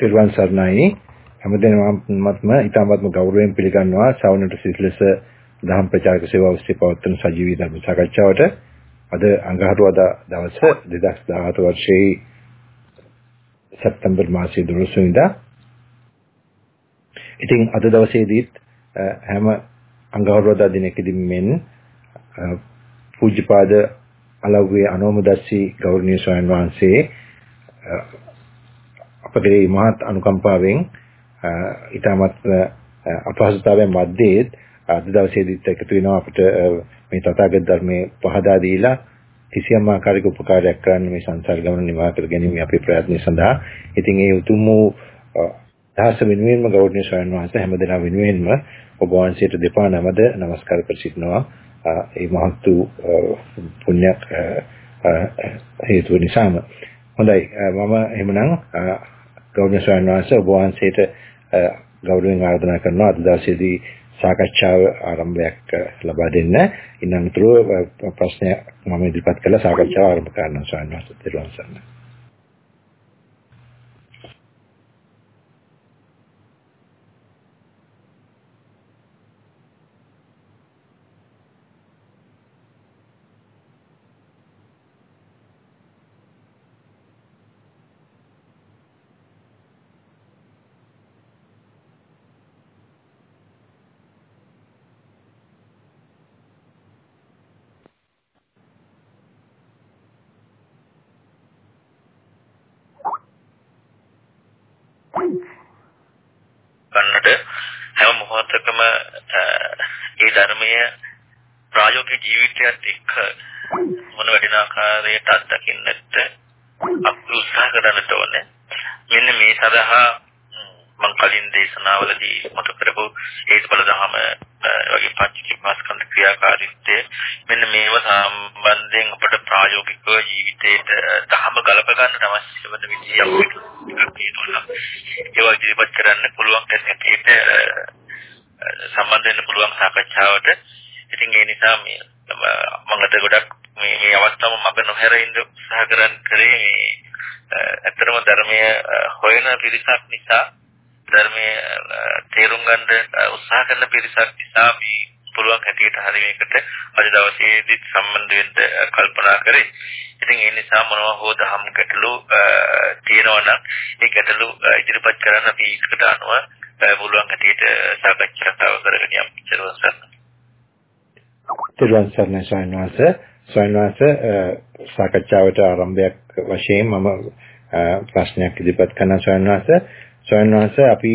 තිරුවන් සරණයි. හැමදෙනාමත්ම ඊටමත්ම ගෞරවයෙන් පිළිගන්නවා සවුනට සිසිලස දහම් ප්‍රචාරක සේවාව ඔස්සේ පවත්වන සජීවී ධර්ම සාකච්ඡාවට. අද අඟහරුවාදා දවස 2017 වර්ෂයේ සැප්තැම්බර් මාසයේ 12 වෙනිදා. ඉතින් අද දවසේදීත් හැම අඟහරුවාදා දිනකදී මෙන් පූජ්‍යපාද අලව්වේ අනෝමදස්සී ගෞරවනීය ස්වාමීන් වහන්සේ අපගේ මහත් අනුකම්පාවෙන් ඊටමත් අපහසුතාවයන් මැද්දේ අද දවසේදීත් එකතු වෙනවා අපිට මේ තථාගත ධර්මයේ පහදා දීලා කිසියම් ආකාරයක උපකාරයක් කරන්න මේ සංසාර ගමන නිවා කර ගැනීම අපේ ප්‍රයත්නය සඳහා. ඉතින් ඒ උතුම් වූ දහස වෙනුවෙන්ම ගෞරවනීය ස්වාමීන් වහන්සේ හැමදෙනා වෙනුවෙන්ම ඔබ වහන්සේට දෙපා නමද নমස්කාර කර සිටිනවා. ඒ මහත් වූ පුණ්‍යක් හේතු නිසාම. හොඳයි මම එහෙමනම් ගෞරවනීය ස්වාමීන් වහන්සේ ඔබ වහන්සේට ගෞරවයෙන් ආරාධනා කරනවා අද දවසේදී සාකච්ඡාව ආරම්භයක් ලබා දෙන්න. ඉන්නතුරු ප්‍රශ්න මම ඉදිරිපත් කළා සාකච්ඡාව ආරම්භ කරන්න ස්වාමීන් වහන්සේ. ජීවිතයත් එක්ක මොන වටිනාකාරයට අත්දකින්නට අපි උත්සාහ කරන්නට ඕනේ. මෙන්න මේ සඳහා මම කලින් දේශනාවලදී මත කරපු හේතුඵල ධහම වගේ පංචකීපාස්කන්ධ ක්‍රියාකාරීත්වය මෙන්න මේව සම්බන්ධයෙන් අපට ප්‍රායෝගිකව ජීවිතේට ධහම ගලප ගන්න අවශ්‍ය වෙන විදියක් තියෙනවා. ඒවා ඉදිරිපත් කරන්න පුළුවන් හැටියට සම්බන්ධ වෙන්න පුළුවන් සාකච්ඡාවට. ඉතින් ඒ නිසා මේ මම අද ගොඩක් මේ මේ අවස්ථාව මග නොහැර ඉන්න උත්සාහ කරන් කරේ මේ ඇත්තටම ධර්මයේ හොයන පිරිසක් නිසා ධර්මයේ තේරුම් ගන්න උත්සාහ කරන පිරිසක් නිසා මේ පුළුවන් හැටියට හරි මේකට අද දවසේදීත් සම්බන්ධ වෙන්න කල්පනා කරේ. ඉතින් ඒ නිසා මොනවා හෝ දහම් ගැටලු තියෙනවා නම් ඒ ගැටලු ඉදිරිපත් කරන්න අපි ඒකට අනුව පුළුවන් හැටියට සාකච්ඡාව කරගෙන යමු. ඊට පස්සේ තිරුවන් සරණයි ස්වාමීන් වහන්සේ ස්වාමීන් වහන්සේ සාකච්ඡාවට ආරම්භයක් වශයෙන් මම ප්‍රශ්නයක් ඉදිරිපත් කරන ස්වාමීන් වහන්සේ. ස්වාමීන් වහන්සේ අපි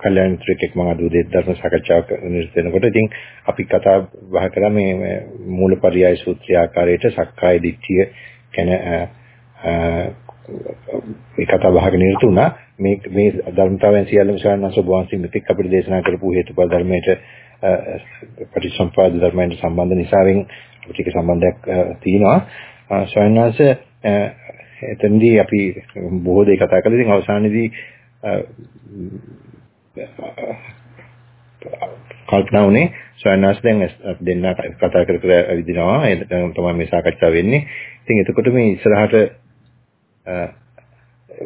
කල්‍යාණ මිත්‍රෙක් මම අද උදේ ධර්ම සාකච්ඡාවක් නිරත වෙනකොට ඉතින් අපි කතා බහ කරා මේ මූලපරියාය සූත්‍රය ආකාරයට සක්කාය දිට්ඨිය ගැන මේ කතා බහක නිරත වුණා. මේ මේ ධර්මතාවයන් සියල්ලම ස්වාමීන් වහන්සේ වහන්සේ මෙතෙක් අපිට දේශනා කරපු හේතුඵල ධර්මයට පටිච්චසමුප්පාද ධර්මයන්ට සම්බන්ධ නිසාවෙන් ටික සම්බන්ධයක් තියෙනවා. ස්වාමීන් වහන්සේ එතෙන්දී අපි බොහෝ දේ කතා කළා. ඉතින් අවසානයේදී කල්පනා වුණේ ස්වාමීන් වහන්සේ දැන් දෙන්න කතා කර කර ඇවිදිනවා. ඒක තමයි මේ සාකච්ඡාව වෙන්නේ. ඉතින් එතකොට මේ ඉස්සරහට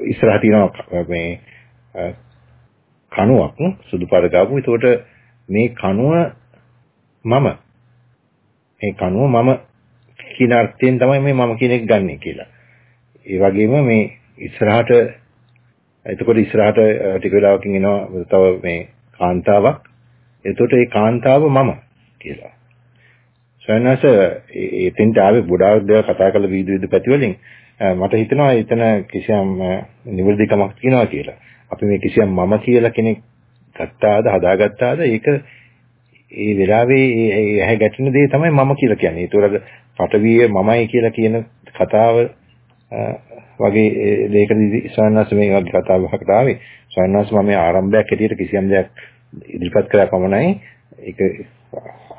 ඉස්සරහ තියෙනවා මේ කණුවක් සුදු පාට ගාපු. ඒකට මේ කණුව මම මේ කණුව මම කියන අර්ථයෙන් තමයි මේ මම කියන එක ගන්නෙ කියලා. ඒ වගේම මේ ඉස්සරහට එතකොට ඉස්සරහට ටික වෙලාවකින් එනවා තව මේ කාන්තාවක්. එතකොට ඒ කාන්තාව මම කියලා. සයනස එතෙන්ට ආවේ ගොඩාක් දේවල් කතා කළ වීඩියෝ විදු පැති වලින් මට හිතෙනවා එතන කිසියම් නිවැරදිකමක් තියෙනවා කියලා. අපි මේ කිසියම් මම කියලා කෙනෙක් ගත්තාද හදාගත්තාද ඒක ඒ වෙලාවේ ඒ ඇහැ ගැටෙන දේ තමයි මම කියලා කියන්නේ. ඒතකොට පටවිය මමයි කියලා කියන කතාව වගේ දෙයකදී ස්වයන්වාස මේ වගේ කතාවකට ආවේ. ස්වයන්වාස මම ආරම්භයක් හැටියට කිසියම් දෙයක් ඉදිරිපත් කරලා පමණයි ඒක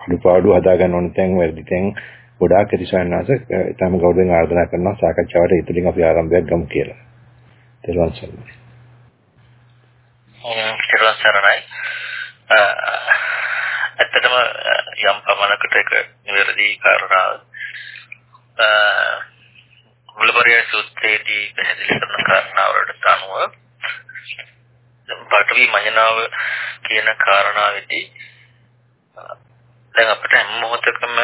අඩුපාඩු හදාගන්න ඕන තැන් වැඩි තැන් ගොඩාක් ඇති ස්වයන්වාස ඊටම ගෞරවයෙන් ආරාධනා කරනවා සාකච්ඡාවට ඉදිරියෙන් අපි ආරම්භයක් ගමු කියලා. ඊළඟ සරණයි. ඊළඟ සරණයි. ඇත්තටම යම් පමණකට ඒක නිවැරදි කාරණා මුලපරිය සූත්‍රයේදී පැහැදිලි කරන කාරණාවලට අනුව පඨවි මඤ්ඤණාව කියන කාරණාවේදී දැන් අපිට හැම මොහොතකම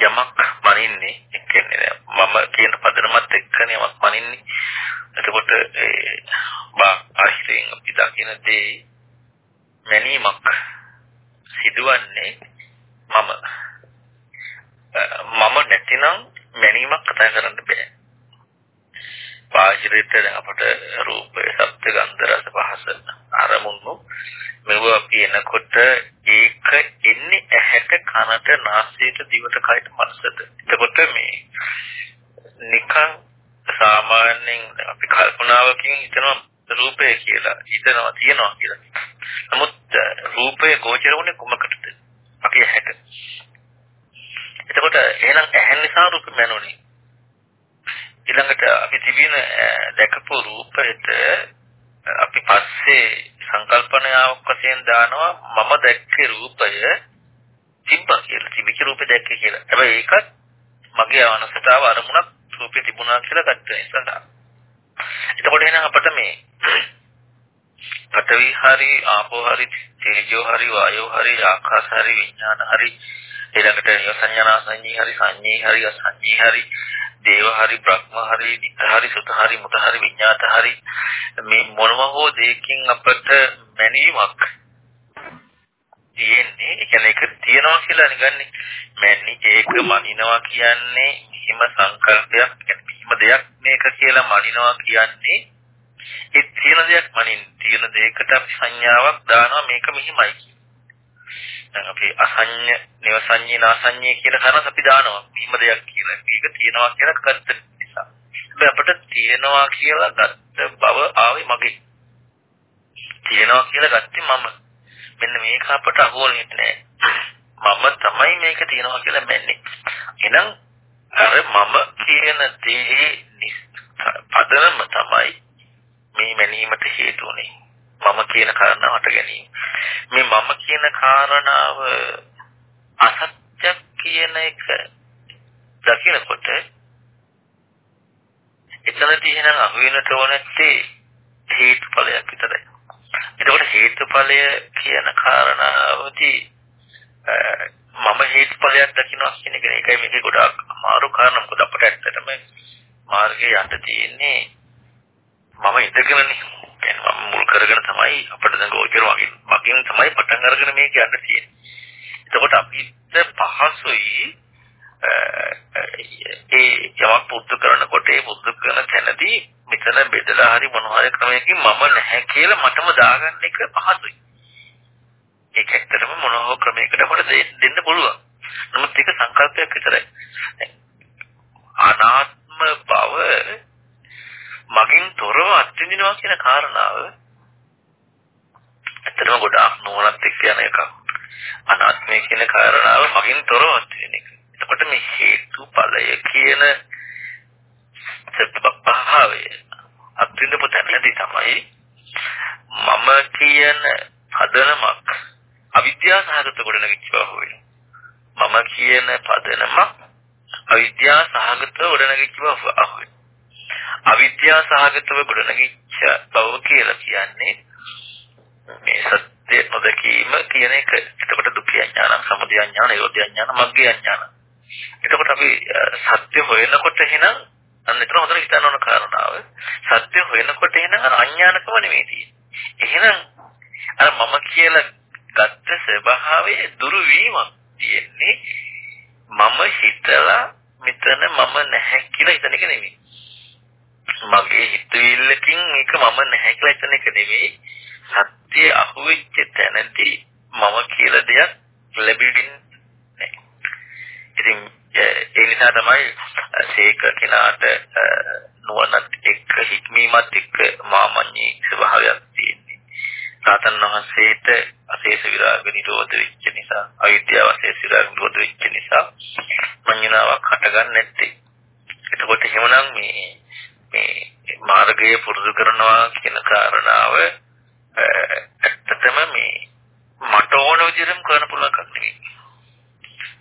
යමක් මනින්නේ ඒ කියන්නේ මම කියන පදනමත් එක්කනේ යමක් මනින්නේ. එතකොට ඒ බාහිරින් අපි දකින දේ මැනීමක් සිදුවන්නේ මම මම නැතිනම් මැනීමක් කතා කරන්න බෑ බාහිරට අපට රූපය, ශබ්ද, ගන්ධ, රස, පහස අරමුණු මෙව අපි එනකොට ඒක එන්නේ ඇහැට, කනට, නාසයට, දිවට, කයට, මනසට. එතකොට මේ නිකන් සාමාන්‍යයෙන් අපි කල්පනාවකින් හිතනවා රූපය කියලා හිතනවා තියනවා කියලා. නමුත් රූපය ගෝචර වුණේ කොමකටද? අපි ඇහැට. එතකොට එහෙනම් ඇහැ නිසා රූප මැනුනේ. ඊළඟට අපි තිබෙන දැකපු රූපයට අපි පස්සේ සංකල්පනාවක් වශයෙන් දානවා මම දැක්කේ රූපය තිබ්බා කියලා තිබිච්ච රූපේ දැක්කේ කියලා. හැබැයි ඒකත් මගේ අනසතාව අරමුණක් රූපේ තිබුණා කියලා ගත්ත නිසා. එතකොට එහෙනම් අපිට මේ පඨවි හරි ආපෝ හරි තේජෝ හරි වායෝ හරි ආකාශ හරි විඥාන හරි ඊළඟට සංඥා සංඥී හරි සංඥී හරි අසංඥී හරි දේව හරි බ්‍රහ්ම හරි විත හරි සුත හරි මුත හරි විඤ්ඤාත හරි මේ මොනම හෝ දෙයකින් අපට මැනීමක් තියෙන්නේ ඒ කියන්නේ ඒක තියනවා කියලා නිගන්නේ මැනි ඒක මනිනවා කියන්නේ හිම සංකල්පයක් කියන්නේ දෙයක් මේක කියලා මනිනවා කියන්නේ ඒ තියෙන දෙයක් මනින් තියෙන දෙයකට අපි සංඥාවක් දානවා මේක මෙහිමයි දැන් අපි අසඤ්ඤ, නිවසඤ්ඤී, නාසඤ්ඤී කියන කරනස් අපි දානවා. මෙහිම දෙයක් කියලා. මේක තියෙනවා කියලා ගත්ත නිසා. හැබැයි අපිට තියෙනවා කියලා ගත්ත බව ආවේ මගේ. තියෙනවා කියලා ගත්තේ මම. මෙන්න මේක අපට අහුවෙන්නේ නැහැ. මම තමයි මේක තියෙනවා කියලා මැන්නේ. එහෙනම් අර මම කියන දේ පදනම තමයි මේ මැනීමට හේතු උනේ. මම කියන කාරණාව හට ගැනීම. මේ මම කියන කාරණාව අසත්‍ය කියන එක දකිනකොට එතනදී එහෙනම් අහුවෙනට ඕනත්තේ හේතුඵලයක් විතරයි. එතකොට හේතුඵලය කියන කාරණාවදී මම හේතුඵලයක් දකින්නවා කියන එක ඒකයි මේකේ ගොඩාක් අමාරු කාරණා මොකද අපිට ඇත්තටම මාර්ගයේ යට තියෙන්නේ මම ඉඳගෙනනේ කියන්නේ මම මුල් කරගෙන තමයි අපිට දැන් ගෝචර වගේ මගින් තමයි පටන් අරගෙන මේක යන්න තියෙන්නේ. එතකොට අපිට පහසුයි ඒ යමක් පුරුදු කරනකොට ඒ පුරුදු කරන තැනදී මෙතන බෙදලා හරි මොන හරි ක්‍රමයකින් මම නැහැ කියලා මටම දාගන්න එක පහසුයි. ඒක ඇත්තටම මොන හෝ ක්‍රමයකට අපිට දෙන්න පුළුවන්. නමුත් ඒක සංකල්පයක් විතරයි. අනාත්ම බව මගින් තොරව අත්විඳිනවා කියන කාරණාව ඇත්තටම ගොඩාක් නුවණත් එක්ක යන එකක්. අනාත්මය කියන කාරණාව මගින් තොරව අත්විඳින එක. එතකොට මේ හේතුඵලය කියන සත්‍යභාවය අත්විඳපු තැනදී තමයි මම කියන පදනමක් අවිද්‍යාව සහගත ගොඩනගිච්ච බව වෙන්නේ. මම කියන පදනමක් අවිද්‍යාව සහගත ගොඩනගිච්ච බව අහුවෙන්නේ. අවිද්‍යාව සහගතව ගොඩනගිච්ච බව කියලා කියන්නේ මේ සත්‍ය නොදකීම කියන එක. එතකොට දුක්ඛ ඥාන, සමුදය ඥාන, යෝධ ඥාන, මග්ග ඥාන. එතකොට අපි සත්‍ය හොයනකොට එහෙනම් අන්න එතන හොඳට හිතන්න ඕන කාරණාව. සත්‍ය හොයනකොට එහෙනම් අර අඥානකම නෙමෙයි තියෙන්නේ. එහෙනම් අර මම කියලා ගත්ත ස්වභාවයේ දුරු වීමක් තියෙන්නේ මම හිතලා මෙතන මම නැහැ කියලා හිතන එක නෙමෙයි. මගේ හිතවිල්ලකින් මේක මම නැහැ කියලා හිතන එක නෙවෙයි සත්‍ය අහුවෙච්ච තැනදී මම කියලා දෙයක් ලැබෙන්නේ නැහැ. ඉතින් ඒ නිසා තමයි සීක කෙනාට නුවණත් එක්ක හික්මීමත් එක්ක මාමඤ්ඤී ස්වභාවයක් තියෙන්නේ. සාතන් වහන්සේට අශේෂ විරාග නිරෝධ වෙච්ච නිසා අවිද්‍යාව අශේෂ විරාග නිරෝධ වෙච්ච නිසා මඤ්ඤණාවක් හටගන්නේ නැත්තේ. එතකොට එහෙමනම් මේ මේ මාර්ගය පුරුදු කරනවා කියන කාරණාව ඇත්තටම මේ මට ඕන විදිහටම කරන්න පුළුවන් එකක් නෙවෙයි.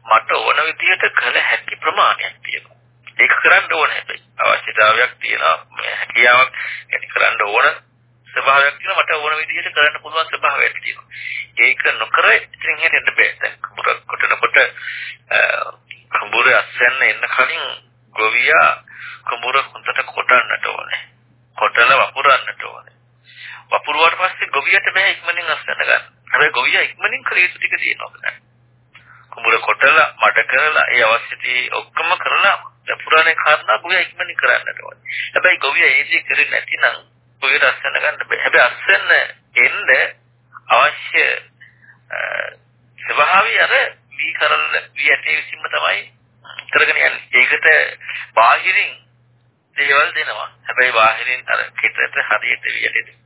මට ඕන විදිහට කළ හැකි ප්‍රමාණයක් තියෙනවා. ඒක කරන්න ඕනේ හැබැයි අවශ්‍යතාවයක් තියෙනවා හැකියාවක් ඇති කරන්න ඕන ස්වභාවයක් තියෙනවා. මට ඕන විදිහට කරන්න පුළුවන් ස්වභාවයක් තියෙනවා. ඒක නොකර ඉතින් හිතෙන්න බෑ. දැන් කුඹුර කොටනකොට කුඹුර අස්සන්න එන්න කලින් ගොවියා කුඹුර හොඳට කොටන්නට ඕනේ. කොටලා වපුරන්නට ඕනේ. වපුරුවාට පස්සේ ගොවියට බෑ ඉක්මනින් අස්සන්න ගන්න. හැබැයි ගොවියා ඉක්මනින් කළ යුතු ටික තියෙනවා කුඹුර කොටලා මඩ කරලා ඒ අවශ්‍ය දේ ඔක්කොම කරලා පුරාණේ කාරණා ගොවියා ඉක්මනින් කරන්නට ඕනේ. හැබැයි ගොවියා ඒ දේ කරේ නැතිනම් ගොවියට අස්සන්න ගන්න බෑ. හැබැයි අස්සන්න එන්න අවශ්‍ය ස්වභාවය අර වී කරල වී ඇටේ විසින්ම තමයි කරගෙන යන්නේ. ඒකට බාහිරින් දේවල් දෙනවා. හැබැයි බාහිරින් අර කිටට හරියට වී ඇටේ.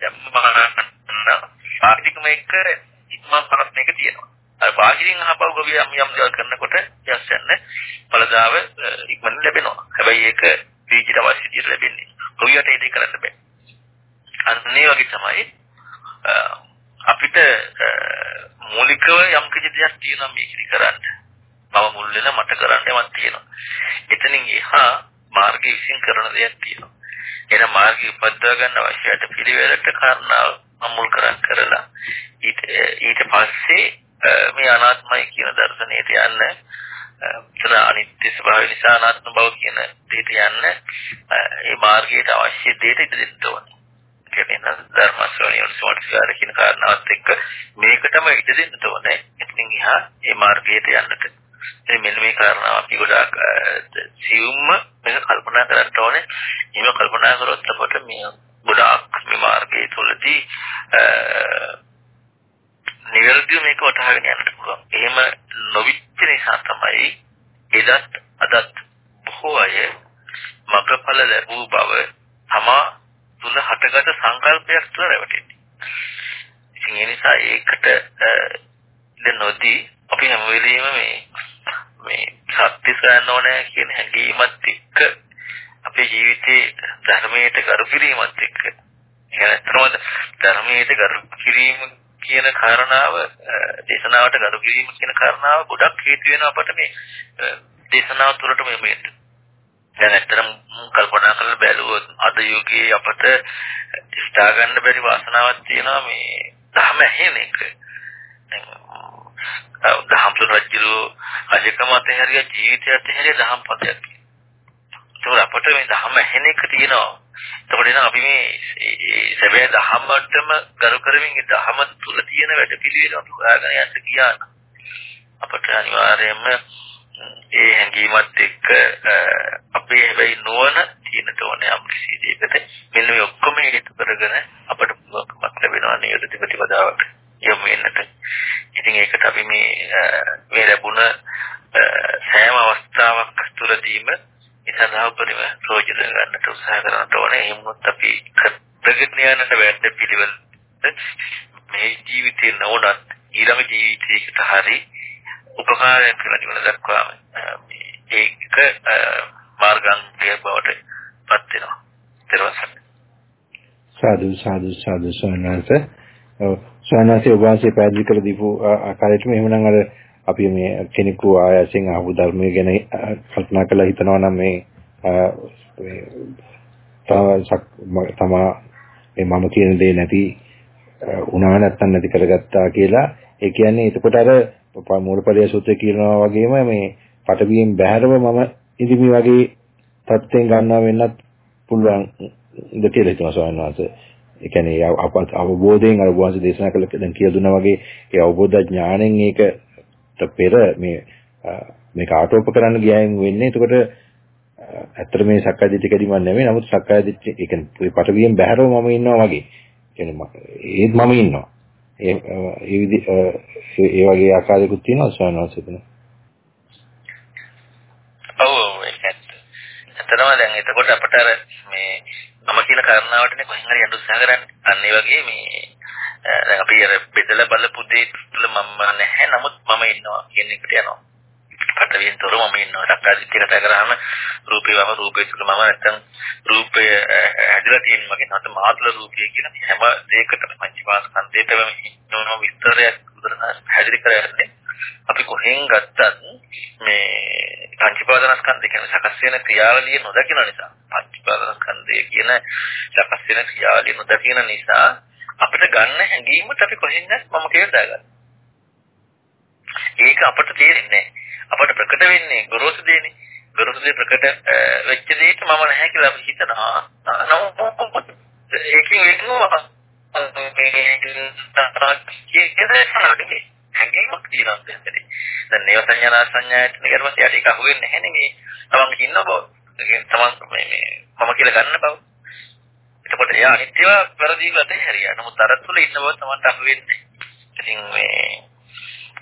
දැන් ආර්ථිකම එක්ක ඉක්මන් කරත් එක තියෙනවා. අර බාහිරින් අහපව ගොවිය යම් යම් දේවල් කරනකොට යස්සන්න පළදාව ඉක්මනින් ලැබෙනවා. හැබැයි ඒක බීජට අවශ්‍ය විදිහට ලැබෙන්නේ. ගොවියට ඒක කරන්න බෑ. අන්න ඒ වගේ තමයි අපිට මූලිකව යම් කිසි දෙයක් තියෙනවා මේක කරන්න. මම මුල් වෙන මට කරන්න යමක් තියෙනවා. එතනින් එහා මාර්ගය විසින් කරන දෙයක් තියෙනවා. එන මාර්ගය උපදවා ගන්න අවශ්‍යයට පිළිවෙලට කාරණා මුල් කරන් කරලා ඊට ඊට පස්සේ මේ අනාත්මයි කියන දර්ශනයට යන්න එතන අනිත්‍ය ස්වභාවය නිසා අනාත්ම බව කියන දෙයට යන්න ඒ මාර්ගයට අවශ්‍ය දෙයට ඉඩ දෙන්න ඕනේ. කියන්නේ ධර්ම ශ්‍රවණය සෝත්කාර කියන කාරණාවත් එක්ක මේකටම ඉඩ දෙන්න ඕනේ. එතනින් එහා ඒ මාර්ගයට යන්නට. ඉතින් මෙන්න මේ කාරණාව අපි ගොඩාක් සියුම්ම මේක කල්පනා කරන්න ඕනේ. එහෙම කල්පනා කරොත් අපට මේ ගොඩාක් මේ මාර්ගයේ තුලදී නිවැරදිව මේක වටහාගෙන යන්න පුළුවන්. එහෙම නොවිච්ච නිසා තමයි එදත් අදත් බොහෝ අය මගඵල ලැබූ බව තමා තුල හටගත් සංකල්පයක් තුළ රැවටෙන්නේ. ඉතින් ඒ නිසා ඒකට ඉඳ නොදී අපි හැම වෙලෙම මේ මේ සත්‍ය සොයන්න ඕනේ කියන හැඟීමත් එක්ක අපේ ජීවිතේ ධර්මයට ගරු කිරීමත් එක්ක එහෙනම් ධර්මයට ගරු කිරීම කියන කාරණාව දේශනාවට ගරු කිරීම කියන කාරණාව ගොඩක් හේතු වෙනවා අපට මේ දේශනාව තුළට මේ මෙන්න. දැන් ඇත්තටම කල්පනා කරලා බැලුවොත් අද යුගයේ අපට හිතා ගන්න බැරි වාසනාවක් තියෙනවා මේ ධර්ම ඇහෙන එක. දැන් දහම් තුන රජු අධිකම අතහැරිය ජීවිතය අතහැරිය දහම් පදයක්. ඒක අපට මේ ධර්ම ඇහෙන එක තියෙනවා. එතකොට නම් අපි මේ සැබෑ දහමටම ගරු කරමින් ඒ දහම තුල තියෙන වැඩ පිළිවෙල අපි හොයාගෙන යන්න ගියා අපට අනිවාර්යයෙන්ම ඒ හැඟීමත් එක්ක අපේ හැබැයි නොවන තියෙන තෝනේ අපිසි දෙයකට මෙන්න මේ ඔක්කොම හේතු කරගෙන අපට පුළුවන්කමක් ලැබෙනවා නේද ප්‍රතිපදාවට යොමු වෙන්නට. ඉතින් ඒකට අපි මේ මේ ලැබුණ සෑම අවස්ථාවක් තුළදීම ඒ සඳහා උපරිම ප්‍රයෝජන ගන්නට උත්සාහ කරනට ඕනේ. එහෙමත් අපි කරගෙන යන වැඩ පිළිවෙල මේ ජීවිතේ නොවනත් ඊළඟ ජීවිතයකට හරි උපකාරයක් කරන නිවන දක්වාම ඒක මාර්ගාංගය බවට පත් වෙනවා. ඊට සාදු සාදු සාදු සෝනස සෝනස ඔබ වාසේ පැහැදිලි කර දීපු ආකාරයටම එහෙමනම් අර අපි මේ කෙනෙකු ආයසෙන් අහපු ධර්මය ගැන කල්පනා කරලා හිතනවා නම් මේ තමා මේ මම කියන දේ නැති උනා නැත්තම් නැති කරගත්තා කියලා ඒ කියන්නේ එතකොට අර මූලපරිය සූත්‍රය කියනවා වගේම මේ පටවියෙන් බැහැරව මම ඉදිමි වගේ තත්ත්වෙන් ගන්නවා වෙන්නත් පුළුවන් ඉඳ කියලා හිතනවා ස්වාමීන් වහන්සේ. ඒ කියන්නේ අවබෝධයෙන් අර වහන්සේ දේශනා කළ දැන් කියලා දුන්නා වගේ ඒ අවබෝධ ඥාණයෙන් ඒක පෙර මේ මේක ආටෝප කරන්න ගියාම වෙන්නේ. එතකොට ඇත්තට මේ සක්කාය දිට්ඨිය කැඩීමක් නෙමෙයි. නමුත් සක්කාය දිට්ඨිය ඒ කියන්නේ පටවියෙන් බැහැරව මම ඉන්නවා වගේ. කියන්නේ ඒත් මම ඉන්නවා. ඒ ඒ විදි ඒ වගේ ආකාරයකුත් තියෙනවා ස්වාමීන් ඔව් ඒක ඇත්තටම දැන් එතකොට අපට අර මේ මම කියන කාරණාවටනේ කොහෙන් හරි යන්න උත්සාහ කරන්නේ. අන්න ඒ වගේ මේ දැන් අපි අර බෙදලා බලපු දේ තුළ මම නැහැ නමුත් මම ඉන්නවා කියන එකට යනවා. පටවියෙන් තොර මම ඉන්නවා. සක්කාදිට්ඨිය කතා කරාම රූපේ වම රූපේ තුළ මම නැත්තම් රූපය හැදිලා තියෙන වගේ නැත්නම් මාතුල රූපය කියන හැම දෙයකටම පංචපාස්කන්ධයටම ඉන්නම විස්තරයක් උදරන හැදිරි කරන්නේ. අපි කොහෙන් ගත්තත් මේ පංචපාදනස්කන්ධය කියන්නේ සකස් වෙන ක්‍රියාවලිය නොදකින නිසා පංචපාදනස්කන්ධය කියන සකස් වෙන ක්‍රියාවලිය නොදකින නිසා අපිට ගන්න හැඟීමත් අපි කොහෙන්ද මම කියලා දාගන්න. ඒක අපට තේරෙන්නේ අපට ප්‍රකට වෙන්නේ ගොරෝසු දෙන්නේ. ගොරෝසු දෙය ප්‍රකට වෙච්ච දෙයට මම නැහැ කියලා අපි හිතනවා. නමුත් ඒකෙන් වෙනවා මේ හැඟීමක් තියෙනවා දැන්. දැන් නේව සංඥා සංඥායට ඊට පස්සේ යට ඒක අහුවෙන්නේ නැහැ නේ මේ තමන් ඉන්න බව. ඒ තමන් මේ මේ මම කියලා ගන්න බව. එතකොට එයා අනිත්‍යව වැරදි කියලා තේරියා. නමුත් අර තුල ඉන්න බව තමන්ට අහුවෙන්නේ. ඉතින් මේ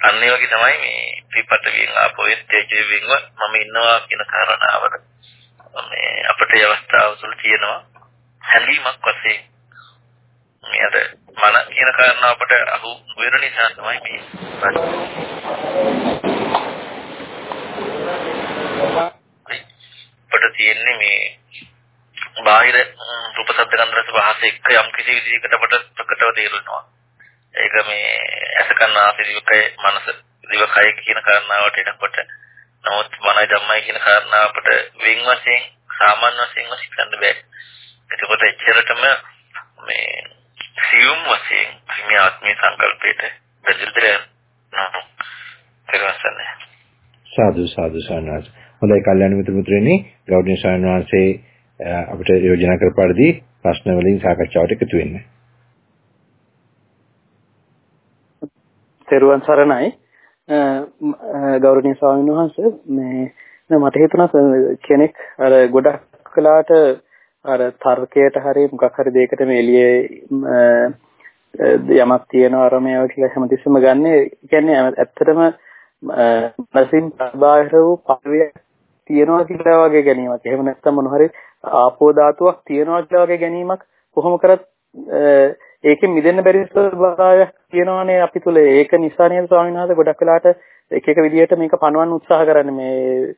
අන්න ඒ වගේ තමයි මේ පිපත වින් ආපෝ තේජේ වින්ව මම ඉන්නවා කියන කාරණාවට මේ අපිට අවස්ථාව තුළ තියෙනවා හැඟීමක් වශයෙන් මේ අර මන කියන කාරණාව අපට අහු වෙන නිසා තමයි මේ අපට තියෙන්නේ මේ බාහිර රූප ශබ්ද ගන්ධ රස පහස එක්ක යම් කිසි විදිහකට අපට ප්‍රකටව තේරෙනවා. ඒක මේ ඇස කන ආසය දිවකය මනස දිවකය කියන කාරණාවට එනකොට නමුත් මනයි ධම්මයි කියන කාරණාව අපට වෙන් වශයෙන් සාමාන්‍ය වශයෙන් හිතන්න බෑ. එතකොට එච්චරටම මේ සියුම් වශයෙන් මේ ආත්මීය සංකල්පයට බෙදෙද්දී නෝ සාදු සාදු සානාස් හොඳයි කල්යනා මිත්‍ර පුත්‍රයනි ගෞරවනීය ස්වාමීන් වහන්සේ අපිට යෝජනා කරපාරදී ප්‍රශ්න වලින් සාකච්ඡාවට එකතු වෙන්න. තෙරුවන් සරණයි ගෞරවනීය ස්වාමීන් වහන්සේ මේ මට හිතුණා කෙනෙක් අර ගොඩක් කලාට අර තර්කයට හරි මොකක් හරි දෙයකට මේ එළියේ යමක් තියෙනවා අරමේව කියලා හැමතිස්සෙම ගන්නෙ කියන්නේ ඇත්තටම මනසින් බාහිර වූ පරිවය තියෙනවා කියලා වගේ ගැනීමක්. එහෙම නැත්නම් මොන හරි ආපෝ ධාතුවක් තියෙනවා කියලා වගේ ගැනීමක් කොහොම කරත් ඒකෙන් මිදෙන්න බැරි ස්වභාවයක් තියෙනවානේ අපි තුල. ඒක නිසා නේද ස්වාමීන් වහන්සේ ගොඩක් වෙලාට එක එක විදිහට මේක පනවන්න උත්සාහ කරන්නේ මේ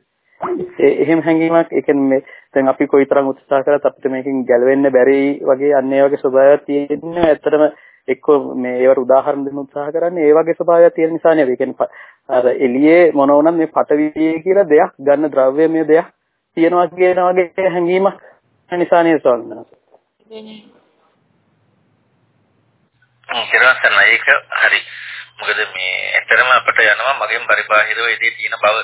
එහෙම හැඟීමක් ඒ කියන්නේ දැන් අපි කොයිතරම් උත්සාහ කරත් අපිට මේකෙන් ගැලවෙන්න බැරි වගේ අන්න ඒ වගේ ස්වභාවයක් තියෙන්නේ ඇත්තටම එක්ක මේ ඒවට උදාහරණ දෙන්න උත්සාහ කරන්නේ ඒ වගේ ස්වභාවයක් තියෙන නිසා නේද? ඒ කියන්නේ අර එළියේ මොන වුණත් මේ පටවිය කියලා දෙයක් ගන්න ද්‍රව්‍යමය දෙයක් තියෙනවා කියන වගේ හැඟීමක් නිසා නේද ස්වාමීන් වහන්සේ? ඒක හරි. මොකද මේ ඇත්තරම අපිට යනවා මගෙන් පරිබාහිරව ඉදී තියෙන බව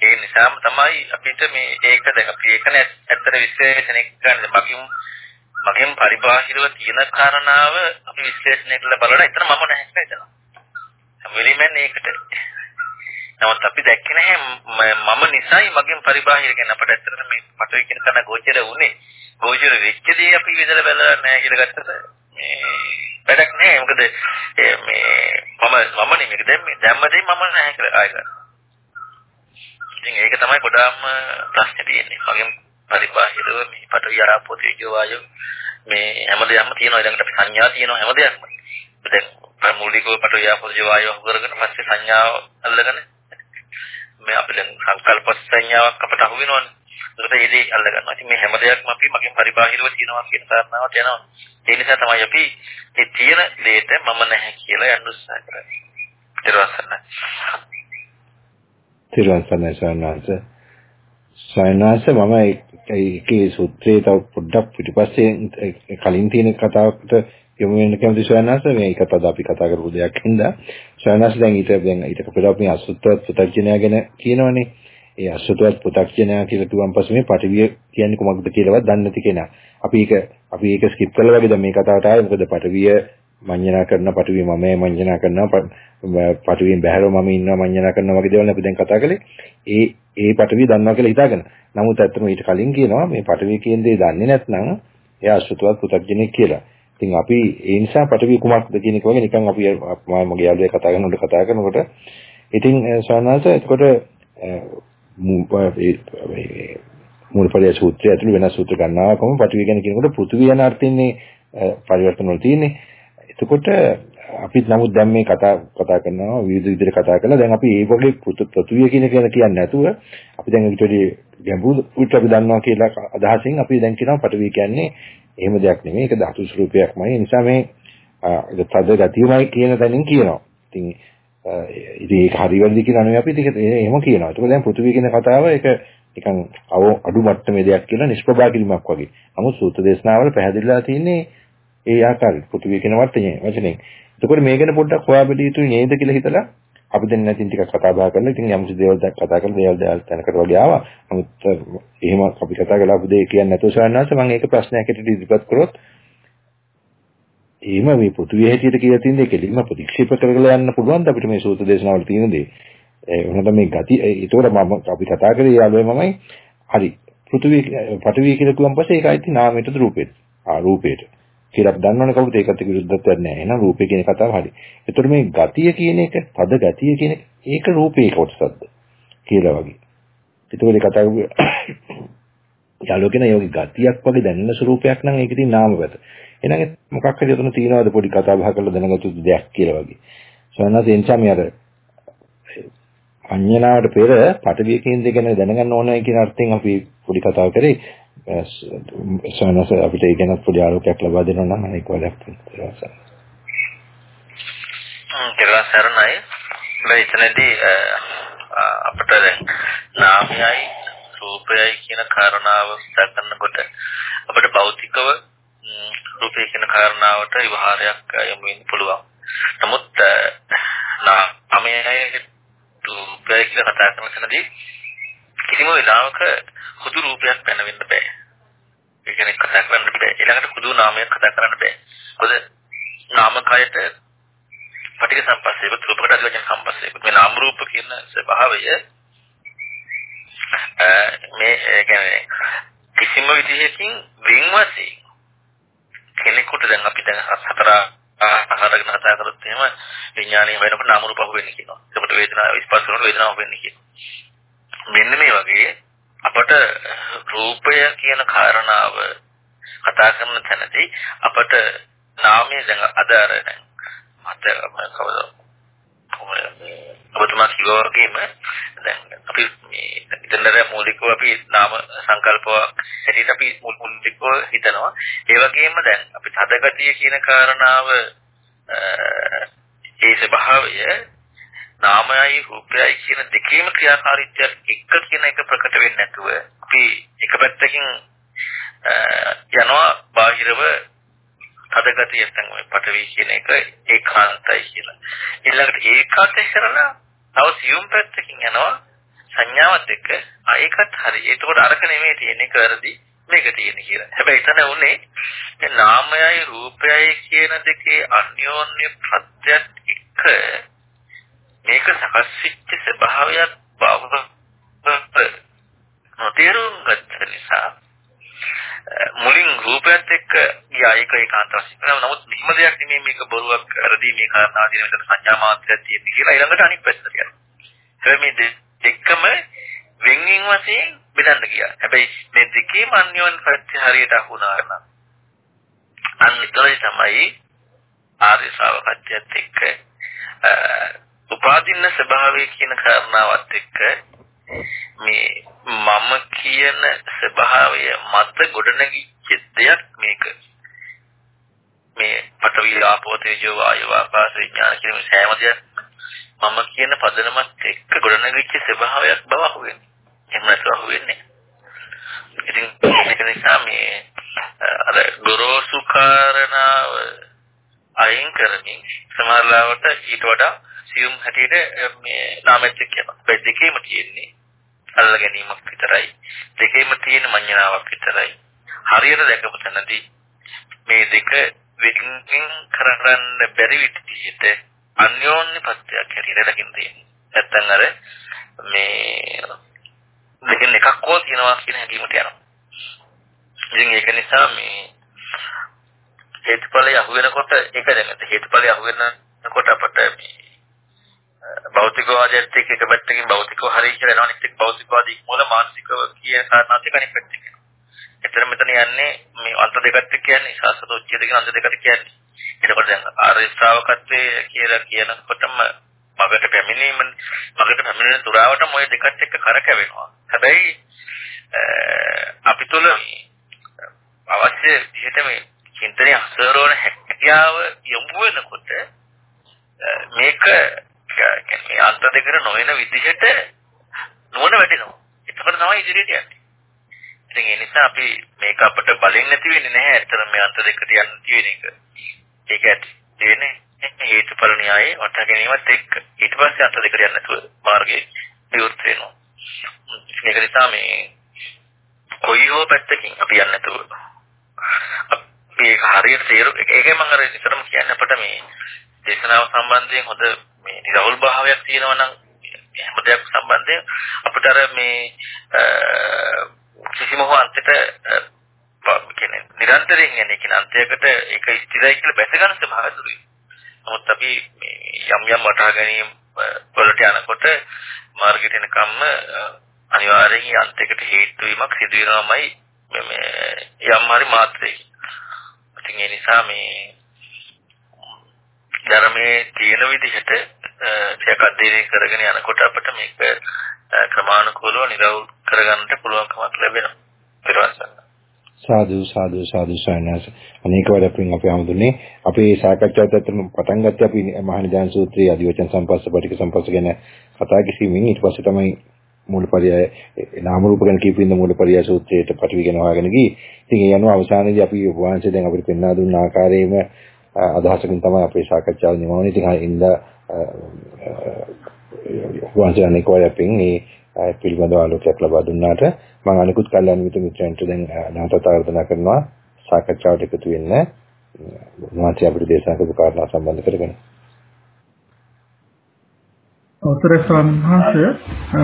ඒ නිසාම තමයි අපිට මේ ඒක දැන් අපි ඒකනේ ඇත්තට විශ්ලේෂණය කරන්නේ මගින් මගෙන් පරිබාහිරව තියෙන කාරණාව අපි විශ්ලේෂණය කරලා බලලා එතන මම නැහැ කියලා. හැම වෙලෙම ඒකට. නමුත් අපි දැක්කේ නැහැ මම නිසයි මගෙන් පරිබාහිර කියන අපිට ඇත්තට මේ පටවි කියන තන ගෝචර වුණේ. ගෝචර වෙච්ච දේ අපි විදලා බලලා නැහැ කියලා ගත්තට මේ වැඩක් නැහැ. මොකද මේ මම මම නෙමෙයි දැම්මේ දැම්මදී මම නැහැ කියලා ආයෙ කරා. ඉතින් ඒක තමයි ගොඩාක්ම ප්‍රශ්නේ තියෙන්නේ. මගෙන් පරිබාහිරව මේ පටවිය ආපෝ තේජෝ වායෝ මේ හැමදේම තියෙනවා ඊළඟට අපි සංඥා තියෙනවා හැමදේම. දැන් මූලිකව පටවිය ආපෝ තේජෝ වායෝ කරගෙන පස්සේ සංඥාව අල්ලගෙන මේ අපි දැන් සංකල්ප සංඥාවක් අපට අහු වෙනවනේ. ඒකට ඒදී අල්ල ගන්නවා. ඉතින් මේ හැම දෙයක්ම අපි මගෙන් පරිබාහිරව තියෙනවා කියන කාරණාවට යනවා. ඒ නිසා තමයි අපි මේ තියෙන දෙයට මම නැහැ කියලා යන්න උත්සාහ කරන්නේ. ඊට පස්සේ තිරුවන් සරණයි සවනාස සවනාස මම ඒකේ සූත්‍රයේ තව පොඩ්ඩක් පිටිපස්සේ කලින් තියෙන කතාවකට යමු වෙන කැමති සවනාස මේකත් අද අපි කතා කරපු දෙයක් හින්දා සවනාස දැන් ඊට දැන් ඊට පෙර අපි අසුත්වත් පුතඥයා ගැන කියනවනේ. ඒ අසුත්වත් පුතඥයා කියලා කිව්වන් පස්සේ මේ පටිවිය කියන්නේ කොමක්ද කියලාවත් දන්නේ නැති කෙනා. අපි ඒක අපි ඒක ස්කිප් කළා වගේ දැන් මේ කතාවට ආවේ. මොකද පටිවිය මඤ්ඤණා කරන පටුවේ මමයි මඤ්ඤණා කරනවා පටුවෙන් බැහැරව මම ඉන්නවා මඤ්ඤණා කරනවා වගේ දේවල් අපි දැන් කතා කළේ. ඒ ඒ පටුවේ දන්නවා කියලා හිතාගෙන. නමුත් ඇත්තටම ඊට කලින් කියනවා මේ පටුවේ කියන දේ දන්නේ නැත්නම් එයා අසුතුවත් පුතග්ජනෙක් කියලා. ඉතින් අපි ඒ නිසා පටුවේ කුමක්ද කියන එක වගේ නිකන් අපි මගේ යාළුවා කතා කරනකොට කතා කරනකොට ඉතින් සවනාස එතකොට මූලපරිය සූත්‍රය ඇතුළු වෙනස් සූත්‍ර ගන්නාකම පටුවේ ගැන කියනකොට පෘථිවිය යන අර්ථින්නේ පරිවර්තන වල තියෙන්නේ. එතකොට අපිත් නමුත් දැන් මේ කතා කතා කරනවා විවිධ විදිහට කතා කරලා දැන් අපි ඒ වගේ පෘථුවිය කියන එක කියන්නේ නැතුව අපි දැන් ඊට වැඩි ගැඹුරු උත් අපි දන්නවා කියලා අදහසින් අපි දැන් කියනවා පටවිය කියන්නේ එහෙම දෙයක් නෙමෙයි ඒක ධාතු ස්වරූපයක්මයි ඒ නිසා මේ තද ගතියමයි කියන තැනින් කියනවා. ඉතින් ඉතින් ඒක හරි වැරදි කියලා නෙවෙයි අපි ඒක එහෙම කියනවා. ඒක දැන් පෘථිවිය කියන කතාව ඒක නිකන් අඩු මට්ටමේ දෙයක් කියලා නිෂ්ප්‍රභා කිරීමක් වගේ. නමුත් සූත්‍ර දේශනාවල පැහැදිලිලා තියෙන්නේ ඒ ආකාරයට පෘථිවිය කියන වචනේ වචනේ. එතකොට මේ ගැන පොඩ්ඩක් හොයා බැලිය යුතුයි නේද කියලා හිතලා අපි දැන් නැතිනම් ටිකක් කතා බහ කරලා ඉතින් යම්සි දේවල් දැක් කතා කරලා දේවල් දේවල් තැනකට වගේ ආවා. නමුත් එහෙම අපි කතා කළා අපු දෙය කියන්නේ නැතුව සවන්නාස මම ඒක ප්‍රශ්නයක් හැටියට ඉදිරිපත් කරොත් එහෙම මේ පෘථිවිය හැටියට කියලා තියෙන දේ කෙලින්ම ප්‍රතික්ෂේප කරලා යන්න පුළුවන් අපිට මේ සූත්‍ර දේශනාවල තියෙන දේ. ඒ වුණාට මේ ගති ඒතකොට මම අපි කතා කරේ යාළුවා මමයි හරි පෘථිවිය පඨවිය කියලා කිව්වන් පස්සේ ඒක ඇයිති නාමයටද රූපෙට. ආ රූපෙට. කියලා අපි දන්නවනේ කවුරුත් ඒකත් එක්ක විරුද්ධත්වයක් නැහැ. එහෙනම් රූපේ කියන කතාව හරි. ඒතකොට මේ ගතිය කියන එක, පද ගතිය කියන එක ඒක රූපේ කොටසක්ද කියලා වගේ. ඒතකොට ඒ කතාව යාළුවගෙන යෝගි ගතියක් වගේ දැනෙන ස්වරූපයක් නම් ඒක ඉතින් නාම පැත. එහෙනම් මොකක් හරි උතන තියනවාද පොඩි කතා බහ කරලා දැනගත්තු දෙයක් කියලා වගේ. සවනස එන්චා මේ අර අඤ්ඤනාවට පෙර පටවිය කියන දේ ගැන දැනගන්න ඕනයි කියන අර්ථයෙන් අපි පොඩි කතාව කරේ. සවනස අපිට ඒ ගැන පොඩි ආලෝකයක් ලබා දෙනවා නම් අනික වලක් තියෙනවා. කියලා සරණයි. එතනදී අපිට දැන් නාමයයි රූපයයි කියන කාරණාව දක්වනකොට අපිට භෞතිකව රූපය කියන කාරණාවට විවහාරයක් යොමු වෙන්න පුළුවන්. නමුත් නාමයයි රූපයයි කියලා කතා කරන තැනදී කිසිම වෙලාවක හුදු රූපයක් පැනවෙන්න බෑ. ඒ කියන්නේ කතා කරන්න බෑ. ඊළඟට හුදු නාමයක් කතා කරන්න බෑ. මොකද නාමකයට පටික සම්පස්සේ රූපකට අධිවචන සම්පස්සේ මේ නාම රූප කියන ස්වභාවය මේ ඒ කියන්නේ කිසිම විදිහකින් වෙන් වශයෙන් කෙනෙකුට දැන් අපි දැන් හතර ආහාරගෙන කතා කරොත් එහෙම විඥානය වෙනකොට නාම රූප වෙන්නේ කියනවා. එතකොට වේදනාව ස්පර්ශ කරනකොට වේදනාව වෙන්නේ කියනවා. මෙන්න මේ වගේ අපට රූපය කියන කාරණාව කතා කරන තැනදී අපට නාමය දැන් අද අර දැන් මත කවද? ඔබතුමා කිව්වා වගේම දැන් අපි මේ ඉතනතර මූලිකව අපි නාම සංකල්ප හැටියට අපි මූලිකව හිතනවා. ඒ වගේම දැන් අපි තදගතිය කියන කාරණාව ඒ ස්වභාවය නාමයයි රූපයයි කියන දෙකේම ක්‍රියාකාරීත්වයක් එක කියන එක ප්‍රකට වෙන්නේ නැතුව අපි එක පැත්තකින් යනවා බාහිරව තදගතිය නැත්නම් ඔය පටවි කියන එක ඒකාන්තයි කියලා. ඊළඟට ඒකාන්ත කරලා තව සියුම් පැත්තකින් යනවා සංඥාවත් එක්ක ආ ඒකත් හරි. ඒකෝට අරක නෙමෙයි තියෙන්නේ කරදි මේක තියෙන්නේ කියලා. හැබැයි එතන උනේ මේ නාමයයි රූපයයි කියන දෙකේ අන්‍යෝන්‍ය ප්‍රත්‍යත් එක්ක මේක සකස් වෙච්ච ස්වභාවයක් බව නොතේරුම් ගත්ත නිසා මුලින් රූපයත් එක්ක ගියා ඒක ඒකාන්ත වශයෙන්. නමුත් මෙහිම දෙයක් නෙමෙයි මේක බොරුවක් කරදී මේ කාරණා දින විතර සංඥා මාත්‍රයක් තියෙන කියලා ඊළඟට අනිත් පැත්තට යනවා. හැබැයි මේ දෙකම වෙන්වෙන් වශයෙන් බෙදන්න ගියා. හැබැයි මේ දෙකේම අන්‍යෝන්‍ය ප්‍රත්‍ය හරියට අහුණා නම් අන්න ඒතරයි තමයි ආර්ය ශ්‍රාවකත්වයට එක්ක උපාදින්න ස්වභාවය කියන කාරණාවත් එක්ක මේ මම කියන ස්වභාවය මත ගොඩනැගිච්ච දෙයක් මේක මේ පඨවි ආපෝ තේජෝ වායව ආකාශ විඥාන කියන මේ සෑම දෙයක් මම කියන පදනමත් එක්ක ගොඩනැගිච්ච ස්වභාවයක් බව අහුවෙන්නේ. එහෙම නැතුව අහුවෙන්නේ. ඉතින් ඒක නිසා මේ අර ගොරෝසු කාරණාව අයින් කරමින් සමහරවට ඊට වඩා සියුම් හැටියට මේ නාමෙත් කියනවා. ඒ දෙකේම තියෙන්නේ අල්ල ගැනීමක් විතරයි. දෙකේම තියෙන මඤ්ඤණාවක් විතරයි. හරියට දැකපු තැනදී මේ දෙක වෙනින් කරන්න බැරි විදිහට අන්‍යෝන්‍ය පත්‍යක් හැටියට දකින්න තියෙනවා. නැත්තම් අර මේ දෙකෙන් එකක් හෝ තියෙනවා කියන හැඟීමට යනවා. ඉතින් ඒක නිසා මේ හේතුඵලය අහු වෙනකොට ඒක දැනගන්න හේතුඵලය අහු වෙනකොට අපට මේ භෞතිකවාදයට එක්ක එක පැත්තකින් භෞතිකව හරි කියලා යනවා අනිත් එක්ක භෞතිකවාදී මොළ මානසිකව කියන කාරණාත් එක්ක අනිත් පැත්තට යනවා. එතන මෙතන යන්නේ මේ අන්ත දෙකත් එක්ක කියන්නේ ශාස්ත්‍ර උච්චේද කියන අන්ත දෙකට කියන්නේ. එතකොට දැන් ආර්ය ශ්‍රාවකත්වයේ කියලා කියනකොටම මගට පැමිණීම මගට පැමිණෙන තුරාවටම ওই දෙකත් එක්ක කරකැවෙනවා. හැබැයි අපි තුල අවශ්‍ය විදිහට මේ චින්තනයේ අසරෝණ හැකියාව යොමු වෙනකොට මේක දෙකට නොවන විදිහට නුවණ වැඩෙනවා. එතකොට තමයි ඉදිරියට යන්නේ. ඉතින් ඒ නිසා අපි මේක අපිට බලෙන් නැති වෙන්නේ නැහැ. ඇත්තටම මේ අන්ත දෙකට යන්න තියෙන එක. ඒක ඇත්ත වෙන්නේ හේතුඵල න්‍යායේ වටහා ගැනීමත් එක්ක ඊට පස්සේ අන්ත දෙකට යන්න නැතුව මාර්ගයේ විවෘත වෙනවා. මේක නිසා මේ කොයි හෝ පැත්තකින් අපි යන්නේ නැතුව අපි ඒක හරියට තේරු ඒකයි මම අර ඉතරම කියන්නේ අපිට මේ දේශනාව සම්බන්ධයෙන් හොඳ මේ නිරවුල් භාවයක් තියෙනවා නම් හැම දෙයක් සම්බන්ධයෙන් අපිට අර මේ කිසිම හෝ අන්තයට කියන්නේ නිරන්තරයෙන් යන්නේ කියන අන්තයකට ඒක ස්ථිරයි කියලා බැස ගන්න ස්වභාවය දුරුයි. නමුත් අපි යම් යම් වටහා ගැනීම වලට යනකොට මාර්ගයට එනකම්ම අනිවාර්යෙන් අන්තයකට හේතු වීමක් සිදු වෙනවමයි මේ යම් හරි මාත්‍රයකින්. ඉතින් ඒ නිසා මේ ධර්මයේ තියෙන විදිහට ටිකක් අධ්‍යයනය කරගෙන යනකොට අපිට මේක ක්‍රමානුකූලව නිරවුල් කරගන්නට පුළුවන්කමක් ලැබෙනවා. ඊට සාදු සාදු සාදු සයනස අනේක වඩපින් අපි හමුදුනේ අපේ සාකච්ඡාවත් අතරම පටන් ගත්තේ අපි මහානිදාන සූත්‍රයේ අධිවචන සම්පස්ස පටික සම්පස්ස ගැන කතා කිරීමෙන් ඊට පස්සේ තමයි මූලපරයය නාම රූප ගැන කියපින්න මූලපරයය සූත්‍රයට පටිවි ගැන හොයාගෙන ගියේ. ඉතින් ඒ අනුව අවසානයේදී අපි වහන්සේ දැන් අපිට පෙන්වා දුන්න ආකාරයෙන්ම අදහසකින් තමයි අපේ සාකච්ඡාව නිමවන්නේ. ඉතින් හින්ද වහන්සේ අනේක වඩපින් මේ පිළිබඳව ආලෝකයක් ලබා දුන්නාට මම අනිකුත් කල්යනා මිත්‍ර මිත්‍රයන්ට දැන් නැවතත් ආරාධනා කරනවා සාකච්ඡාවට එකතු වෙන්න. වහන්සේ අපිට දේශනා කරපු කාරණා සම්බන්ධ කරගෙන. අවසරයි ස්වාමීන් වහන්සේ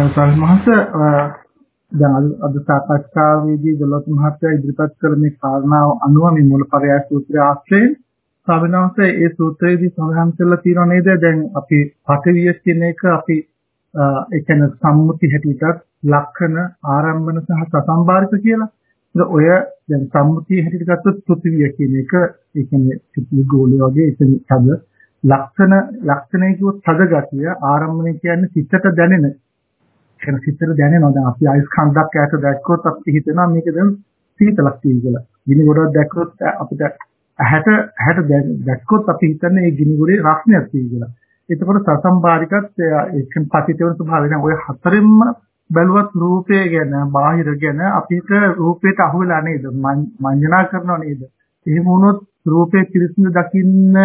ස්වාමීන් වහන්සේ දැන් අද සාකච්ඡාවේදී දලොත් මහත්තයා ඉදිරිපත් කළ මේ කාරණාව අනුව මේ මූලපරයය සූත්‍රය ආශ්‍රයෙන් ස්වාමීන් වහන්සේ ඒ සූත්‍රයේදී සඳහන් කරලා තියෙනව නේද දැන් අපි පටවිය කියන එක අපි ඒ කියන්නේ සම්මුති හැටියටත් ලක්ෂණ ආරම්භන සහ සසම්බාරික කියලා. ඒක ඔය දැන් සම්මුතිය හැටියට ගත්තොත් පෘථිවිය කියන එක ඒ කියන්නේ පෘථිවි ගෝලය වගේ ඒක තද ලක්ෂණ ලක්ෂණය කිව්වොත් තද ගතිය ආරම්භණය කියන්නේ සිතට දැනෙන කියන සිතට දැනෙනවා දැන් අපි අයිස් කන්දක් ඈත දැක්කොත් අපිට හිතෙනවා මේක දැන් සීතලක් තියෙයි කියලා. ගිනි ගොඩක් දැක්කොත් අපිට ඇහැට ඇහැට දැක්කොත් අපි හිතන්නේ මේ ගිනි ගොඩේ රස්නයක් තියෙයි කියලා. එතකොට සසම්බාරිකත් ඒකෙන් පතිතවන ස්වභාවය දැන් ඔය හතරෙන්ම බැලුවත් රූපය ගැන බාහිර ගැන අපිට රූපයට අහු වෙලා නේද මඤ්ඤණා කරනව නේද එහෙම වුණොත් රූපේ පිරිසිදු දකින්න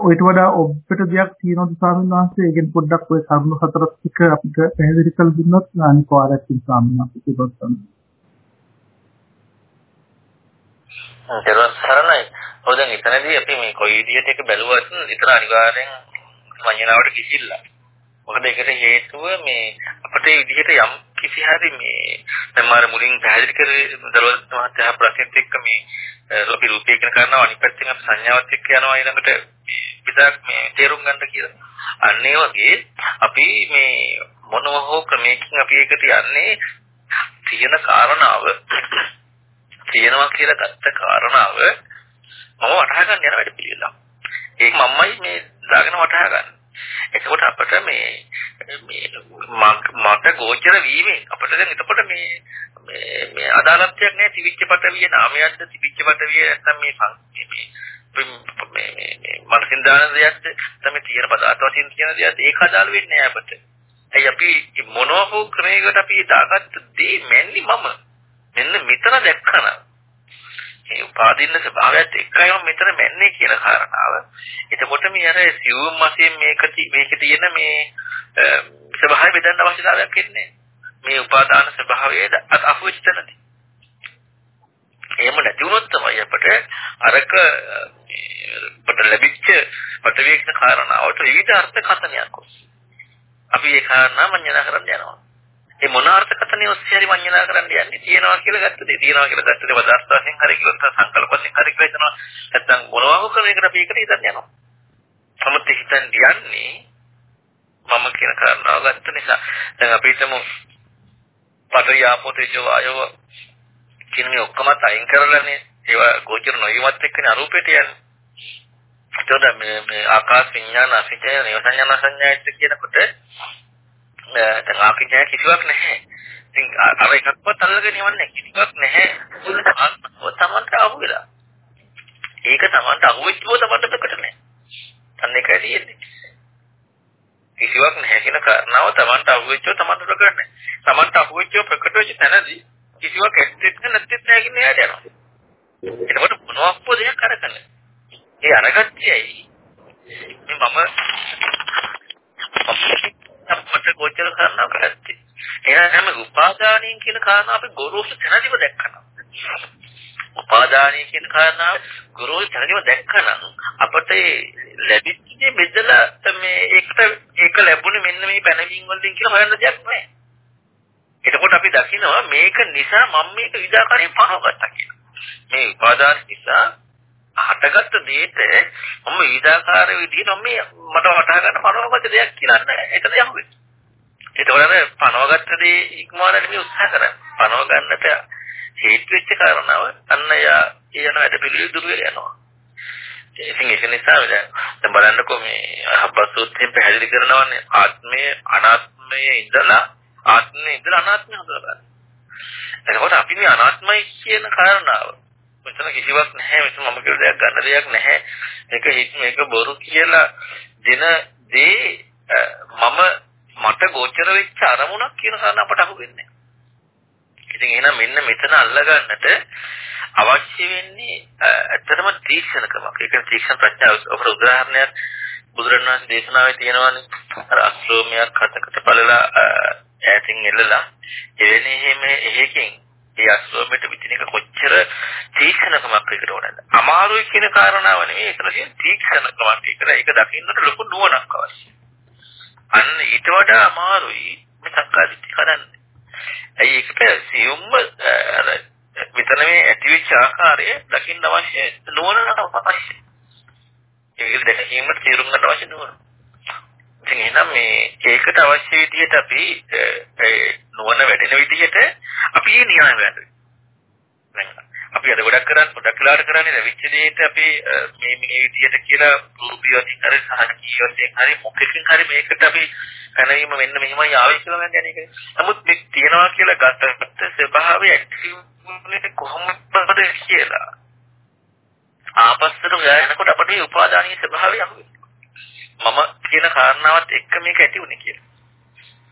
ඔයිට වඩා ඔබට දෙයක් තියෙනවද ස්වාමීන් වහන්සේ? ඒකෙන් පොඩ්ඩක් ඔය කරුණු හතරක් ටික අපිට පැහැදිලි කරලා දුන්නොත් අනිත් වාරයකින් ස්වාමීන් වහන්සේ කිව්වොත් තමයි. ඒක සරණයි. ඔය දැන් එතනදී අපි මේ කොයි විදිහට එක බැලුවත් විතර අනිවාර්යෙන් සංඥාවට කිසිල්ලා. මොකද ඒකට හේතුව මේ අපිට මේ විදිහට යම් කිසි හරි මේ දැන් මාර මුලින් පැහැදිලි කරේ දරවල් මහත්තයා ප්‍රශ්නෙත් එක්ක මේ අපි රූපය කියන කාරණාව අනිත් පැත්තෙන් අපි සංඥාවත් එක්ක යනවා ඊළඟට විතරක් මේ තේරුම් ගන්න කියලා. අන්න ඒ වගේ අපි මේ මොනව හෝ ක්‍රමයකින් අපි ඒකට යන්නේ තියෙන කාරණාව තියෙනවා කියලා ගත්ත කාරණාව මම වටහා ගන්න යන වැඩ පිළිවෙලක්. ඒක මමයි මේ දාගෙන වටහා ගන්න. එතකොට අපිට මේ මට ගෝචර වීමෙන් අපිට දැන් එතකොට මේ මේ මේ අදාළත්වයක් නැහැ තිවිච්ච පටවිය නාමයක්ද තිවිච්ච පටවිය නැත්නම් මේ මේ මේ මේ මනසින් දාන දෙයක්ද තමයි තියෙන පදාර්ථ වශයෙන් කියන දෙයක්ද ඒක අදාළ වෙන්නේ නැහැ අපිට. ඇයි අපි මොනෝ ක්‍රමයකට අපි දාගත්ත දේ මැන්නේ මම. මෙන්න මෙතන දැක්කම මේ උපාදින්න ස්වභාවයත් එක්කම මෙතන මැන්නේ කියන කාරණාව. එතකොට මේ අර සිවුම් වශයෙන් මේක මේක තියෙන මේ ස්වභාවය බෙදන්න අවශ්‍යතාවයක් එන්නේ. මේ උපාදාන ස්වභාවයේ අහුවෙච්චතනදී. එහෙම නැති වුණොත් තමයි අපිට අරක අපට ලැබිච්ච පටවේක්ෂ කාරණාවට විවිධ අර්ථ කතනයක් අපි ඒ කාරණා මඤ්ඤණා කරන්න යනවා. ඒ මොන අර්ථකථනය ඔස්සේ හරි මඤ්ඤණා කරන්න යන්නේ තියනවා කියලා ගත්ත දේ තියනවා කියලා ගත්ත දේ පදාර්ථ වශයෙන් හරි කිව්වොත් සංකල්ප වශයෙන් හරි කියලා හිතනවා. නැත්නම් මොනවා හෝ කරේකට අපි ඒකට හිතන්න යනවා. සමත් හිතන් යන්නේ මම කියන කාරණාව ගත්ත නිසා. දැන් අපි හිතමු පඨවි ආපෝ තේජෝ වායෝ කියන මේ ඔක්කොම අයින් කරලානේ. ඒවා ගෝචර නොවීමත් එක්කනේ අරූපයට යන්නේ. එතකොට මේ මේ ආකාශ විඥාන අසිතේ නිවසඤ්ඤාන සංඥායිත් කියනකොට දැන් ආකින්චය කිසිවක් නැහැ. ඉතින් අර එකක්වත් අල්ලගෙන යවන්නේ කිසිවක් නැහැ. මොකද තමන්ට අහු වෙලා. ඒක තමන්ට අහු වෙච්ච බව තමන්ට ප්‍රකට නැහැ. අන්න ඒකයි තියෙන්නේ. කිසිවක් නැහැ කියන කාරණාව Tamanට අහුවෙච්චව Tamanට ප්‍රකටයි. Tamanට අහුවෙච්චව ප්‍රකට වෙච්ච තැනදී කිසිවක් ඇත්තෙත් නැත්තෙත් නැහැ කියන එයාට යනවා. එතකොට මොනවක් පොදයක් අරගෙන. ඒ අරගත්තේයි මේ මම අපිට ගෝචර කරනවා කරත්තේ. එහෙනම් හැම උපාදානයෙන් කියන කාරණාව අපි ගොරෝසු තැනදීම දැක්කනවා. උපාදානය කියන කාරණාව ගොරෝසු තැනදීම දැක්කනම් අපට ලැබිච්ච බෙදලා මේ ඒකට ඒක ලැබුණේ මෙන්න මේ පැනවීම වලින් කියලා හොයන්න දෙයක් නැහැ. එතකොට අපි දකිනවා මේක නිසා මම මේක විඩාකාරයෙන් පනවගත්තා කියලා. මේ උපාදාන නිසා හටගත්ත දෙයට මම විඩාකාර විදිහට මේ මට වටහා ගන්න පනවගත්ත දෙයක් කියලා නෑ. එතන යහුවේ. ඒතකොට අර පනවගත්ත දේ ඉක්මවන්න මේ උත්සාහ කරන්නේ. පනව ගන්නට හේතු වෙච්ච කාරණාව අන්න යා යන වැඩ පිළිවෙල දුර වෙලා යනවා. ඉතින් ඒක නිසා දැන් බලන්නකෝ මේ හබ්බසූත්‍රයෙන් පැහැදිලි කරනවානේ ආත්මය අනාත්මයේ ඉඳලා ආත්මයේ ඉඳලා අනාත්මය හඳුනගන්න. එතකොට අපි මේ අනාත්මයි කියන කාරණාව මෙතන කිසිවක් නැහැ මෙතන මම කියලා දෙයක් ගන්න දෙයක් නැහැ. මේක හිත මේක බොරු කියලා දෙන දේ මම මට ගෝචර වෙච්ච අරමුණක් කියන කාරණා අපට අහු වෙන්නේ. ඉතින් එහෙනම් මෙන්න මෙතන අල්ලගන්නට අවශ්‍ය වෙන්නේ ඇත්තටම තීක්ෂණකමක්. ඒක තීක්ෂණ ප්‍රඥාව. ඔකට උදාහරණයක් බුදුරණවහන්සේ දේශනාවේ තියෙනවානේ. අර අශ්‍රෝමයක් හතකට බලලා ඈතින් එල්ලලා එවෙන එහෙම එහෙකින් ඒ අශ්‍රෝමයට විදින එක කොච්චර තීක්ෂණකමක් එකට ඕනද? අමාරුයි කියන කාරණාව නෙවෙයි ඒතර තියෙන තීක්ෂණකමක්. ඒක ඒක දකින්නට ලොකු නුවණක් අවශ්‍යයි. අන්න ඊට වඩා අමාරුයි මේ සක්කාදිට්ඨිය කරන්නේ. ඇයි ඒකට සියුම්ම අර මෙතන මේ ඇතිවෙච්ච ආකාරය දකින්න අවශ්‍ය නුවණ අවශ්‍යයි. ඒක දැකීමට තීරුම් ගන්න අවශ්‍ය නුවණ. ඉතින් එහෙනම් මේ ඒකට අවශ්‍ය විදිහට අපි ඒ නුවණ වැඩෙන විදිහට අපි මේ න්‍යාය ගන්නවා. අපි අද ගොඩක් කරන්නේ ගොඩක් වෙලාවට කරන්නේ ලැබිච්ච දෙයට අපි මේ මේ විදිහට කියලා රූපියකින් හරි සහනකීයකින් හරි මොකකින් හරි මේකට අපි පැනවීම මෙන්න මෙහෙමයි ආවේ කියලා නම් යන්නේ. නමුත් මේ තියනවා කියලා ගත්ත ස්වභාවය ඇක්ටිව් උනේ කොහොමද කියලා ආපස්සට යනකොට අපිට මේ උපාදානීය ස්වභාවය අහුවෙනවා මම කියන කාරණාවත් එක්ක මේක ඇති උනේ කියලා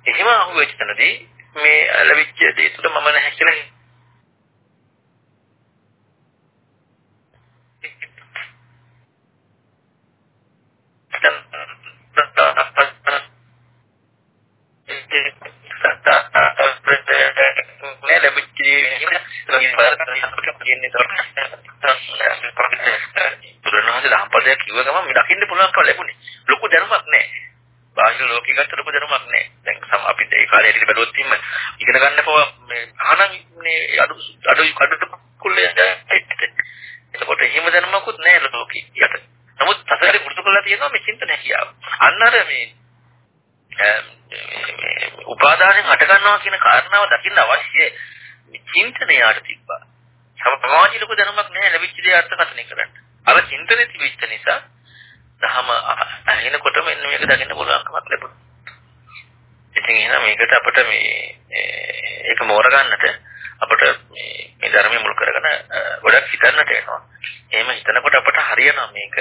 එහෙම අහුවෙච්ච තැනදී මේ ලැබිච්ච දේ තුළ මම නැහැ කියලා බුදුරණවහන්සේ දහම්පදයක් කිව්ව ගමන් මේ දකින්න පුළුවන්කම ලැබුණේ. ලොකු දැනුමක් නැහැ. බාහිර ලෝකේ ගත්ත ලොකු දැනුමක් නැහැ. දැන් සම අපි ඒ කාලේ හිටිය බැලුවොත් ඉන්න ඉගෙන ගන්න පොව මේ අහනම් මේ අඩු අඩු කඩට කුල්ලේ එතකොට එහෙම දැනුමකුත් නැහැ ලෝකේ යට. නමුත් සසරේ පුරුදු කරලා තියෙනවා මේ චින්තන හැකියාව. අන්න අර මේ උපාදානෙන් හට ගන්නවා කියන කාරණාව දකින්න අවශ්‍ය චින්තනය යාට තිබ්බා. සමාජ ලොකු දැනුමක් නැහැ ලැබිච්ච දේ අර්ථකථනය කරන්න. අර චින්තනෙ තිබිච්ච නිසා දහම අහිනකොට මෙන්න මේක දකින්න පුළුවන්කමක් ලැබුණා. ඉතින් එහෙනම් මේකට අපිට මේ ඒක මෝර ගන්නට අපිට මේ මේ ධර්මයේ මුල් කරගෙන ගොඩක් හිතන්නට වෙනවා. එහෙම හිතනකොට අපිට හරියනවා මේක.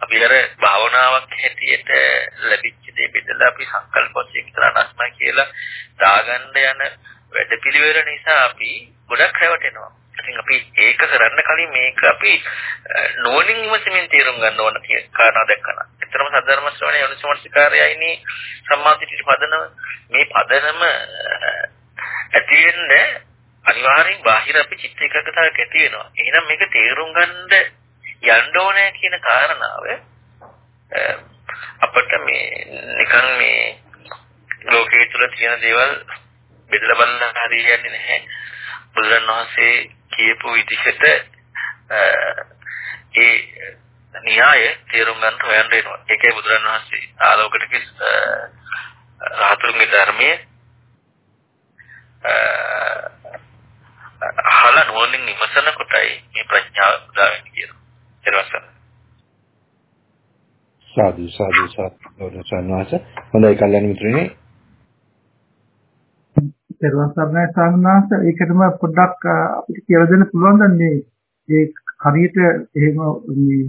අපි අර භාවනාවක් හැටියට ලැබිච්ච දේ බෙදලා අපි සංකල්ප වශයෙන් කරනස්ම කියලා දාගන්න යන වැඩපිළිවෙල නිසා අපි ගොඩක් රැවටෙනවා. ඉතින් අපි ඒක කරන්න කලින් මේක අපි නෝනින් විමසමින් තේරුම් ගන්න ඕන කියන කාරණා දැක්කන. එතරම් සද්ධර්ම ශ්‍රවණය යොනිසමර්ශිකාරයයිනි සම්මාදිටි පදනම මේ පදනම ඇති වෙන්නේ අනිවාර්යෙන් බාහිර අපි චිත්ත එකගතාවයක් ඇති වෙනවා. එහෙනම් මේක තේරුම් ගන්න යන්න ඕනේ කියන කාරණාව අපිට මේ නිකන් මේ ලෝකයේ තුල තියෙන දේවල් බෙදලා බලන්න හරියන්නේ නැහැ. බුදුරණවහන්සේ කියපු විදිහට ඒ න්‍යාය තේරුම් ගන්න හොයන්න වෙනවා. ඒකයි බුදුරණවහන්සේ ආලෝකයට කිස් රහතුන්ගේ ධර්මයේ අහලා නුවණින් විමසන කොටයි මේ ප්‍රඥාව උදා වෙන්නේ කියනවා. ඊට සාදු සාදු සාදු සන්වාස හොඳයි කල්යනා මිත්‍රනේ පෙරවන් සර්ණයි සාමනාස ඒකටම පොඩ්ඩක් අපිට කියලා දෙන්න පුළුවන් දැන් මේ ඒ හරියට එහෙම මේ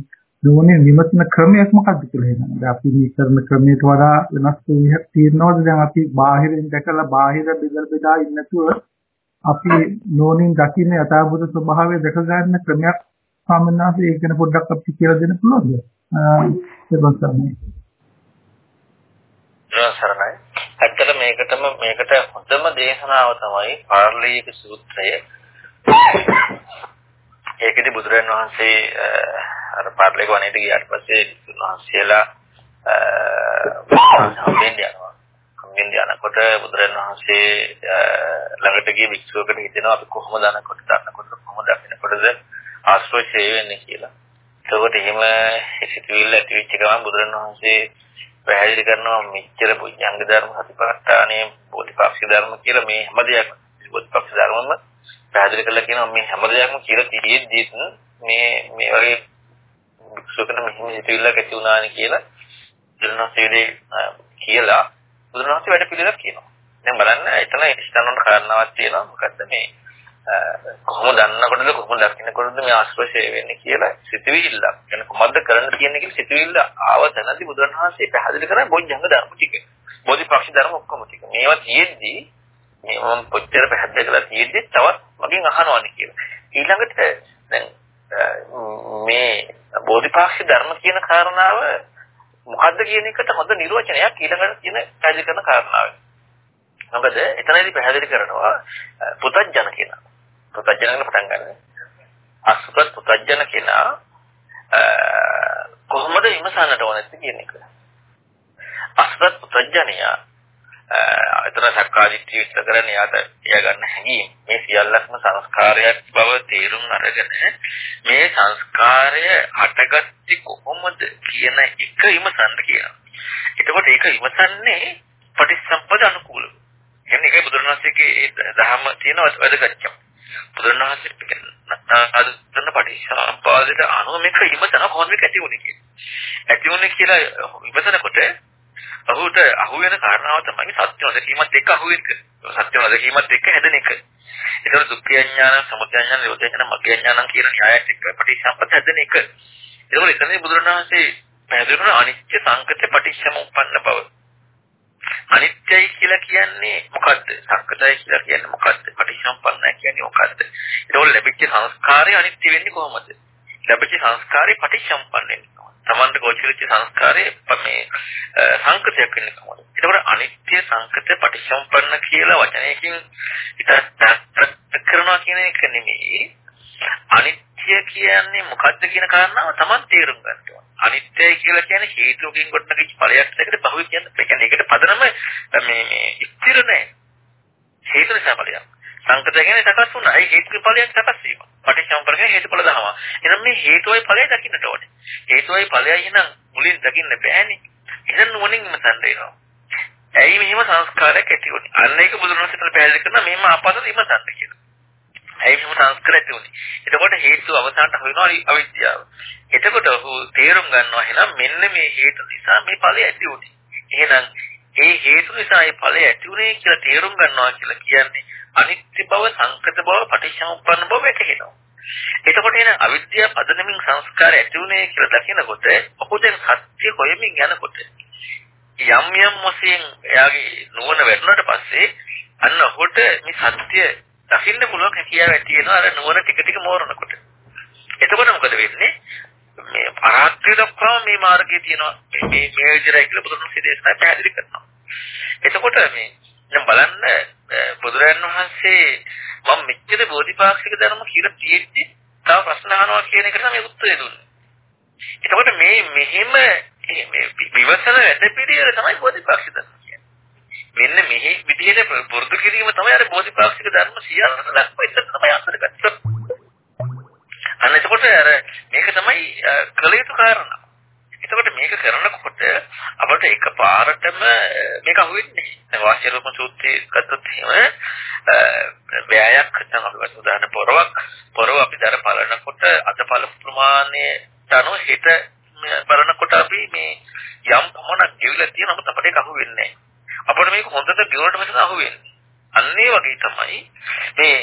නෝනේ විමසන ක්‍රමයක් මොකක්ද කියලා හිතනවා. දැන් අපි මේ කරන ක්‍රමයට වඩා වෙනස් විදිහක් තියෙනවද? දැන් අපි බාහිරින් දැකලා බාහිර බෙදලා බෙදා ඉන්නතුව අපි නෝනින් දකින්න යථාභූත ස්වභාවය දැක ගන්න ක්‍රමයක් සාමාන්‍යයෙන් ඒක ගැන පොඩ්ඩක් අපිට කියලා දෙන්න පුළුවන්ද? ඒක තමයි. සරණයි. ඇත්තට මේකටම මේකට හොඳම දේශනාව තමයි පාර්ලීක සූත්‍රය. ඒකෙදි බුදුරජාණන් වහන්සේ අර පාර්ලීක වනයේට ගියාට පස්සේ උන්වහන්සේලා හම්බෙන්න යනවා. හම්බෙන්න යනකොට බුදුරජාණන් වහන්සේ ළඟට ගිය වික්ෂුවකට හිතෙනවා අපි කොහොමද අනකොට දන්නකොට කොහොමද අපිනකොටද ආශ්‍රය වෙන්නේ කියලා. ඒකට එහෙම සිතුවිල්ල ඇති වෙච්ච ගමන් බුදුරජාණන් වහන්සේ පැහැදිලි කරනවා මෙච්චර පුඤ්ඤාංග ධර්ම සතිපට්ඨානේ බෝධිපාක්ෂික ධර්ම කියලා මේ හැම දෙයක්ම බෝධිපාක්ෂික ධර්මම පැහැදිලි කරලා කියනවා මේ හැම දෙයක්ම කියලා තියෙද්දිත් මේ මේ වගේ සුකන මෙහෙම හිතවිල්ලක් ඇති වුණානේ කියලා බුදුරණවහන්සේ කියලා බුදුරණවහන්සේ වැඩ පිළිවෙලක් කියනවා. දැන් බලන්න එතන ඉස්තනන කාරණාවක් තියෙනවා. මොකද්ද මේ කොහොමද දන්නකොටද කොහොමද දකින්නකොටද මේ ආශ්‍රය වෙන්නේ කියලා සිතවිල්ල. يعني කොහොමද කරන්න තියෙන්නේ කියලා සිතවිල්ල ආව තැනදී බුදුරණවහන්සේ පැහැදිලි කරා බොජ්ජංග ධර්ම ටික. බෝධිපක්ෂ ධර්ම ඔක්කොම ටික. මේවා තියෙද්දි මේ මම කොච්චර පැහැදිලි කරලා තියෙද්දි තවත් මගෙන් අහනවානේ කියලා. ඊළඟට දැන් මේ බෝධිපාක්ෂ ධර්ම කියන කාරණාව මොකද්ද කියන එකට හොඳ නිර්වචනයක් ඊළඟට කියන පැහැදිලි කරන කාරණාව. මොකද එතනදී පැහැදිලි කරනවා පුතඥ කියනවා. පුතඥ ගැන පටන් ගන්න. අසුපත් පුතඥ කියනවා කොහොමද විමසන්නට ඕනද කියන එක. අසුපත් පුතඥයා එතන සක්කාදිට්ඨිය විස්තර කරන්නේ යාට එයා ගන්න හැඟීම් මේ සියල්ලක්ම සංස්කාරයක් බව තේරුම් අරගෙන මේ සංස්කාරය හටගatti කොහොමද කියන එක විමසන්න කියනවා. එතකොට ඒක විමසන්නේ පටිච්චසම්පද අනුකූලව. කියන්නේ ඒකයි බුදුරණවහන්සේගේ දහම තියෙන වැදගත්කම. බුදුරණවහන්සේ අදුන පටිච්චසම්පාදයට අනුව මේක විමසන කොහොමද ඇති වුනේ කියලා. ඇති වුනේ කියලා විමසනකොට ඔහුට අහු වෙන කාරණාව තමයි සත්‍ය නොදැකීමත් එක්ක අහු වෙක. සත්‍ය නොදැකීමත් එක්ක හැදෙන එක. ඒතර දුක්ඛ ඥාන, සමුදය ඥාන, නිරෝධ ඥාන, මග්ග ඥාන කියන න්‍යායත් එක්ක පටිච්චසමුප්පාද හැදෙන එක. ඒකෝල එතනදී බුදුරණවහන්සේ පැහැදිලි කරන අනිත්‍ය සංකත පටිච්චසමුප්පන්න බව. අනිත්‍යයි කියලා කියන්නේ මොකද්ද? සක්කතයි කියලා කියන්නේ මොකද්ද? පටිච්චසමුප්පන්නයි කියන්නේ මොකද්ද? ඒකෝල ලැබිච්ච සංස්කාරය අනිත්‍ය වෙන්නේ කොහොමද? ලැබිච්ච සංස්කාරය පටිච්චසමුප්පන්න වෙන්නේ. තමන්ට ගෝචරිත සංස්කාරයේ මේ සංකතයක් වෙන්නේ කොහොමද? ඒකවල අනිත්‍ය සංකත පටිච්චසමුප්පන්න කියලා වචනයකින් ඉතත් කරනවා කියන එක නෙමෙයි. අනිත්‍ය කියන්නේ මොකද්ද කියන කාරණාව තමන් තේරුම් ගන්න ඕන. අනිත්‍යයි කියලා කියන්නේ හේතුකින් ගොඩනගිච්ච ඵලයක් එකට බහුව කියන්නේ. ඒ කියන්නේ ඒකට පදනම මේ මේ ස්ථිර නැහැ. හේතු නිසා ඵලයක්. සංකත කියන්නේ සකස් වුණා. ඒ හේතු ඵලයක් සකස් වීම. පටිච්චසමුප්පාදයේ හේතුඵල දහම. එහෙනම් මේ හේතුවයි ඵලයයි දකින්නට ඕනේ. හේතුවයි ඵලයයි එහෙනම් මුලින් දකින්න බෑනේ. එහෙනම් නුවණින් මතන්න වෙනවා. ඇයි මෙහෙම සංස්කාරයක් ඇති වුනේ? අන්න ඒක බුදුරජාණන් වහන්සේ පැහැදිලි කරනවා මෙහෙම ආපස්සට ඉමතන්න කියලා. ඇයි මෙහෙම සංස්කාර ඇති වුනේ? එතකොට හේතු අවසානට හොයනවා අවිද්‍යාව. එතකොට ඔහු තේරුම් ගන්නවා එහෙනම් මෙන්න මේ හේතු නිසා මේ ඵලය ඇති වුනේ. එහෙනම් ඒ හේතු නිසා ඒ ඵලය ඇති වුනේ කියලා තේරුම් ගන්නවා කියලා කියන්නේ අනිත්‍ය බව, සංකත බව, පටිච්චසමුප්පන්න බව වැටහෙනවා. එතකොට එන අවිද්‍යාව පදනමින් සංස්කාර ඇති වුනේ කියලා දකිනකොට ඔහු දැන් සත්‍ය හොයමින් යනකොට යම් යම් වශයෙන් එයාගේ නුවණ වැඩුණාට පස්සේ අන්න ඔහුට මේ සත්‍ය දකින්න පුළුවන් හැකියාව ඇති වෙනවා අර නුවණ ටික ටික මෝරනකොට. එතකොට මොකද වෙන්නේ? මේ පරාක්‍රිය දක්වාම මේ මාර්ගයේ තියෙනවා මේ මේ විදිහටයි කියලා බුදුරජාණන් දේශනා පැහැදිලි කරනවා. එතකොට මේ දැන් බලන්න බුදුරජාණන් වහන්සේ මම මෙච්චර බෝධිපාක්ෂික ධර්ම කියලා තියෙද්දි තව ප්‍රශ්න අහනවා කියන එකට තමයි උත්තරය දුන්නේ. එතකොට මේ මෙහෙම මේ විවසන වැඩපිළිවෙල තමයි බෝධිපාක්ෂික ධර්ම කියන්නේ. මෙන්න මෙහි විදිහට පුරුදු කිරීම තමයි අර බෝධිපාක්ෂික ධර්ම සියල්ල දක්වා ඉස්සර තමයි අන්තර්ගත. අන්න එතකොට අර මේක තමයි කළ යුතු කාරණා. එතකොට මේක කරනකොට අපිට එකපාරටම මේක අහුවෙන්නේ නැහැ. වාසිය රූප සූත්‍රයේ ගත්තොත් එහෙම වෑයක් නැත්නම් අපි ගත්ත උදාහරණ පොරවක් පොරව අපි දර බලනකොට අතපල ප්‍රමාණය තනෝ හිත බලනකොට අපි මේ යම් පමණක් ගෙවිලා තියෙන නමුත් අපිට ඒක අහුවෙන්නේ නැහැ. අපිට මේක හොඳට ගෙවුවට මෙතන අහුවෙන්නේ. අන්න ඒ වගේ තමයි මේ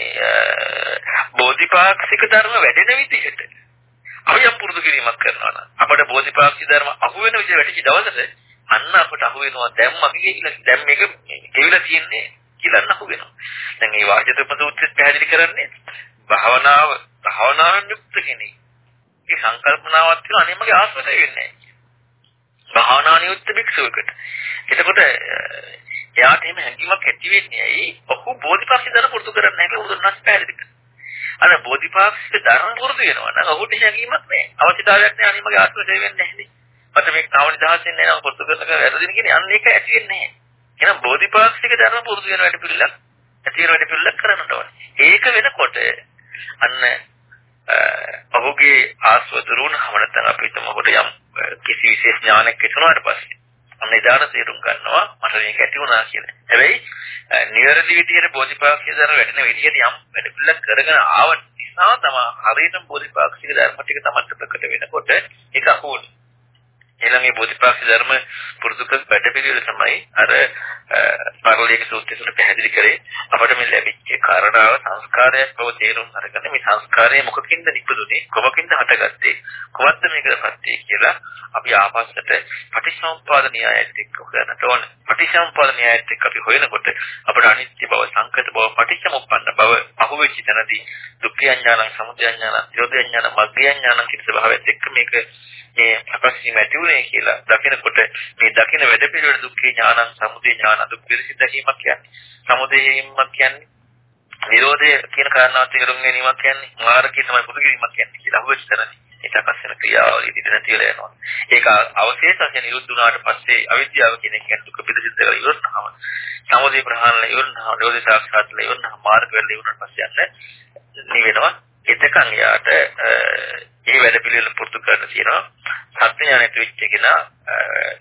බෝධිපාක්ෂික ධර්ම වැඩෙන විදිහට අපි යම් පුරුදු කිරීමක් කරනවා නම් අපට බෝධිපාක්ෂි ධර්ම අහු වෙන විදිහ වැටිච්ච දවසට අන්න අපට අහු වෙනවා දැන් මගේ කියලා දැන් මේක ගෙවිලා තියෙන්නේ කියලා අහු වෙනවා. දැන් මේ වාචික සූත්‍රය පැහැදිලි කරන්නේ භාවනාව භාවනාවෙන් යුක්ත කෙනෙක්. ඒ සංකල්පනාවක් තියෙන අනේ මගේ ආස්වද වෙන්නේ නැහැ. භාවනානියුක්ත භික්ෂුවකට. එතකොට එයාට එහෙම හැඟීමක් ඇති වෙන්නේ ඇයි? ඔහු බෝධිපාක්ෂි ධර්ම පුරුදු කරන්නේ නැහැ කියලා උදුන්නස් පැහැදිලි කරනවා. අර බෝධිපාක්ෂික ධර්ම පුරුදු වෙනවා නම් ඔහුට හැඟීමක් නැහැ. අවශ්‍යතාවයක් නැහැ අනේ මගේ ආත්ම දේ වෙන්නේ නැහැ. මට මේක තාම නිදහසින් නෑ නම් පුරුදු කරන එක වැරදිද කියන්නේ අන්න ඒක ඇති වෙන්නේ නැහැ. එහෙනම් බෝධිපාක්ෂික ධර්ම පුරුදු වෙන වැඩ පිළිලක් ඇති වෙන වැඩ පිළිලක් කරන්නට ඕනේ. ඒක වෙනකොට අන්න ඔහුගේ ආස්වදරුණම නැත්නම් අපි හිතමු ඔහුට යම් කිසි විශේෂ ඥානයක් ඇතුණාට පස්සේ අන්න එදාට තේරුම් ගන්නවා මට මේක ඇති වුණා කියලා. හැබැයි නිවැරදි විදිහට බෝධිපාක්ෂික ධර්ම වැඩෙන විදිහට යම් වැඩ පිළිලක් කරගෙන ආව නිසා තමයි හරියටම බෝධිපාක්ෂික ධර්ම ටික තමයි ප්‍රකට වෙනකොට ඒක අහුවුනේ. එහෙනම් මේ බෝධිපාක්ෂික ධර්ම පුරුදු කර වැඩ පිළිවෙල තමයි අර පාරලීක සූත්‍රය තුළ පැහැදිලි කරේ අපට මේ ලැබිච්ච කාරණාව සංස්කාරයක් බව තේරුම් අරගෙන මේ සංස්කාරය මොකකින්ද නිපදුනේ කොමකින්ද හටගත්තේ කොහොමද මේකටපත් කියලා අපි ආපස්සට පටිච්චසමුප්පාද න්‍යායයත් එක්ක හොයන්නට ඕන. පටිච්චසමුප්පාද න්‍යායයත් එක්ක අපි හොයනකොට අපට අනිත්‍ය බව සංකත බව පටිච්චසමුප්පන්න බව අහුවෙච්ච තැනදී දුක්ඛ ඥානං සමුදය ඥානං නිරෝධ ඥානං මග්ග ඥානං කියන ස්වභාවයත් එක්ක මේක මේ අපස්සීම ඇති උනේ කියලා දකිනකොට මේ දකින වැඩ පිළිවෙල දුක්ඛේ ඥානං සමුදය ඥාන දුක් පිළිසිත දැකීමක් කියන්නේ. සමුදයීමක් කියන්නේ නිරෝධය කියන කාරණාවත් තේරුම් ගැනීමක් කියන්නේ මාර්ගය තමයි පුදු කිරීමක් කියන්නේ කියලා අහුවෙච්ච තරනේ. ඒක අපස්සන ක්‍රියාවලිය දිදෙන තියලා යනවා. ඒක අවශේෂ වශයෙන් නිරුද්ධ වුණාට පස්සේ අවිද්‍යාව කියන එක කියන්නේ දුක පිළිසිත කරලා ඉවරනහම සමුදය ප්‍රහාණය ඉවරනහම නිරෝධය සාක්ෂාත් ඉවරනහම මාර්ග වෙල ඉවරනට පස්සේ යන්නේ නිවෙනවා. එතකන් යාට මේ වැඩ පිළිවෙල පුරුදු කරන්න තියෙනවා. සත්‍ය ඥානෙට වෙච්ච කෙනා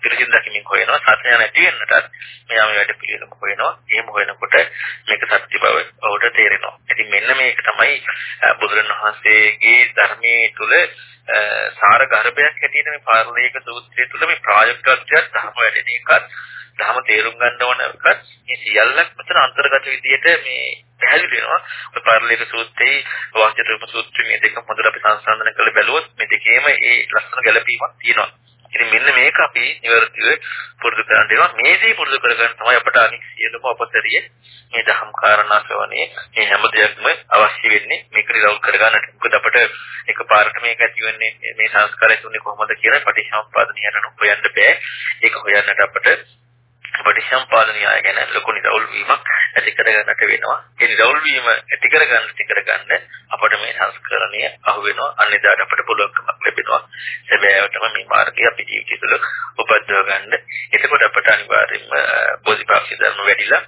පිළිසින් දකිමින් හොයනවා. සත්‍ය ඥාන ඇති වෙන්නටත් මෙයා මේ වැඩ පිළිවෙලම හොයනවා. එහෙම හොයනකොට මේක සත්‍ය බව ඔහුට තේරෙනවා. ඉතින් මෙන්න මේක තමයි බුදුරණවහන්සේගේ ධර්මයේ තුල සාර ගර්භයක් හැටියට මේ පාරලීක සූත්‍රය තුල මේ ප්‍රායෝගිකත්වයක් ධර්ම වැඩෙන එකත් ධර්ම තේරුම් ගන්න ඕන එකත් මේ සියල්ලක් මෙතන අන්තර්ගත විදිහට මේ පැහැදිලි වෙනවා. ඔය පාරලීක සූත්‍රයේ වාක්‍යතරම සූත්‍රයේ මේ දෙක හොඳට අපි සංසන්දනය කරලා බැලුවොත් මේ දෙකේම ඒ ලස්සන ගැළපීමක් තියෙනවා. ඉතින් මෙන්න මේක අපි නිවර්තිව පුරුදු කරන් දෙනවා. මේ දේ පුරුදු කරගන්න තමයි අපට අනික් සියලුම අපතරිය මේ දහම් කාරණා ශ්‍රවණේ මේ හැම දෙයක්ම අවශ්‍ය වෙන්නේ මේක නිරවුල් කරගන්නට. මොකද අපිට එකපාරට මේක ඇති වෙන්නේ මේ සංස්කාරය තුනේ කොහොමද කියලා පටිච්චසමුප්පාද නිහරණ හොයන්න බෑ. ඒක හොයන්නට අපිට පටිච්චසමුපාද න්‍යාය ගැන ලොකු නිරවුල් වීමක් ඇති කරගන්නට වෙනවා. ඒ නිරවුල් වීම ඇති කරගන්න ඇති කරගන්න අපිට මේ සංස්කරණය අහු වෙනවා. අනිදාට අපිට පුළුවන්කමක් ලැබෙනවා. සැබෑවටම මේ මාර්ගය අපි ජීවිතය තුළ උපද්දව ගන්න. එතකොට අපිට අනිවාර්යයෙන්ම බෝධිපාක්ෂි ධර්ම වැඩිලා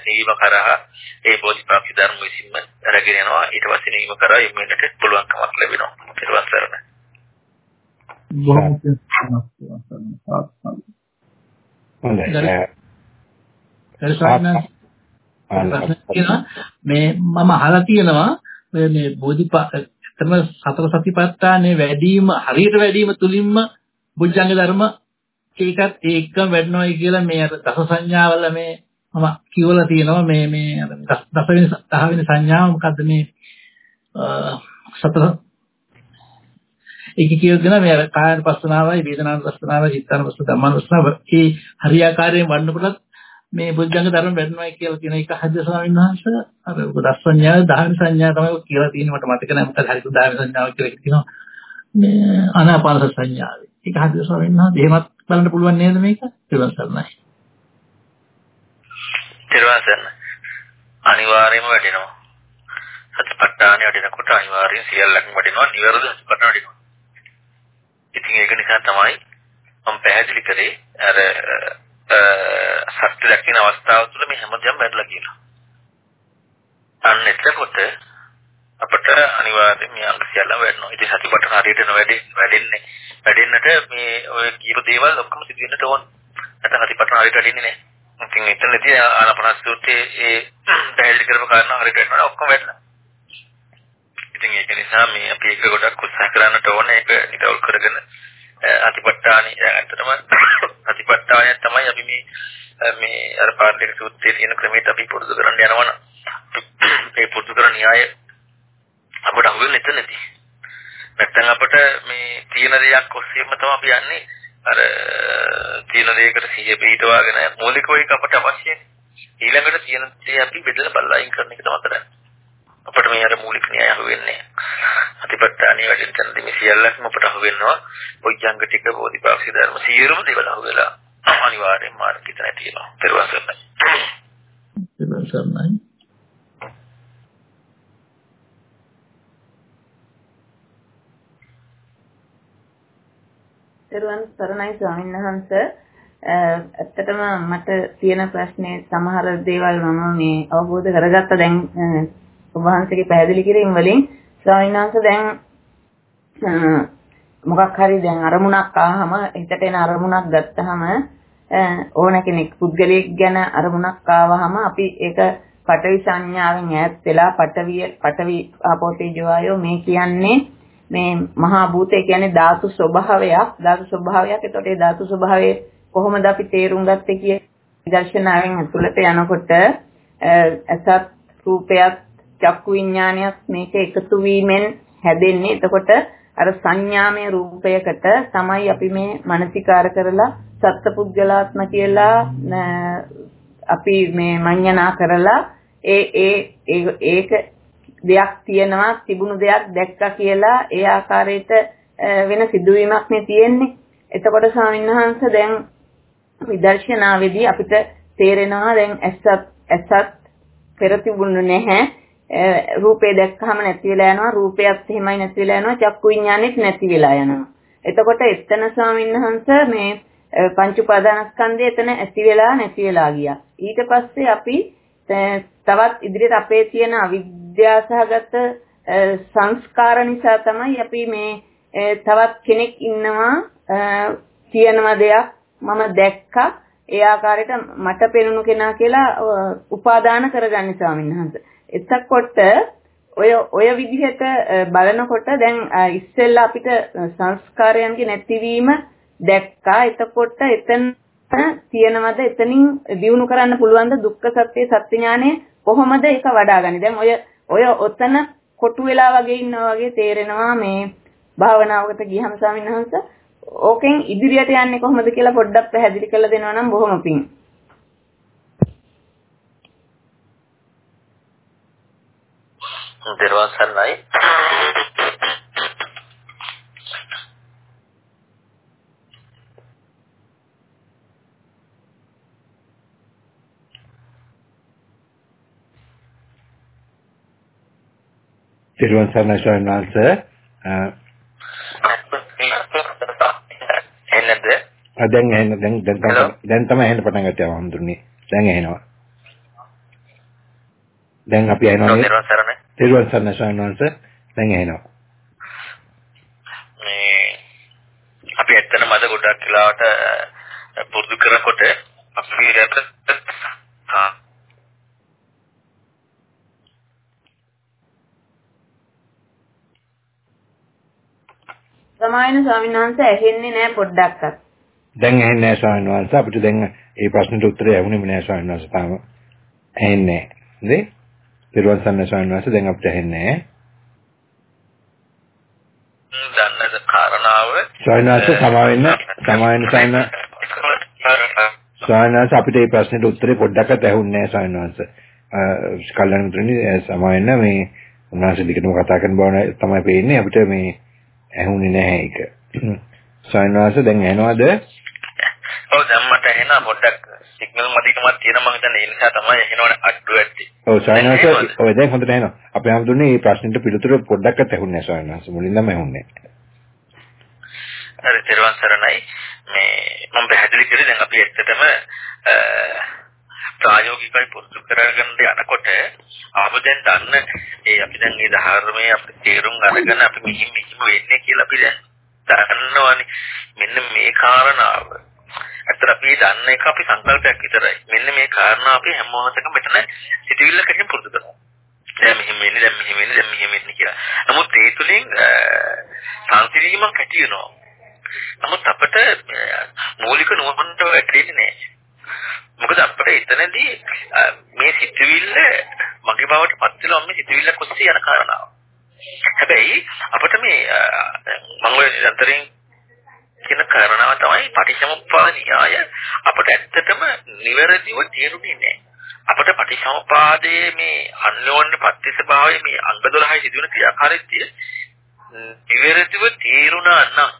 නිවීම කරා ඒ බෝධිපාක්ෂි ධර්ම විසින්ම අරගෙන යනවා. ඊට පස්සේ නිවීම කරා යොමු වෙන්නට පුළුවන්කමක් ලැබෙනවා. ඊට පස්සේ බොහොම ස්තුතියි හොඳයි. මේ මම අහලා තියෙනවා මේ බෝධිපා එතන සතර සතිපට්ඨානේ වැඩිම හරියට වැඩිම තුලින්ම බුද්ධංග ධර්ම ඒකත් ඒකම වැඩනවායි කියලා මේ අර දස සංඥාවල මේ මම කියවලා තියෙනවා. මේ මේ අර දසවෙනි දහවෙනි සංඥාව මොකද්ද? මේ සතර ඒක කියගෙන මේ අර කායන පස්සනාවයි වේදනාන පස්සනාවයි චිත්තාන පස්සන ධම්මාන පස්සනාව ඒ හරියාකාරයෙන් වඩනකොට මේ බුද්ධංග ධර්ම වැඩනවා කියලා කියන එක හද ස්වාමීන් වහන්සේ අර දස් සංඥා දහන සංඥා තමයි කියලා තියෙන්නේ මට මතක නැහැ මොකද හරියට දහන සංඥාව කියලා කියනවා මේ අනාපාන සංඥාව. ඒක හද ස්වාමීන් වහන්සේ එහෙමත් බලන්න පුළුවන් නේද මේක? ඊළඟ ඊළඟ අනිවාර්යයෙන්ම වැඩෙනවා. සතිපට්ඨානය වැඩෙනකොට අනිවාර්යෙන් සියල්ලක්ම වැඩෙනවා. නිවැරදි සතිපට්ඨාන වැඩෙනවා. ඉතින් ඒක නිසා තමයි මම පැහැදිලි කරේ අර සත්‍ය දකින අවස්ථාව තුළ මේ හැමදේම බැලලා කියලා. අන්න එතකොට අපට අනිවාර්යයෙන් මේ අංග සියල්ලම වැඩනවා. ඉතින් සතිපට්ඨාන හරියට නොවැඩි වැඩෙන්නේ වැඩෙන්නට මේ ඔය කියපු දේවල් ඔක්කොම සිදු වෙන්නට ඕන. නැත්නම් සතිපට්ඨාන හරියට වැඩෙන්නේ නැහැ. ඉතින් එතනදී ආනාපාන සූත්‍රයේ ඒ පැහැදිලි කරපු කාරණා හරියට වැඩනවා ඔක්කොම වැඩනවා. ඉතින් ඒක නිසා මේ අපි ඒක ගොඩක් උත්සාහ කරන්නට ඕනේ ඒක නිරවුල් කරගෙන අතිපට්ඨානි ඇත්තටම අතිපට්ඨානය තමයි අපි මේ මේ අර පාර්ලික සූත්‍රයේ තියෙන ක්‍රමයට අපි පුරුදු කරන්න යනවනම් ඒ පුරුදු කරන න්‍යාය අපට අහු වෙන්නේ එතනදී නැත්නම් අපිට මේ තියෙන දෙයක් ඔස්සේම තමයි අපි යන්නේ අර තියෙන දෙයකට සිහිය පිහිටවාගෙන මූලිකව ඒක අපට අවශ්‍යයි. ඊළඟට තියෙන දේ අපි බෙදලා බලලා අයින් කරන එක තමයි කරන්නේ. අපිට මේ අර මූලික න්‍යාය අහුවෙන්නේ. අතිපට්ඨානිය වැඩි තැනදී මේ සියල්ලක්ම අපට අහුවෙනවා. ඔයංග ටික බෝධිපාක්ෂි ධර්ම සියලුම දේවල් අහුවෙලා අනිවාර්යෙන් මාර්ගිත නැති වෙනවා. පෙරවසන්නයි. පෙරවසන්නයි. දරුවන් සරණයි ස්වාමීන් වහන්සේ ඇත්තටම මට තියෙන ප්‍රශ්නේ සමහර දේවල් මම මේ අවබෝධ කරගත්ත දැන් ඔබ වහන්සේගේ පැහැදිලි කිරීම වලින් ස්වාමීන් වහන්සේ දැන් මොකක් හරි දැන් අරමුණක් ආවම හිතට එන අරමුණක් ගත්තාම ඕන කෙනෙක් පුද්ගලයෙක් ගැන අරමුණක් ආවහම අපි ඒක පටවි සංඥාවෙන් ඈත් වෙලා පටවිය පටවි ආපෝතේජෝ ආයෝ මේ කියන්නේ මේ මහා භූතය කියන්නේ ධාතු ස්වභාවයක්. ධාතු ස්වභාවයක්. එතකොට ඒ ධාතු ස්වභාවය කොහොමද අපි තේරුම් ගත්තේ කිය දර්ශනාවෙන් ඇතුළට යනකොට අසත් රූපයක් චක්කු විඥානයක් මේක එකතු වීමෙන් හැදෙන්නේ එතකොට අර සංඥාමය රූපයකට තමයි අපි මේ මානසිකාර කරලා සත්පුද්ගලාත්ම කියලා අපි මේ මඤ්ඤණා කරලා ඒ ඒ ඒක දෙයක් තියෙනවා තිබුණු දෙයක් දැක්කා කියලා ඒ ආකාරයට වෙන සිදුවීමක් නේ තියෙන්නේ. එතකොට ස්වාමීන් වහන්සේ දැන් විදර්ශනාවේදී අපිට තේරෙනවා දැන් ඇසත් ඇසත් පෙර තිබුණු නැහැ. රූපේ දැක්කහම නැති වෙලා යනවා. රූපයත් එහෙමයි නැති වෙලා යනවා. චක්කු විඥානෙත් නැති වෙලා යනවා. එතකොට එතන ස්වාමීන් වහන්සේ මේ පංච උපාදානස්කන්ධය එතන ඇති වෙලා නැති වෙලා ගියා. ඊට පස්සේ අපි තවත් ඉදිරියට අපේ තියෙන අවිද්‍යාසහගත සංස්කාර නිසා තමයි අපි මේ තවත් කෙනෙක් ඉන්නවා තියෙනවා දෙයක් මම දැක්කා ඒ ආකාරයට මට පෙනුණු කෙනා කියලා උපාදාන කරගන්නේ ස්වාමීන් වහන්සේ. එතකොට ඔය ඔය විදිහට බලනකොට දැන් ඉස්සෙල්ලා අපිට සංස්කාරයන්ගේ නැතිවීම දැක්කා. එතකොට එතන තියෙනවද එතනින් දිනු කරන්න පුළුවන්ද දුක්ඛ සත්‍ය සත්‍ය ඥානය කොහොමද ඒක වඩාගන්නේ? දැන් ඔය ඔය ඔතන කොටු වෙලා වගේ ඉන්නවා වගේ තේරෙනවා මේ භාවනාවකට ගියහම ස්වාමීන් වහන්සේ ඕකෙන් ඉදිරියට යන්නේ කොහොමද කියලා පොඩ්ඩක් පැහැදිලි කරලා දෙනවා නම් බොහොම පිං. දර්වන් සර්ණයි. තිරුවන් සරණයි ස්වාමීන් වහන්සේ. එන්නද? ආ දැන් එහෙන දැන් දැන් දැන් තමයි එහෙන පටන් ගත්තේ වහඳුන්නේ දැන් එහෙනවා. දැන් අපි එහෙනවා තිරුවන් සරණයි ස්වාමීන් වහන්සේ දැන් එහෙනවා මේ අපි ඇත්තටම අද ගොඩක් වෙලාවට පුරුදු කරනකොට අපි රට සමායන ස්වාමීන් වහන්සේ ඇහෙන්නේ නැහැ පොඩ්ඩක්වත්. දැන් ඇහෙන්නේ නැහැ ස්වාමීන් වහන්සේ අපිට දැන් මේ ප්‍රශ්නෙට උත්තරය ඇහුනේම නැහැ ස්වාමීන් වහන්සේ තාම ඇහෙන්නේ නැහැ නේද? පිරුවන් සන්න ස්වාමීන් වහන්සේ දැන් අපිට ඇහෙන්නේ. දන්නද කාරණාව ස්වාමීන් වහන්සේ සමා වෙන්න සමා වෙන්න සයන ස්වාමීන් වහන්සේ අපිට මේ ප්‍රශ්නෙට උත්තරේ පොඩ්ඩක්වත් ඇහුන්නේ නැහැ ස්වාමීන් වහන්සේ. කල්යනා මිත්‍රනි සමා වෙන්න මේ උන්වහන්සේ දිගටම කතා කරන බව තමයි පේන්නේ අපිට මේ ඇහුනේ නැහැ ඒක. සයන්වාස දැන් ඇහෙනවද? ඔව් දැන් මට ඇහෙනවා පොඩ්ඩක් මදිකමක් තියෙනවා මම හිතන්නේ ඒ නිසා තමයි ඇහෙනවනේ අඩු ඇත්තේ. ඔව් සයන්වාස ඔය දැන් හොඳට ඇහෙනවා. අපි හම්දුන්නේ මේ ප්‍රශ්නෙට පිළිතුර පොඩ්ඩක්වත් ඇහුන්නේ නැහැ සයන්වාස. මුලින්ම ඇහුන්නේ. හරි තෙරුවන් සරණයි. මේ මම පැහැදිලි කරේ දැන් අපි ඇත්තටම ප්‍රායෝගිකව පුරුදු කරගෙන යනකොට ආප දැන් දන්න ඒ අපි දැන් මේ ධර්මයේ අපි තේරුම් අරගෙන අපි මෙහිම මෙහිම වෙන්නේ කියලා අපි දැන් දන්නවනේ මෙන්න මේ කාරණාව අතර අපි දන්න එක අපි සංකල්පයක් විතරයි. මෙන්න මේ කාරණා අපි හැම මොහොතකම මෙතන සිටිවිල්ලකින් පුරුදු කරනවා. දැන් මෙහෙම වෙන්නේ දැන් මෙහෙම වෙන්නේ දැන් මෙහෙම වෙන්නේ කියලා. නමුත් ඒ තුලින් සංසිඳීමක් ඇති වෙනවා. නමුත් අපිට මූලික නුවණට වැටෙන්නේ නැහැ. මොකද අපිට එතනදී මේ සිතුවිල්ල මගේ බවට පත් වෙලා මේ සිතුවිල්ල කොස්සේ යන කාරණාව. හැබැයි අපිට මේ මම ඔය අතරින් කියන කාරණාව තමයි පටිච්චසමුප්පාද න්‍යාය අපිට ඇත්තටම නිවැරදිව තේරුනේ නැහැ. අපිට පටිච්චසමුපාදයේ මේ අන්‍යෝන්‍ය පත්‍ය ස්වභාවයේ මේ අංග 12 සිදුවන ක්‍රියාකාරීත්වය නිවැරදිව තේරුණා නම්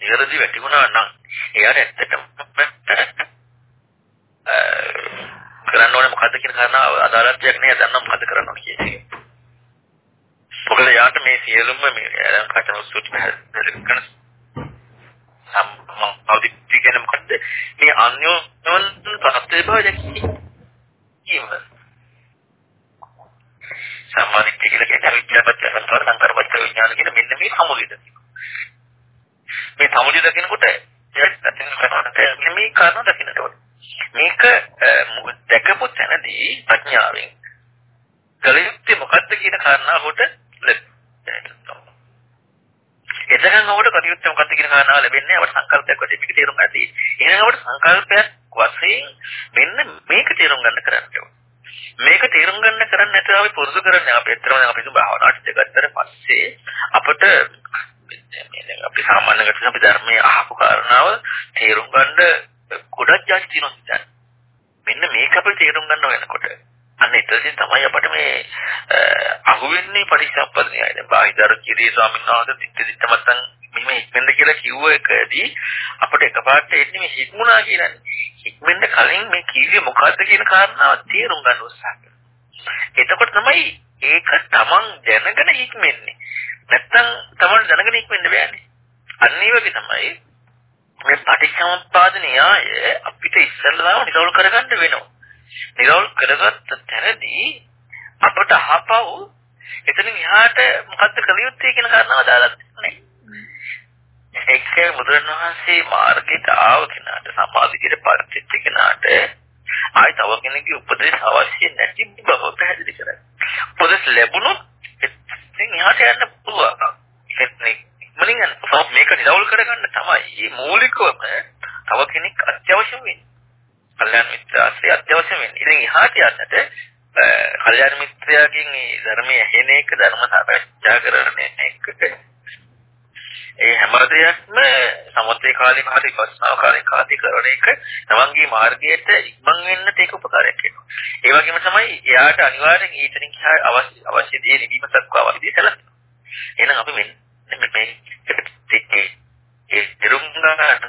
නිවැරදි වැටුණා නම් එයාට ඇත්තටම කරන්න ඕනේ මොකද්ද කියන කාරණාව අදාළත්වයක් නෑ දන්නම් මොකද්ද කරන්න ඕනේ කියන එක. මොකද යාට මේ සියලුම මේ කටන සුට් පැහැදිලි කරන සම්මාදිට්ඨිය කියන්නේ මොකද්ද? මේ අන්‍යෝන්‍යන් ප්‍රත්‍යභාවය දැකීම. සම්මාදිට්ඨිය කියලා කියන්නේ අවිද්‍යාවපත් සංස්කාර සංකාරපත් විඥාන කියන මෙන්න මේ සමුදිත. මේ සමුදිත දකිනකොට මේ කාරණා දකින්නට ඕනේ. මේක දැකපු තැනදී ප්‍රඥාවෙන් කලියුත්තේ මොකද්ද කියන කාරණාවට ලැබෙනවා. එතකන් අපට කටයුත්ත මොකක්ද කියන කාරණාව ලැබෙන්නේ අපට සංකල්පයක් වශයෙන් මේක තේරුම් ගන්න තියෙන්නේ. එහෙනම් අපට සංකල්පයක් වශයෙන් මෙන්න මේක තේරුම් ගන්න කරන්න ඕනේ. මේක තේරුම් ගන්න කරන්නේ නැතුව අපි පුරුදු කරන්නේ අපි ඇත්තටම අපි දුක භාවනාවට ගත්තට පස්සේ අපට අපි සාමාන්‍ය ගත්තොත් අපි ධර්මයේ අහපු කාරණාව තේරුම් ගන්න ගොඩක් ಜಾති තියෙනවා හිතන්න. මෙන්න මේක අපි තේරුම් ගන්න වෙනකොට අන්න එතනදී තමයි අපිට මේ අහුවෙන්නේ පරිසම්පදනයයි. දැන් බාහිදර කිරී ස්වාමීන් වහන්සේ දිත්ත දිත්ත මතන් මෙහෙම හික්මෙන්ද කියලා කිව්ව එකදී අපිට එකපාරට එන්නේ මේ හික්මුණා කියන්නේ. හික්මෙන්ද කලින් මේ කිව්වේ මොකද්ද කියන කාරණාව තේරුම් ගන්න උත්සාහ එතකොට තමයි ඒක තමන් දැනගෙන හික්මෙන්නේ. නැත්තම් තමන් දැනගෙන හික්මෙන්න බෑනේ. අන්න ඒ වගේ තමයි මේ පටිච්චසමුප්පාද න්‍යාය අපිට ඉස්සෙල්ලාම නිරවුල් කරගන්න වෙනවා. නිරවුල් කරගත්ත තැනදී අපට අහපව් එතනින් එහාට මොකද්ද කළ යුත්තේ කියන කාරණාව දාලා නැහැ. ඒක බුදුරණවහන්සේ මාර්ගයට ආව කෙනාට සමාධියට පරිච්ඡේද කෙනාට ආයි තව කෙනෙකුගේ උපදෙස් අවශ්‍ය නැති බව පැහැදිලි කරයි. උපදෙස් ලැබුණොත් ඉතින් එහාට යන්න පුළුවන්. ඒක මලින් මේක නිරවුල් කරගන්න තමයි මූලිකවම තව කෙනෙක් අත්‍යවශ්‍ය වෙන්නේ. කල්යාණ මිත්‍රාශ්‍රය අත්‍යවශ්‍ය වෙන්නේ. ඉතින් එහාට යන්නට කල්යාණ මිත්‍රයාගෙන් මේ ධර්මයේ ඇහෙන එක ධර්ම සාකච්ඡා කරන එක ඒ හැම දෙයක්ම සමතේ කාලේ හරි විපස්සනා කාලේ කාදී කරන එක තමන්ගේ මාර්ගයට ඉක්මන් වෙන්නට ඒක උපකාරයක් වෙනවා. ඒ වගේම තමයි එයාට අනිවාර්යෙන් ඊතනින් අවශ්‍ය අවශ්‍ය දේ නිවීම දක්වා අවශ්‍ය කළා. එහෙනම් අපි මෙන්න මේ ඒ ඉරුම් ගන්න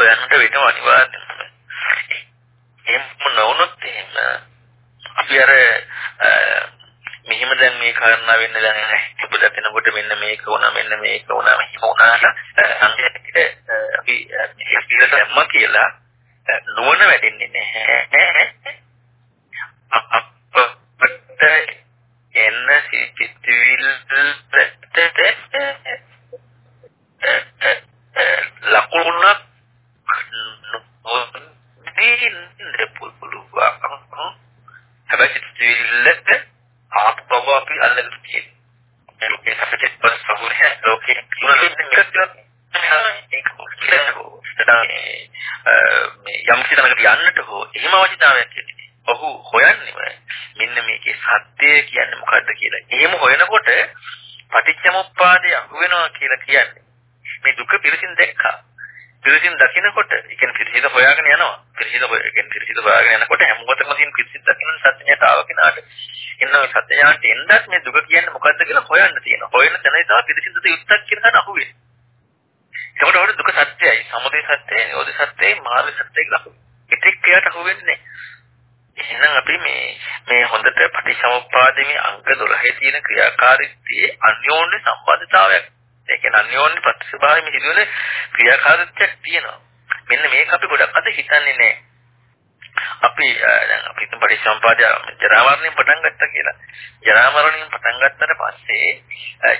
අපි හොයන්නට වෙනවා අනිවාර්යයෙන්ම. එහෙම නොවුනොත් එහෙම අපි අර මෙහිම දැන් මේ කාරණා වෙන්න දැන් ඔබ දකිනකොට මෙන්න මේක වුණා මෙන්න මේක වුණා මෙහිම වුණාට අපි ඒක දැම්ම කියලා නුවණ වැඩෙන්නේ නැහැ. අපට එන්න සිතිවිල් ලකුණක් නොදීන්න පුළුවන්. හැබැයි සිතිවිල්ලට ආත්මව අපි අල්ලගෙන තියෙනවා. ඒකේ අපිට පස් සමුරය ලෝකේ යම් කිසිතනකට යන්නට හෝ එහෙම අවශ්‍යතාවයක් තියෙන්නේ. ඔහු හොයන්නේම මෙන්න මේකේ සත්‍යය කියන්නේ මොකද්ද කියලා. එහෙම හොයනකොට පටිච්චසමුප්පාදය අහු වෙනවා කියලා කියන්නේ මේ දුක පිළිසින් දැක්කා. පිරිසින් දකිනකොට ඒ කියන්නේ පිරිසිද හොයාගෙන යනවා. පිරිසිද හොය කියන්නේ පිරිසිද හොයාගෙන යනකොට හැම මොහොතකම තියෙන පිරිසිද දකින්න සත්‍යයට ආව කෙනාට එන්න සත්‍යයට එන්නත් මේ දුක කියන්නේ මොකද්ද කියලා හොයන්න තියෙනවා. හොයන තැනයි තමයි පිරිසිදද යුක්තක් කියන කන අහුවේ. ඒකට හොර දුක සත්‍යයි, සමුදය සත්‍යයි, නිරෝධ සත්‍යයි, මාර්ග සත්‍යයි කියලා අහුවේ. ඒකක් එයාට අහුවෙන්නේ එහෙනම් අපි මේ මේ හොඳට පටිච්චසමුප්පාදයේ අංග 12 තියෙන ක්‍රියාකාරීත්වයේ අන්‍යෝන්‍ය සම්බන්ධතාවයක් ඒ කියන්නේ අන්‍යෝන්‍ය ප්‍රතිස්වභාවයෙන් සිදුවෙන ක්‍රියාකාරීත්වයක් තියෙනවා. මෙන්න මේක අපි ගොඩක් අද හිතන්නේ නැහැ. අපි දැන් අපි හිතමු පරිසම්පාදය ජරාමරණයෙන් පටන් ගත්තා කියලා. ජරාමරණයෙන් පටන් ගත්තට පස්සේ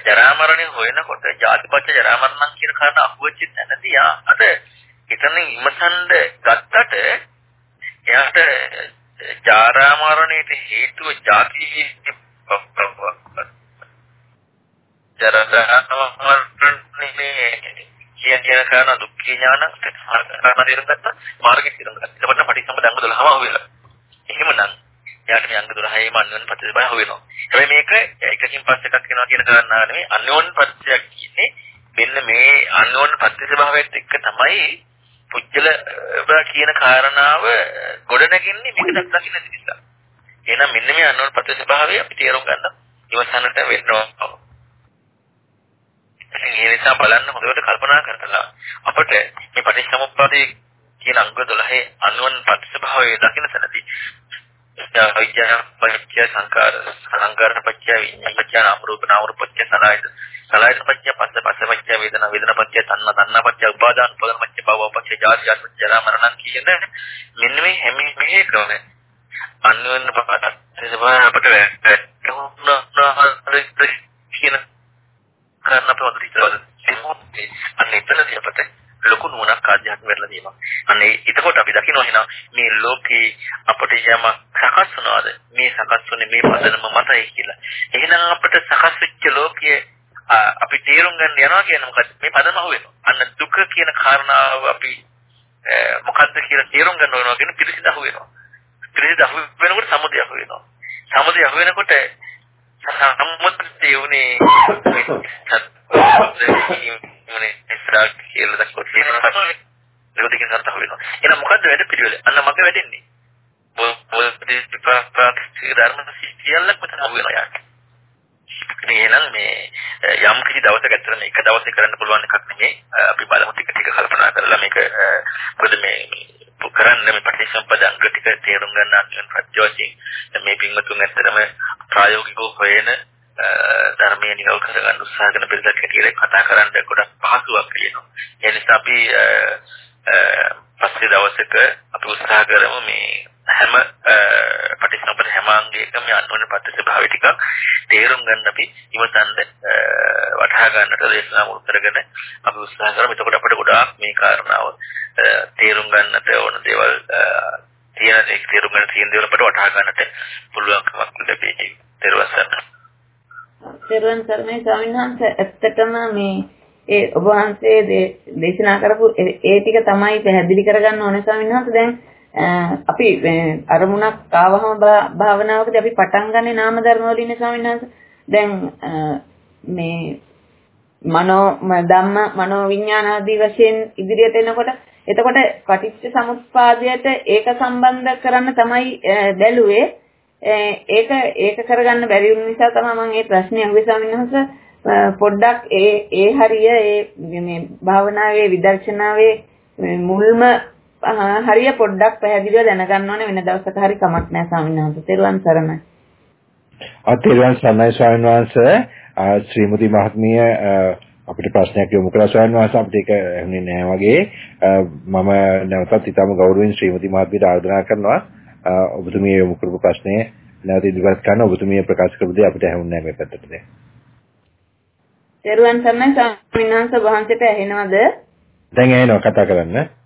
ජරාමරණය හොයනකොට ජාතිපච්ච ජරාමරණම් කියන කාරණා අහුවෙච්ච තැනදී අද එතනින් ඉමසන්ඩ ගත්තට එයාට ජරාමරණයට හේතුව ජාති ජරාමරණේ කියන කියන කාරණා දුක්ඛ ඥාන කාරණා තේරුම් ගත්තා මාර්ගෙ තේරුම් ගත්තා. එතකොට පටිච්චසමුප්පාද අංග 12ම අහුවෙලා. එහෙමනම් එයාට මේ අංග 12ේම අන්‍යෝන්‍ය ප්‍රතිසභාව හොයනවා. හැබැයි මේක එකකින් පස්සේ එකක් වෙනවා කියන කාරණාව නෙමෙයි අන්‍යෝන්‍ය ප්‍රතිසභාවක් කියන්නේ මෙන්න මේ අන්‍යෝන්‍ය ප්‍රතිසභාවයත් එක්ක තමයි පුජ්‍යල කියන කාරණාව ගොඩනගින්නේ මේක දක්වන්න නිසා. එහෙනම් මෙන්න මේ අන්‍යෝන්‍ය ප්‍රතිසභාවය අපි තේරුම් ගන්න ඉවසන්නට වෙනවා. ඉතින් ඒ නිසා බලන්න හොඳට කල්පනා කරලා අපිට මේ පටිච්චසමුප්පාදයේ කියන අංග 12 අනුවන් ප්‍රතිස්වභාවය දකින්න තැනදී විඥාන පත්‍ය සංකාර සංකාර පත්‍ය විඥාන පත්‍ය නාම රූප නාම රූප පත්‍ය සලයිද සලයිද පත්‍ය පස්ස පස්ස පත්‍ය වේදනා වේදනා පත්‍ය තණ්හා තණ්හා පත්‍ය උපාදාන උපාදාන පත්‍ය භව පත්‍ය ජාති ජාති පත්‍ය ජරා මරණ කියන මෙන්න මේ හැම මේ ක්‍රම අනුවන් ප්‍රතිස්වභාවය අපිට වැටුණා කියන කරන්න අපේ හොඳට හිතවල අන්න එතනදී අපිට ලොකු නුවණක් ආධ්‍යාත්ම වෙලා තියෙනවා. අන්න එතකොට අපි දකිනවා එහෙනම් මේ ලෝකේ අපට යම සකස් වුණාද මේ සකස් වුනේ මේ පදනම මතයි කියලා. එහෙනම් අපිට සකස් වෙච්ච ලෝකයේ අපි තේරුම් ගන්න යනවා කියන මොකද මේ පදනම අහුවෙනවා. අන්න දුක කියන කාරණාව අපි මොකද්ද කියලා තේරුම් ගන්න ඕනවා කියන පිළිසිඳ අහුවෙනවා. පිළිසිඳ අහු වෙනකොට සමුදය අහුවෙනවා. සමුදය අහුවෙනකොට සම්මුතිය උනේ මොනේ ඉස්සරහ කියලා දැක්කොත් තියෙනවා දෙකකින් කරත වෙනවා එහෙනම් මොකද්ද වැඩ පිළිවෙල අන්න මගේ වැඩෙන්නේ මොකද විපාක ධර්ම සියල්ලක් මෙතන වෙනවා යාට එහෙනම් මේ යම් කිසි දවසක ඇත්තට මේක දවසේ කරන්න පුළුවන් එකක් නෙමෙයි අපි බලමු ටික ටික කල්පනා කරලා මේක මොකද මේ කරන්න මේ පටිච්චසමුප්පාද අංග ටික තේරුම් ගන්න අන්‍යයන් ප්‍රත්‍යෝෂයෙන් මේ පින්වතුන් ඇත්තටම ප්‍රායෝගිකව හොයන ධර්මයේ නිරව කරගන්න උත්සාහ කරන පිළිදක් කියලා කතා කරන්න ගොඩක් පහසුවක් වෙනවා. ඒ නිසා අපි පස්සේ දවසක අපි උත්සාහ කරමු මේ හැම පටිච්චසමුප්පාද හැම අංගයකම යන්න පත්‍ය ස්වභාවය ටිකක් තේරුම් ගන්න අපි ඉවසන්න වටහා ගන්නට දේශනා මුල් කරගෙන අපි උත්සාහ කරමු. එතකොට අපිට ගොඩාක් මේ කාරණාව තේරුම් ගන්නට ඕන දේවල් තියෙන ඒ තේරුම් ගන්න තියෙන දේවල් අපිට වටහා ගන්නට පුළුවන්කමක් ලැබෙයි. ඊට තෙරුවන් සරණයි ස්වාමීන් වහන්සේ ඇත්තටම මේ ඒ ඔබ වහන්සේ දේශනා කරපු ඒ ටික තමයි පැහැදිලි කරගන්න ඕනේ ස්වාමීන් වහන්සේ දැන් අපි අරමුණක් ආවහම භාවනාවකදී අපි පටන් ගන්නේ නාම ධර්ම වලින් ස්වාමීන් වහන්සේ. දැන් මේ මනෝ ධම්ම මනෝ විඥාන ආදී වශයෙන් ඉදිරියට එනකොට එතකොට පටිච්ච සමුප්පාදයට ඒක සම්බන්ධ කරන්න තමයි බැලුවේ. ඒක ඒක කරගන්න බැරි වුන නිසා තමයි මම මේ ප්‍රශ්නේ අහුවේ ස්වාමීන් වහන්සේ. පොඩ්ඩක් ඒ ඒ හරිය ඒ මේ භාවනාවේ විදර්ශනාවේ මුල්ම හරිය පොඩ්ඩක් පැහැදිලිව දැනගන්න ඕනේ වෙන දවසක හරි කමක් නැහැ ස්වාමීන් වහන්සේ. තෙරුවන් සරණයි. අතේරුවන් සරණයි ස්වාමීන් වහන්සේ ශ්‍රීමති මහත්මිය අපිට ප්‍රශ්නයක් යොමු කළා ස්වාමීන් වහන්සේ අපිට ඒක ඇහුනේ නැහැ වගේ මම නැවතත් ඊටම ගෞරවයෙන් ශ්‍රීමති මහත්මියට ආරාධනා කරනවා ඔබතුමිය යොමු කරපු ප්‍රශ්නේ නැවත ඉදිරිපත් කරන ඔබතුමිය ප්‍රකාශ කරපු දේ අපිට ඇහුන්නේ නැහැ මේ පැත්තට දැන්. දරුවන් සම්මන් ස්වාමීන් වහන්සේ වහන්සේට ඇහෙනවද? දැන් ඇහෙනවා කතා කරන්න.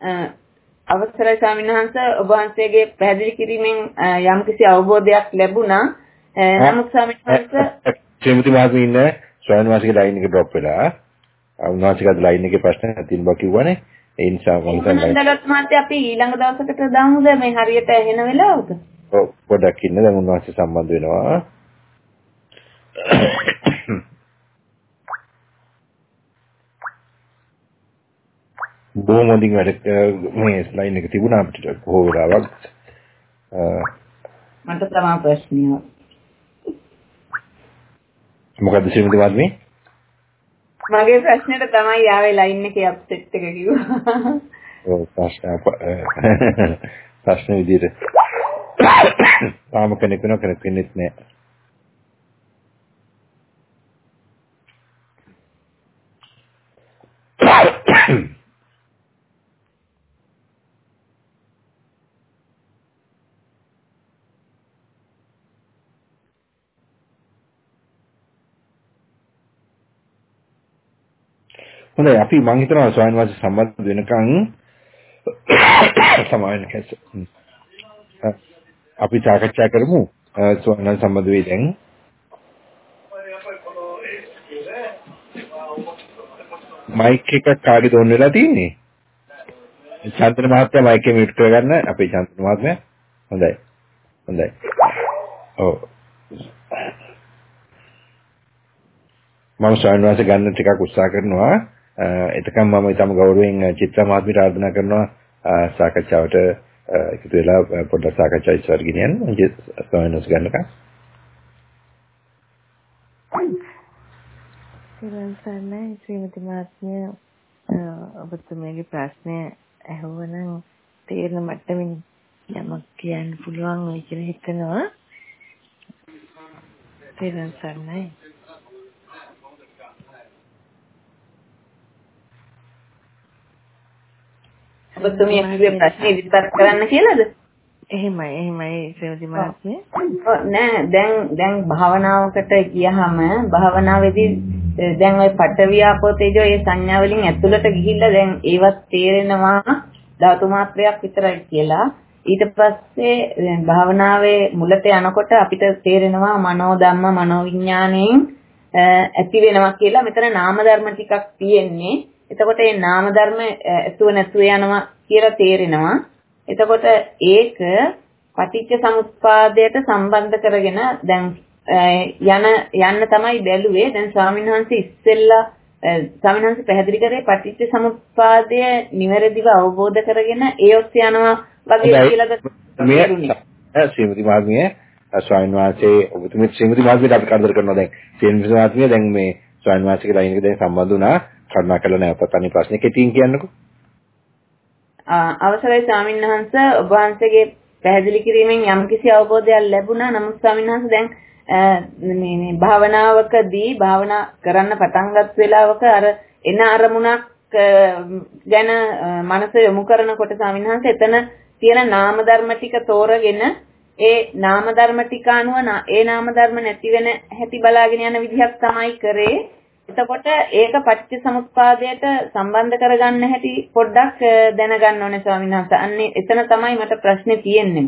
අවසරයි ස්වාමීන් වහන්සේ ඔබ වහන්සේගේ පැහැදිලි කිරීමෙන් යම්කිසි අවබෝධයක් ලැබුණා. නමුත් ස්වාමීන් වහන්සේ ශ්‍රීමති මහත්මිය ඉන්න ස්වාමීන් වහන්සේගේ ලයින් එක ඩ්‍රොප් වෙලා උන්වහන්සේගේ ලයින් එකේ ප්‍රශ්නයක් තියෙන බව කිව්වනේ. ඒ නිසා මම මහත්තයා අපි ඊළඟ දවසකට දාමුද මේ හරියට ඇහෙන වෙලාවක? ඔව් පොඩ්ඩක් ඉන්න දැන් උන්වහන්සේ සම්බන්ධ වෙනවා. බොහොම හොඳින් වැඩ මේ ස්ලයින් එක තිබුණා අපිට බොහෝ වෙලාවක්. මට තමයි ප්‍රශ්නය. මොකද්ද ශ්‍රීමති වාද්මේ? මගේ ප්‍රශ්නෙට තමයි ආවේ ලයින් එකේ අප්සෙට් එක කිව්වා. ඔව් ප්‍රශ්න ප්‍රශ්න විදිහට තාම කෙනෙක් වෙනව කෙනෙක් වෙන්නේ නැහැ. හොඳයි අපි මම හිතනවා ස්වාමීන් වහන්සේ සම්බන්ධ වෙනකන් සමාවෙන්න කැස. අපි සාකච්ඡා කරමු ස්වාමීන් සම්බන්ධ වෙයි දැන්. මයික් එක කාගේ දොන් වෙලා තියෙන්නේ? චන්ද්‍ර මහත්තයා මයික් එක මියුට් කරගන්න අපේ චන්ද්‍ර මහත්මයා. හොඳයි. හොඳයි. ඔව්. මම ස්වාමීන් වහන්සේ ගන්න ටිකක් උත්සාහ කරනවා. එතකම් මම ඊටම ගෞරවයෙන් චිත්‍ර මහත්මියට ආරාධනා කරනවා සාකච්ඡාවට එකතු වෙලා පොඩ්ඩක් සාකච්ඡා ඉස්සර ගෙනියන්න. ස්වාමීන් වහන්සේ ගන්නකම්. සිරන් සර්ණයි ශ්‍රීමති මහත්මිය ඔබතුමියගේ ප්‍රශ්නය ඇහුවනම් තේරෙන මට්ටමින් යමක් කියන්න පුළුවන් වෙයි කියලා හිතනවා. සිරන් සර්ණයි. ඔබතුමිය කිව්වේ ප්‍රශ්නේ ඉදිරිපත් කරන්න කියලාද? එහෙමයි එහෙමයි සේවති මහත්මිය. නෑ දැන් දැන් භාවනාවකට ගියහම භාවනාවේදී දැන් ওই පටවියාපෝ තේජෝ ඒ සංඥා වලින් ඇතුළට ගිහිල්ලා දැන් ඒවත් තේරෙනවා ධාතු මාත්‍රයක් විතරයි කියලා. ඊට පස්සේ භාවනාවේ මුලට යනකොට අපිට තේරෙනවා මනෝ ධම්ම මනෝ විඥාණයෙන් ඇති වෙනවා කියලා මෙතන නාම ධර්ම ටිකක් තියෙන්නේ. එතකොට මේ නාම ධර්ම ඇතුව නැතුව යනවා කියලා තේරෙනවා. එතකොට ඒක පටිච්ච සමුප්පාදයට සම්බන්ධ කරගෙන දැන් යන යන්න තමයි බැලුවේ. දැන් ස්වාමීන් ඉස්සෙල්ලා ස්වාමීන් පැහැදිලි කරේ පටිච්ච සමුප්පාදය නිවැරදිව අවබෝධ කරගෙන ඒ ඔස්සේ යනවා වගේ කියලාද මේ ශ්‍රීමති මාත්මිය ස්වාමීන් වහන්සේ ඔබතුමී ශ්‍රීමති මාත්මියට අපි කරදර කරනවා දැන් ශ්‍රීමති මාත්මිය දැන් මේ ස්වාමීන් වහන්සේගේ ලයින් එක දැන් සම්බන්ධ වුණා කරුණාකරලා නැවතත් අනිත් ප්‍රශ්නේ කෙටියෙන් කියන්නකෝ අවසරයි ස්වාමීන් වහන්ස ඔබ වහන්සේගේ පැහැදිලි කිරීමෙන් යම්කිසි අවබෝධයක් ලැබුණා. නමුත් ස්වාමීන් වහන්ස දැන් මේ මේ භාවනාවකදී භාවනා කරන්න පටන් ගත් වෙලාවක අර එන අරමුණක් ගැන මනස යොමු කරනකොට ස්වාමීන් වහන්ස එතන තියෙන නාම ධර්ම ටික තෝරගෙන ඒ නාම ධර්ම ටික අනුව ඒ නාම ධර්ම නැති වෙන හැටි බලාගෙන යන විදිහක් තමයි කරේ. එතකොට ඒක පටිච්ච සමුප්පාදයට සම්බන්ධ කරගන්න හැටි පොඩ්ඩක් දැනගන්න ඕනේ ස්වාමීන් වහන්සේ. අන්නේ එතන තමයි මට ප්‍රශ්නේ තියෙන්නේ.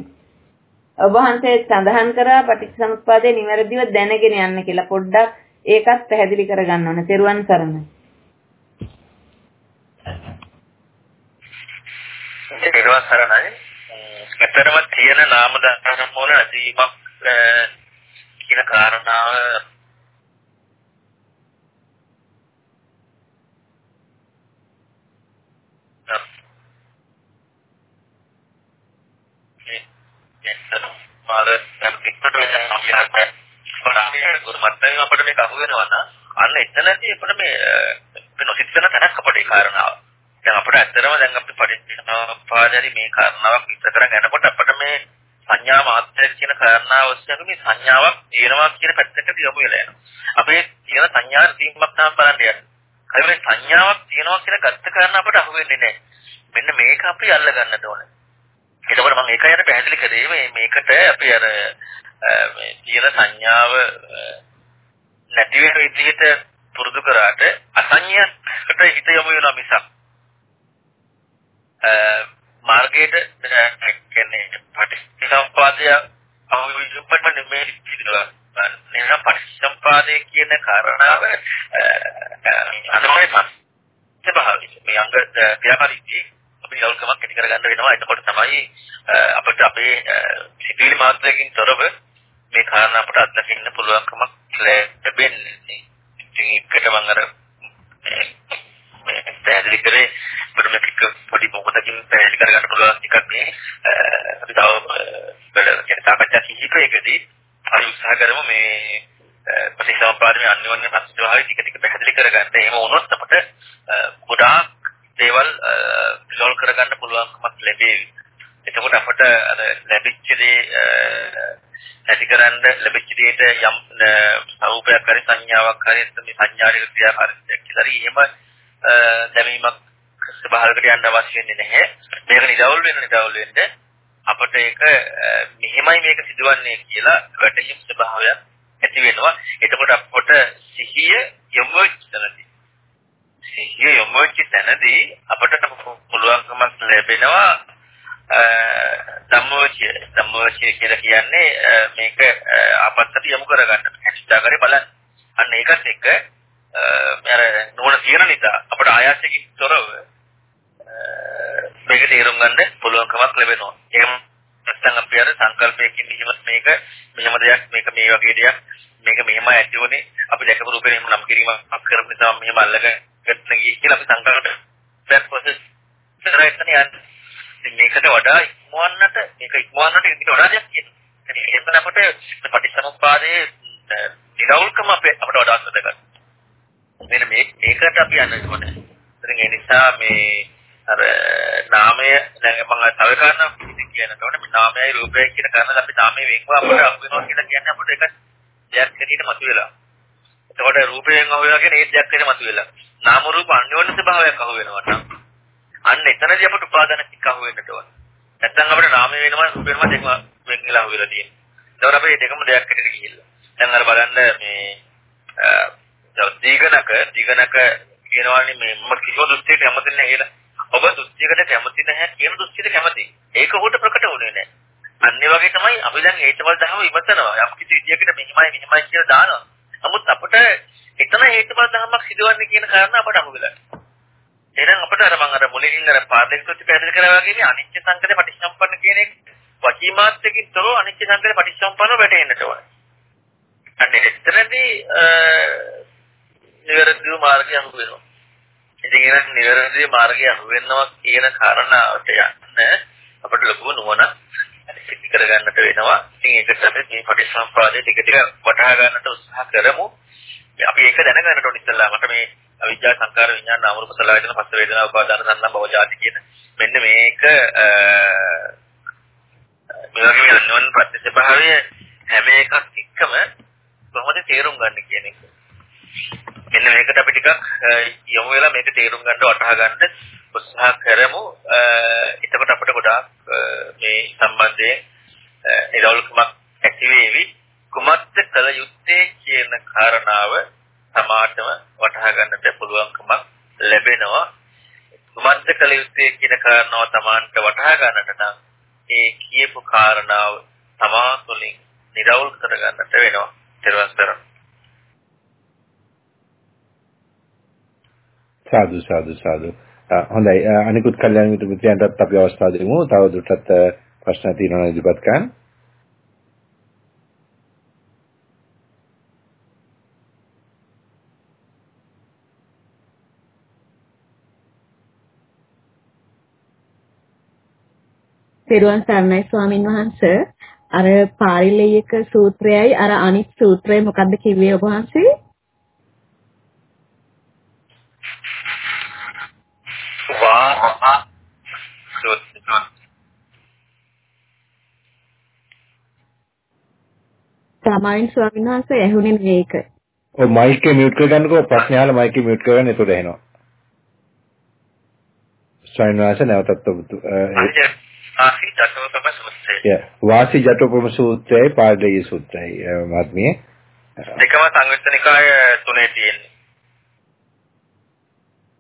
ඔබ වහන්සේ සඳහන් කරා පටිච්ච සමුප්පාදේ නිවැරදිව දැනගෙන යන්න කියලා. පොඩ්ඩක් ඒකත් පැහැදිලි කරගන්න ඕනේ. තෙරුවන් සරණයි. තෙරුවන් සරණයි. ඇත්තටම තියෙන නාම ධර්ම වල නැතිවීමක් කියන කාරණාව මාර පිටට වෙන සම්යහක් බලන්නේ ගුරුමත්යෙන් අපිට මේක අහු වෙනවා නම් අන්න එතනදී අපිට මේ මේ නොසිතන තැනක් අපිට ඒ කාරණාව. දැන් අපිට ඇත්තටම දැන් අපි පරිච්ඡේදපාදරි මේ කාරණාවක් විස්තර කරගෙන යනකොට අපිට මේ සංඥා මාත්‍රය කියන කාරණාව ඔස්සේ මේ සංඥාවක් තියෙනවා කියන පැත්තකට යොමු වෙලා යනවා. අපේ තියෙන සංඥා තීමක් තමයි බලන්න යන්නේ. ඒ සංඥාවක් තියෙනවා කියලා ගත්ත කාරණා අපිට අහු වෙන්නේ නැහැ. මෙන්න මේක අපි අල්ල ගන්නට ඕනේ. එතකොට මම ඒකයි අර පැහැදිලි කරේ මේ මේකට අපි අර මේ තියෙන සංඥාව නැති වෙන විදිහට පුරුදු කරාට අසඤ්ඤයකට හිත යොමු වෙනවා මිසක් මාර්ගයට කියන්නේ පටිච්චසමුපාදය අවුරුද්දකට නෙමෙයි පිළිගන්නවා. නේද පටිච්චසමුපාදය කියන කාරණාව අනුමයි ස්වභාවය. මේ අංග ක්‍රියාකාරීත්වයේ පිළිවෙලකමක් ඇති කරගන්න වෙනවා. එතකොට තමයි අපිට අපේ සිතිවිලි මාත්‍රයකින් තොරව මේ කාරණා අපට අත්දකින්න පුළුවන්කමක් ලැබෙන්නේ. ඉතින් ඒකට මම අර පැහැදිලි කරේ අපිට පොඩි මොහොතකින් පැහැදිලි කරගන්න පුළුවන් එකක් මේ අපි තව වැඩ කියන සාකච්ඡා කිහිපයකදී අපි උත්සාහ කරමු මේ ප්‍රතිසම්පාදනයේ අන්‍යෝන්‍ය ප්‍රතිස්වාහය ටික ටික පැහැදිලි කරගන්න. එහෙම වුණොත් අපිට ගොඩාක් දේවල් රිසෝල්ව් කරගන්න පුළුවන්කමක් ලැබේවි. එතකොට අපට අර ලැබිච්ච දේ ඇතිකරන්න ලැබිච්ච දෙයට යම් ස්වરૂපයක් හරි සංඥාවක් හරි මේ සංඥානික ක්‍රියාකාරීත්වයක් කියලා හරි එහෙම දැමීමක් ස්වභාවයකට යන්න අවශ්‍ය වෙන්නේ නැහැ. මේක නිරවුල් වෙන නිරවුල් වෙන්න අපට ඒක මෙහෙමයි මේක සිදුවන්නේ කියලා වැටහීම් ස්වභාවයක් ඇති වෙනවා. එතකොට අපට සිහිය යොමු වෙච්ච සිහිය යොමු වෙච්ච තැනදී අපට පුළුවන්කමක් ලැබෙනවා ධම්මෝචය ධම්මෝචය කියලා කියන්නේ මේක ආපත්තට යොමු කරගන්න හැකියාවකරේ බලන්න. අන්න ඒකත් එක්ක අර නෝන තියෙන නිසා අපට ආයාසයෙන් තොරව මේක තේරුම් ගන්න පුළුවන්කමක් ලැබෙනවා. එහෙම නැත්නම් අපි අර සංකල්පයකින් මෙහෙම මේක මෙහෙම දෙයක් මේක මේ වගේ දෙයක් මේක මෙහෙම ඇති උනේ අපි දැකපු රූපේ එහෙම නම් කිරීමක් කරන නිසා මෙහෙම අල්ලගෙන ගිහින් කියලා අපි සංකල්පයක් ප්‍රොසෙස් කරගෙන යන්නේ. ඉතින් මේකට වඩා ඉක්මවන්නට මේක ඉක්මවන්නට ඉදිරියට වඩා දෙයක් කියනවා. ඒ එතන අපිට පටිච්චසමුප්පාදයේ නිරවුල්කම අපේ අපිට වඩා වැදගත්. මෙන්න මේ මේකට අපි යන්න ඕනේ. ඉතින් ඒ නිසා මේ අර නාමය දැන් මම තව කාරණාවක් කියනකොට මේ නාමයයි රූපයයි කියන කාරණා අපි නාමයේ වෙන්ව අපිට අහු වෙනවා කියලා කියන්නේ අපිට ඒක දෙයක් හැටියට මතුවෙලා. එතකොට රූපයෙන් අහු වෙනවා කියන්නේ ඒ දෙයක් හැටියට මතුවෙලා. නාම රූප අන්‍යෝන්‍ය ස්වභාවයක් අහු වෙනවා නම් අන්න එතනදී අපිට උපාදාන ටික අහු වෙන්නට ඕන. නැත්නම් අපිට නාමය වෙනවා රූප වෙනවා දෙකම වෙන් වෙලා අහු වෙලා තියෙනවා. ඒතකොට අපි දෙකම දෙයක් හැටියට ගිහිල්ලා. දැන් අර බලන්න මේ දීගණක දීගණක කියනවානේ මේ මම කිසිම දෘෂ්ටියකට කැමති නැහැ කියලා. ඔබ දෘෂ්ටියකට කැමති නැහැ කියන දෘෂ්ටියට කැමති. ඒක උහුට ප්‍රකට වුණේ නැහැ. අන්න ඒ වගේ තමයි අපි දැන් හේතුඵල ධර්ම විමසනවා. යම් කිසි විදියකට මෙහිමයි මෙහිමයි කියලා දානවා. නමුත් අපිට එතන හේතුඵල ධර්මයක් සිදුවන්නේ කියන කාරණා අපට අහුවෙලා. එහෙනම් අපිට අර මම අර මුලින් අර පාරදෙක්කත් පැහැදිලි කරා වගේ අනිත්‍ය සංකේත පටිච්චසම්පන්න කියන එක වචී මාත්‍රකින් තොරව අනිත්‍ය සංකේත පටිච්චසම්පන්නව වැටෙන්නට ඕන. අන්න එතනදී නිවැරදිව මාර්ගය අහු වෙනවා. ඉතින් ඒක නිවැරදි මාර්ගය අහු වෙනවා කියන කාරණාවට යන්න අපිට ලොකු නුවණ සිද්ධ කරගන්නට වෙනවා. ඉතින් ඒකට අපි මේ පටිච්චසමුප්පාදයේ ටික ටික වටහා ගන්නට උත්සාහ කරමු. අපි ඒක දැනගන්නට ඕන ඉස්සෙල්ලා මට මේ අවිජ්ජා සංකාර විඥාන නාම රූප සලආයතන පස්ස වේදනා උපාදාන සංනම් භව ජාති කියන මෙන්න මේක මේ වගේ අන්වන් ප්‍රතිස්වභාවය හැම එකක් එක්කම කොහොමද තේරුම් ගන්න කියන එක. මෙන්න මේකට අපි ටිකක් යමු වෙලා මේක තේරුම් ගන්න වටහා ගන්න උත්සාහ කරමු. එතකොට අපිට ගොඩාක් මේ සම්බන්ධයෙන් ඉරවුල්කමක් ඇති වේවි. කුමක්ද කළ යුත්තේ කියන කාරණාව සමාජම වටහා ගන්නට පුළුවන්කමක් ලැබෙනවා. කුමක්ද කළ යුත්තේ කියන කාරණාව සමාන්ට වටහා ගන්නට නම් ඒ කියපු කාරණාව තමා තුළින් නිරවුල් කර ගන්නට වෙනවා. ඊට සාදු සාදු සාදු. හොඳයි. අනිකුත් කල්යාණ මිත්‍ර මිත්‍රයන්ටත් අපි අවස්ථාව දෙමු. තව දුරටත් ප්‍රශ්න තියෙනවා ඉදිරිපත් කරන්න. පෙරුවන් සරණයි ස්වාමින් වහන්සේ අර පාරිලේයක සූත්‍රයයි අර අනිත් සූත්‍රය මොකද්ද කිව්වේ ඔබ වහන්සේ වා සාමාන්‍ය ස්වාමීන් වහන්සේ ඇහුනේ මේක. ඔය මයික් එක මියුට් කරගන්නකෝ ප්‍රශ්න අහලා මයික් එක මියුට් කරගන්න එතකොට එනවා. ස්වාමීන් වහන්සේ නැවතත් ඔබ ආහි ජටෝපම සූත්‍රය. ය වාසි ජටෝපම සූත්‍රයයි පාඩේ සූත්‍රයයි මාත්මිය. දෙකම සංයුත්තනිකාය තුනේ තියෙන්නේ.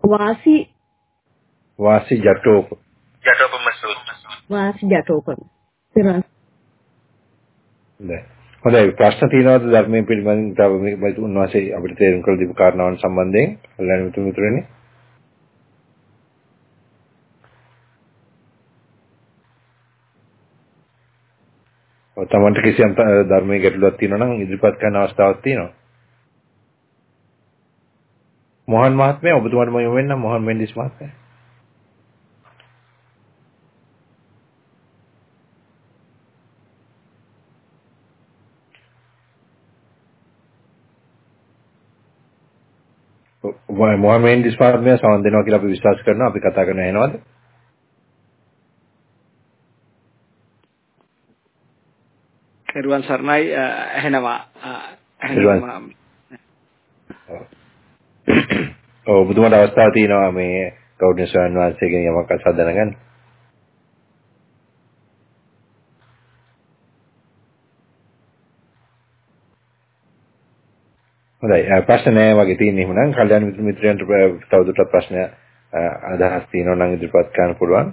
වාසි වාසි ජටෝප ජටෝපම සූත්‍රය. වාසි ජටෝපම. පෙරුවන් හොඳයි ප්‍රශ්න තියෙනවද ධර්මයේ පිළිබඳව තව මේ උන්වහන්සේ අපිට තේරුම් කළ දීපු කාරණාවන් සම්බන්ධයෙන් කල්ලාණ මිතුරු මිතුරනේ තමන්ට කිසියම් ධර්මයේ ගැටලුවක් තියෙනවා නම් ඉදිරිපත් කරන්න අවස්ථාවක් තියෙනවා මොහන් මහත්මයා ඔබතුමාට මම වෙන්නම් මොහන් මෙන්ඩිස් මහත්මයා මොහමෙන් ඩිස්පාර්ට්මන්ට් සමන් දෙනවා කියලා අපි විශ්වාස කරනවා අපි කතා කරන ඇහෙනවද? පෙරුවන් සර්ණයි. ඇහෙනවා. ඇහෙනවා ඔව් ඔබතුමාට අවස්ථාවක් තියෙනවා මේ ගෞරවනීය ස්වාමීන් වහන්සේගෙන් යමක් අසා දැනගන්න. හොඳයි. ප්‍රශ්න නැහැ වගේ තියෙන එහෙනම් කල්යාණ මිත්‍ර මිත්‍රයන්ට තවදුරටත් ප්‍රශ්න අදහස් තියෙනවා නම් ඉදිරිපත් කරන්න පුළුවන්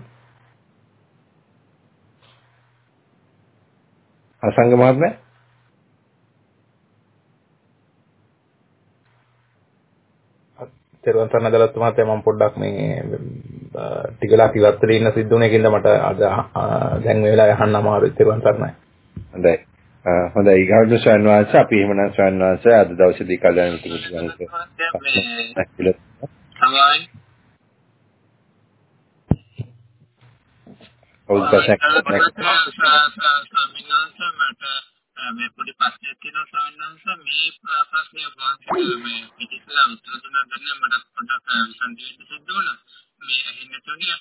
අසංග මහත්මයා තෙරුවන් සරණ ගලත් මහත්තයා මම පොඩ්ඩක් මේ ටිකලා ඉවත් වෙලා ඉන්න සිද්ධ වුණේ කියනද මට අද දැන් මේ වෙලාවේ අහන්න අමාරුයි තේරුම් ගන්නයි. හොඳයි. හොඳයි ගෞරව ස්වාමීන් අපි එහෙමනම් ස්වාමීන් අද දවසේදී කල්යනා මිත්‍ර පුදුමනක ඔව් ප්‍රශ්නයක් මේ පොඩි ප්‍රශ්නයක් තියෙනවා සමහරවිට මේ ප්‍රශ්නය වාසිය මේ පිටිසලා උත්තර දුන්නා දැන් මට පොඩ්ඩක් විසඳෙන්න සිද්ධ වුණා. මේ ඇහෙන්න තුනේ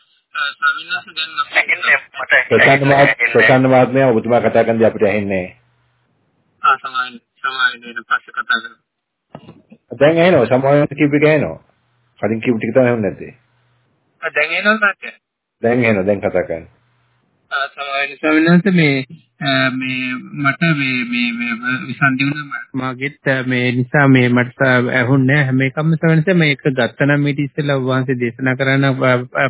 සමිනස් දැන් ප්‍රසන්න මහත්මයා ප්‍රසන්න මහත්මයා ඔබතුමා කතා කරන්නේ අපිට ඇහෙන්නේ ආ සමායි සමායි නේද පස්සේ කතා කරමු දැන් ඇහෙනවා. සමාවෙන් කිව්ව එක ඇහෙනවා. කලින් කිව්ව ටික තමයි ඇහුන්නේ නැත්තේ. දැන් ඇහෙනවද නැත්නම් දැන් ඇහෙනවා. දැන් කතා කරන්නේ සමාවෙන් ස්වාමීන් මේ මේ මට මේ මේ මේ විසන්දි වුණා මාගෙත් මේ නිසා මේ මට ඇහුන්නේ හැම එකම ස්වාමීන් මේක ගත්ත නම් ඊට ඉස්සෙල්ලා වහන්සේ දේශනා කරන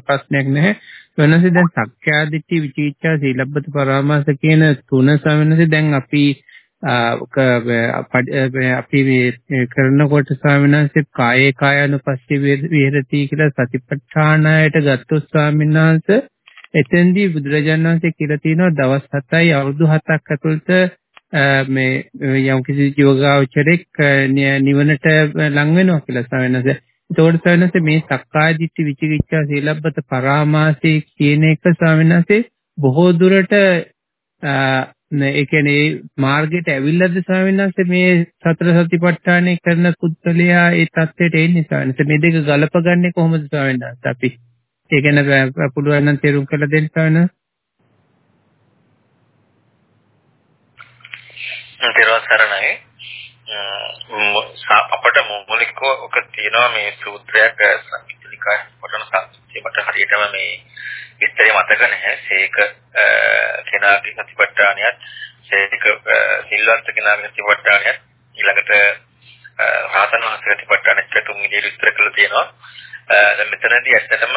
ප්‍රශ්නයක් නැහැ. වෙනස දැන් සක්‍යාදිට්ඨි විචිකිච්ඡා සීලබ්බත පරාමාස කියන තුන ස්වාමීන් දැන් අපි අපි මේ කරනකොට ස්වාමීන් වහන්සේ කායේ කායानुපස්සී විහෙරති කියලා සතිපට්ඨානයට ගත්තොත් ස්වාමීන් වහන්සේ එතෙන්දී බුදුරජාණන් වහන්සේ කියලා තියෙනවා දවස් 7යි අවුරුදු 7ක් ඇතුළත මේ යම් කිසි යෝගාවචරෙක් නිවනට ලං වෙනවා කියලා ස්වාමීන් වහන්සේ. ඒතකොට ස්වාමීන් වහන්සේ මේ සක්කාය දිට්ඨි විචිකිච්ඡා සීලබ්බත පරාමාසී කියන එක ස්වාමීන් වහන්සේ බොහෝ දුරට ඒ කියන්නේ මාර්ගයට ඇවිල්ලාද ස්වාමීන් වහන්සේ මේ සතර සතිපට්ඨානය කරන පුද්ගලයා ඒ தත්ත්වයට එන්නේ ස්වාමීන් වහන්සේ මේ දෙක ගලපගන්නේ කොහොමද ස්වාමීන් වහන්සේ අපි ඒ ගැන පුළුවන් නම් තේරුම් කරලා දෙන්න ස්වාමීන් වහන්සේ තේරුම් සරණයි අපට මූලිකව ඔක තියෙනවා මේ සූත්‍රයක් සංකීර්ණිකා වටන සංකීර්ණයට හරියටම මේ විස්තරය මතක නැහැ. සේක කෙනාගේ සතිපට්ඨානියත් සේක සිල්වන්ත කෙනාගේ සතිපට්ඨානියත් ඊළඟට රහතන් වහන්සේ සතිපට්ඨානෙත් තුන් විදිහට විස්තර කරලා තියෙනවා. දැන් මෙතනදී ඇත්තටම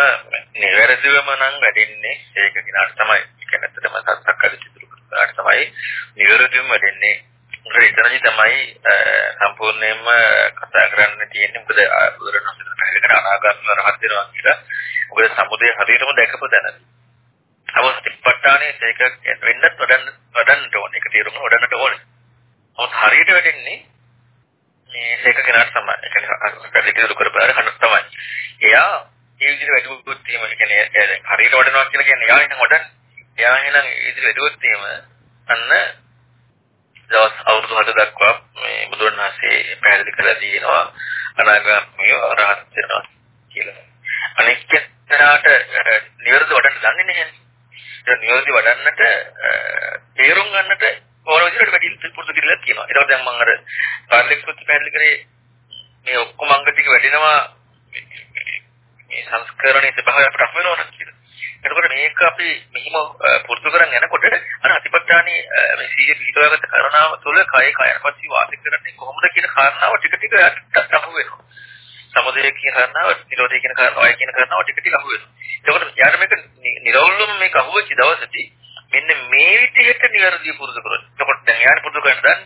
නිවැරදිවම නම් වැඩින්නේ සේක කෙනාට තමයි. ඒ කියන්නේ ඇත්තටම සත්සක්කාර සිදුරු කරාට තමයි නිවැරදිවම වැඩින්නේ. එතනදි තමයි සම්පූර්ණයෙන්ම කතා කරන්න තියෙන්නේ මොකද බුදුරණවහන්සේ පැහැදිලි කරන අනාගත රහත් වෙනවා කියලා. මොකද සමුදය හරියටම දැකපු තැන. අවස්තිපට්ඨානේ ඒක වෙන්නත් වඩන්න වඩන්න ඕනේ. ඒක තේරුම වඩන්නට ඕනේ. මොකද හරියට වෙන්නේ මේ ඒක කෙනාට තමයි. ඒ කියන්නේ පැහැදිලි කරපුවාට කන තමයි. එයා ඒ විදිහට වැඩිවුවොත් එහෙම ඒ කියන්නේ හරියට වඩනවා කියලා කියන්නේ එයා එහෙනම් වඩන්න. එයා එහෙනම් ඒ විදිහට වැඩිවුවොත් එහෙම අන්න දවස් අවුරුදු 7 දක්වා මේ බුදුන් වහන්සේ පැහැදිලි කරලා තියෙනවා අනාගාමී රහත් වෙනවා කියලා. අනික් කෙනාට නිවැරදි වඩන්න දන්නේ නැහැ. ඒ නිවැරදි වඩන්නට තේරුම් ගන්නට ඕන විදිහට වැඩි පුරුදු කියලා කියනවා. ඒකට දැන් මම අර පාර්ලික්කුත් පැහැදිලි කරේ මේ ඔක්කොම අංග ටික වැඩිනවා මේ සංස්කරණයේ ස්වභාවය අපිට අහු වෙනවා කියලා. එතකොට මේක අපි මෙහිම පුරුදු කරන් යනකොට අර අතිපට්ඨානී මේ සීය පිටවගත කරනාව තුළ කය කයපත්ති වාසය කරන්නේ කොහොමද කියන කාරණාව ටික ටික යට අහු වෙනවා. සමුදය කියන කාරණාව, නිරෝධය කියන කාරණාව, අය කියන කාරණාව ටික ටික අහු වෙනවා. එතකොට යාර මේක නිරවුල්වම මේක අහුවෙච්ච දවසදී මෙන්න මේ විදිහට නිවැරදිව පුරුදු කරොත්. එතකොට දැන් යාර පුරුදු කරන දැන්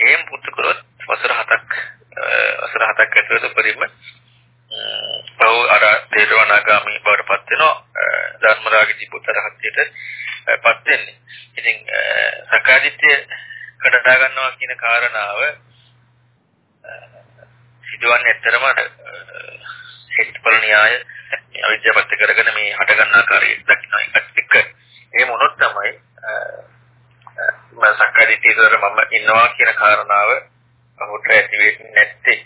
එහෙම පුරුදු කරොත් වසර 7ක් වසර 7ක් ඇතුළත පරිම බව අර තේරවනාගාමී බවට පත් වෙනවා ධර්මරාගී පුතරහත්යට පත් වෙන්නේ. ඉතින් සකාදිත්‍ය කඩදා ගන්නවා කියන කාරණාව සිදුවන්නේ ඇත්තරම හේතුඵල න්‍යාය අවිද්‍යාවත් කරගෙන මේ හට ගන්න ආකාරය දක්වන එකත් එක්ක එහෙම වුණොත් තමයි මම සක්කාදිට්ඨියතර මම ඉන්නවා කියන කාරණාව ඔහුට ඇති වෙන්නේ නැත්තේ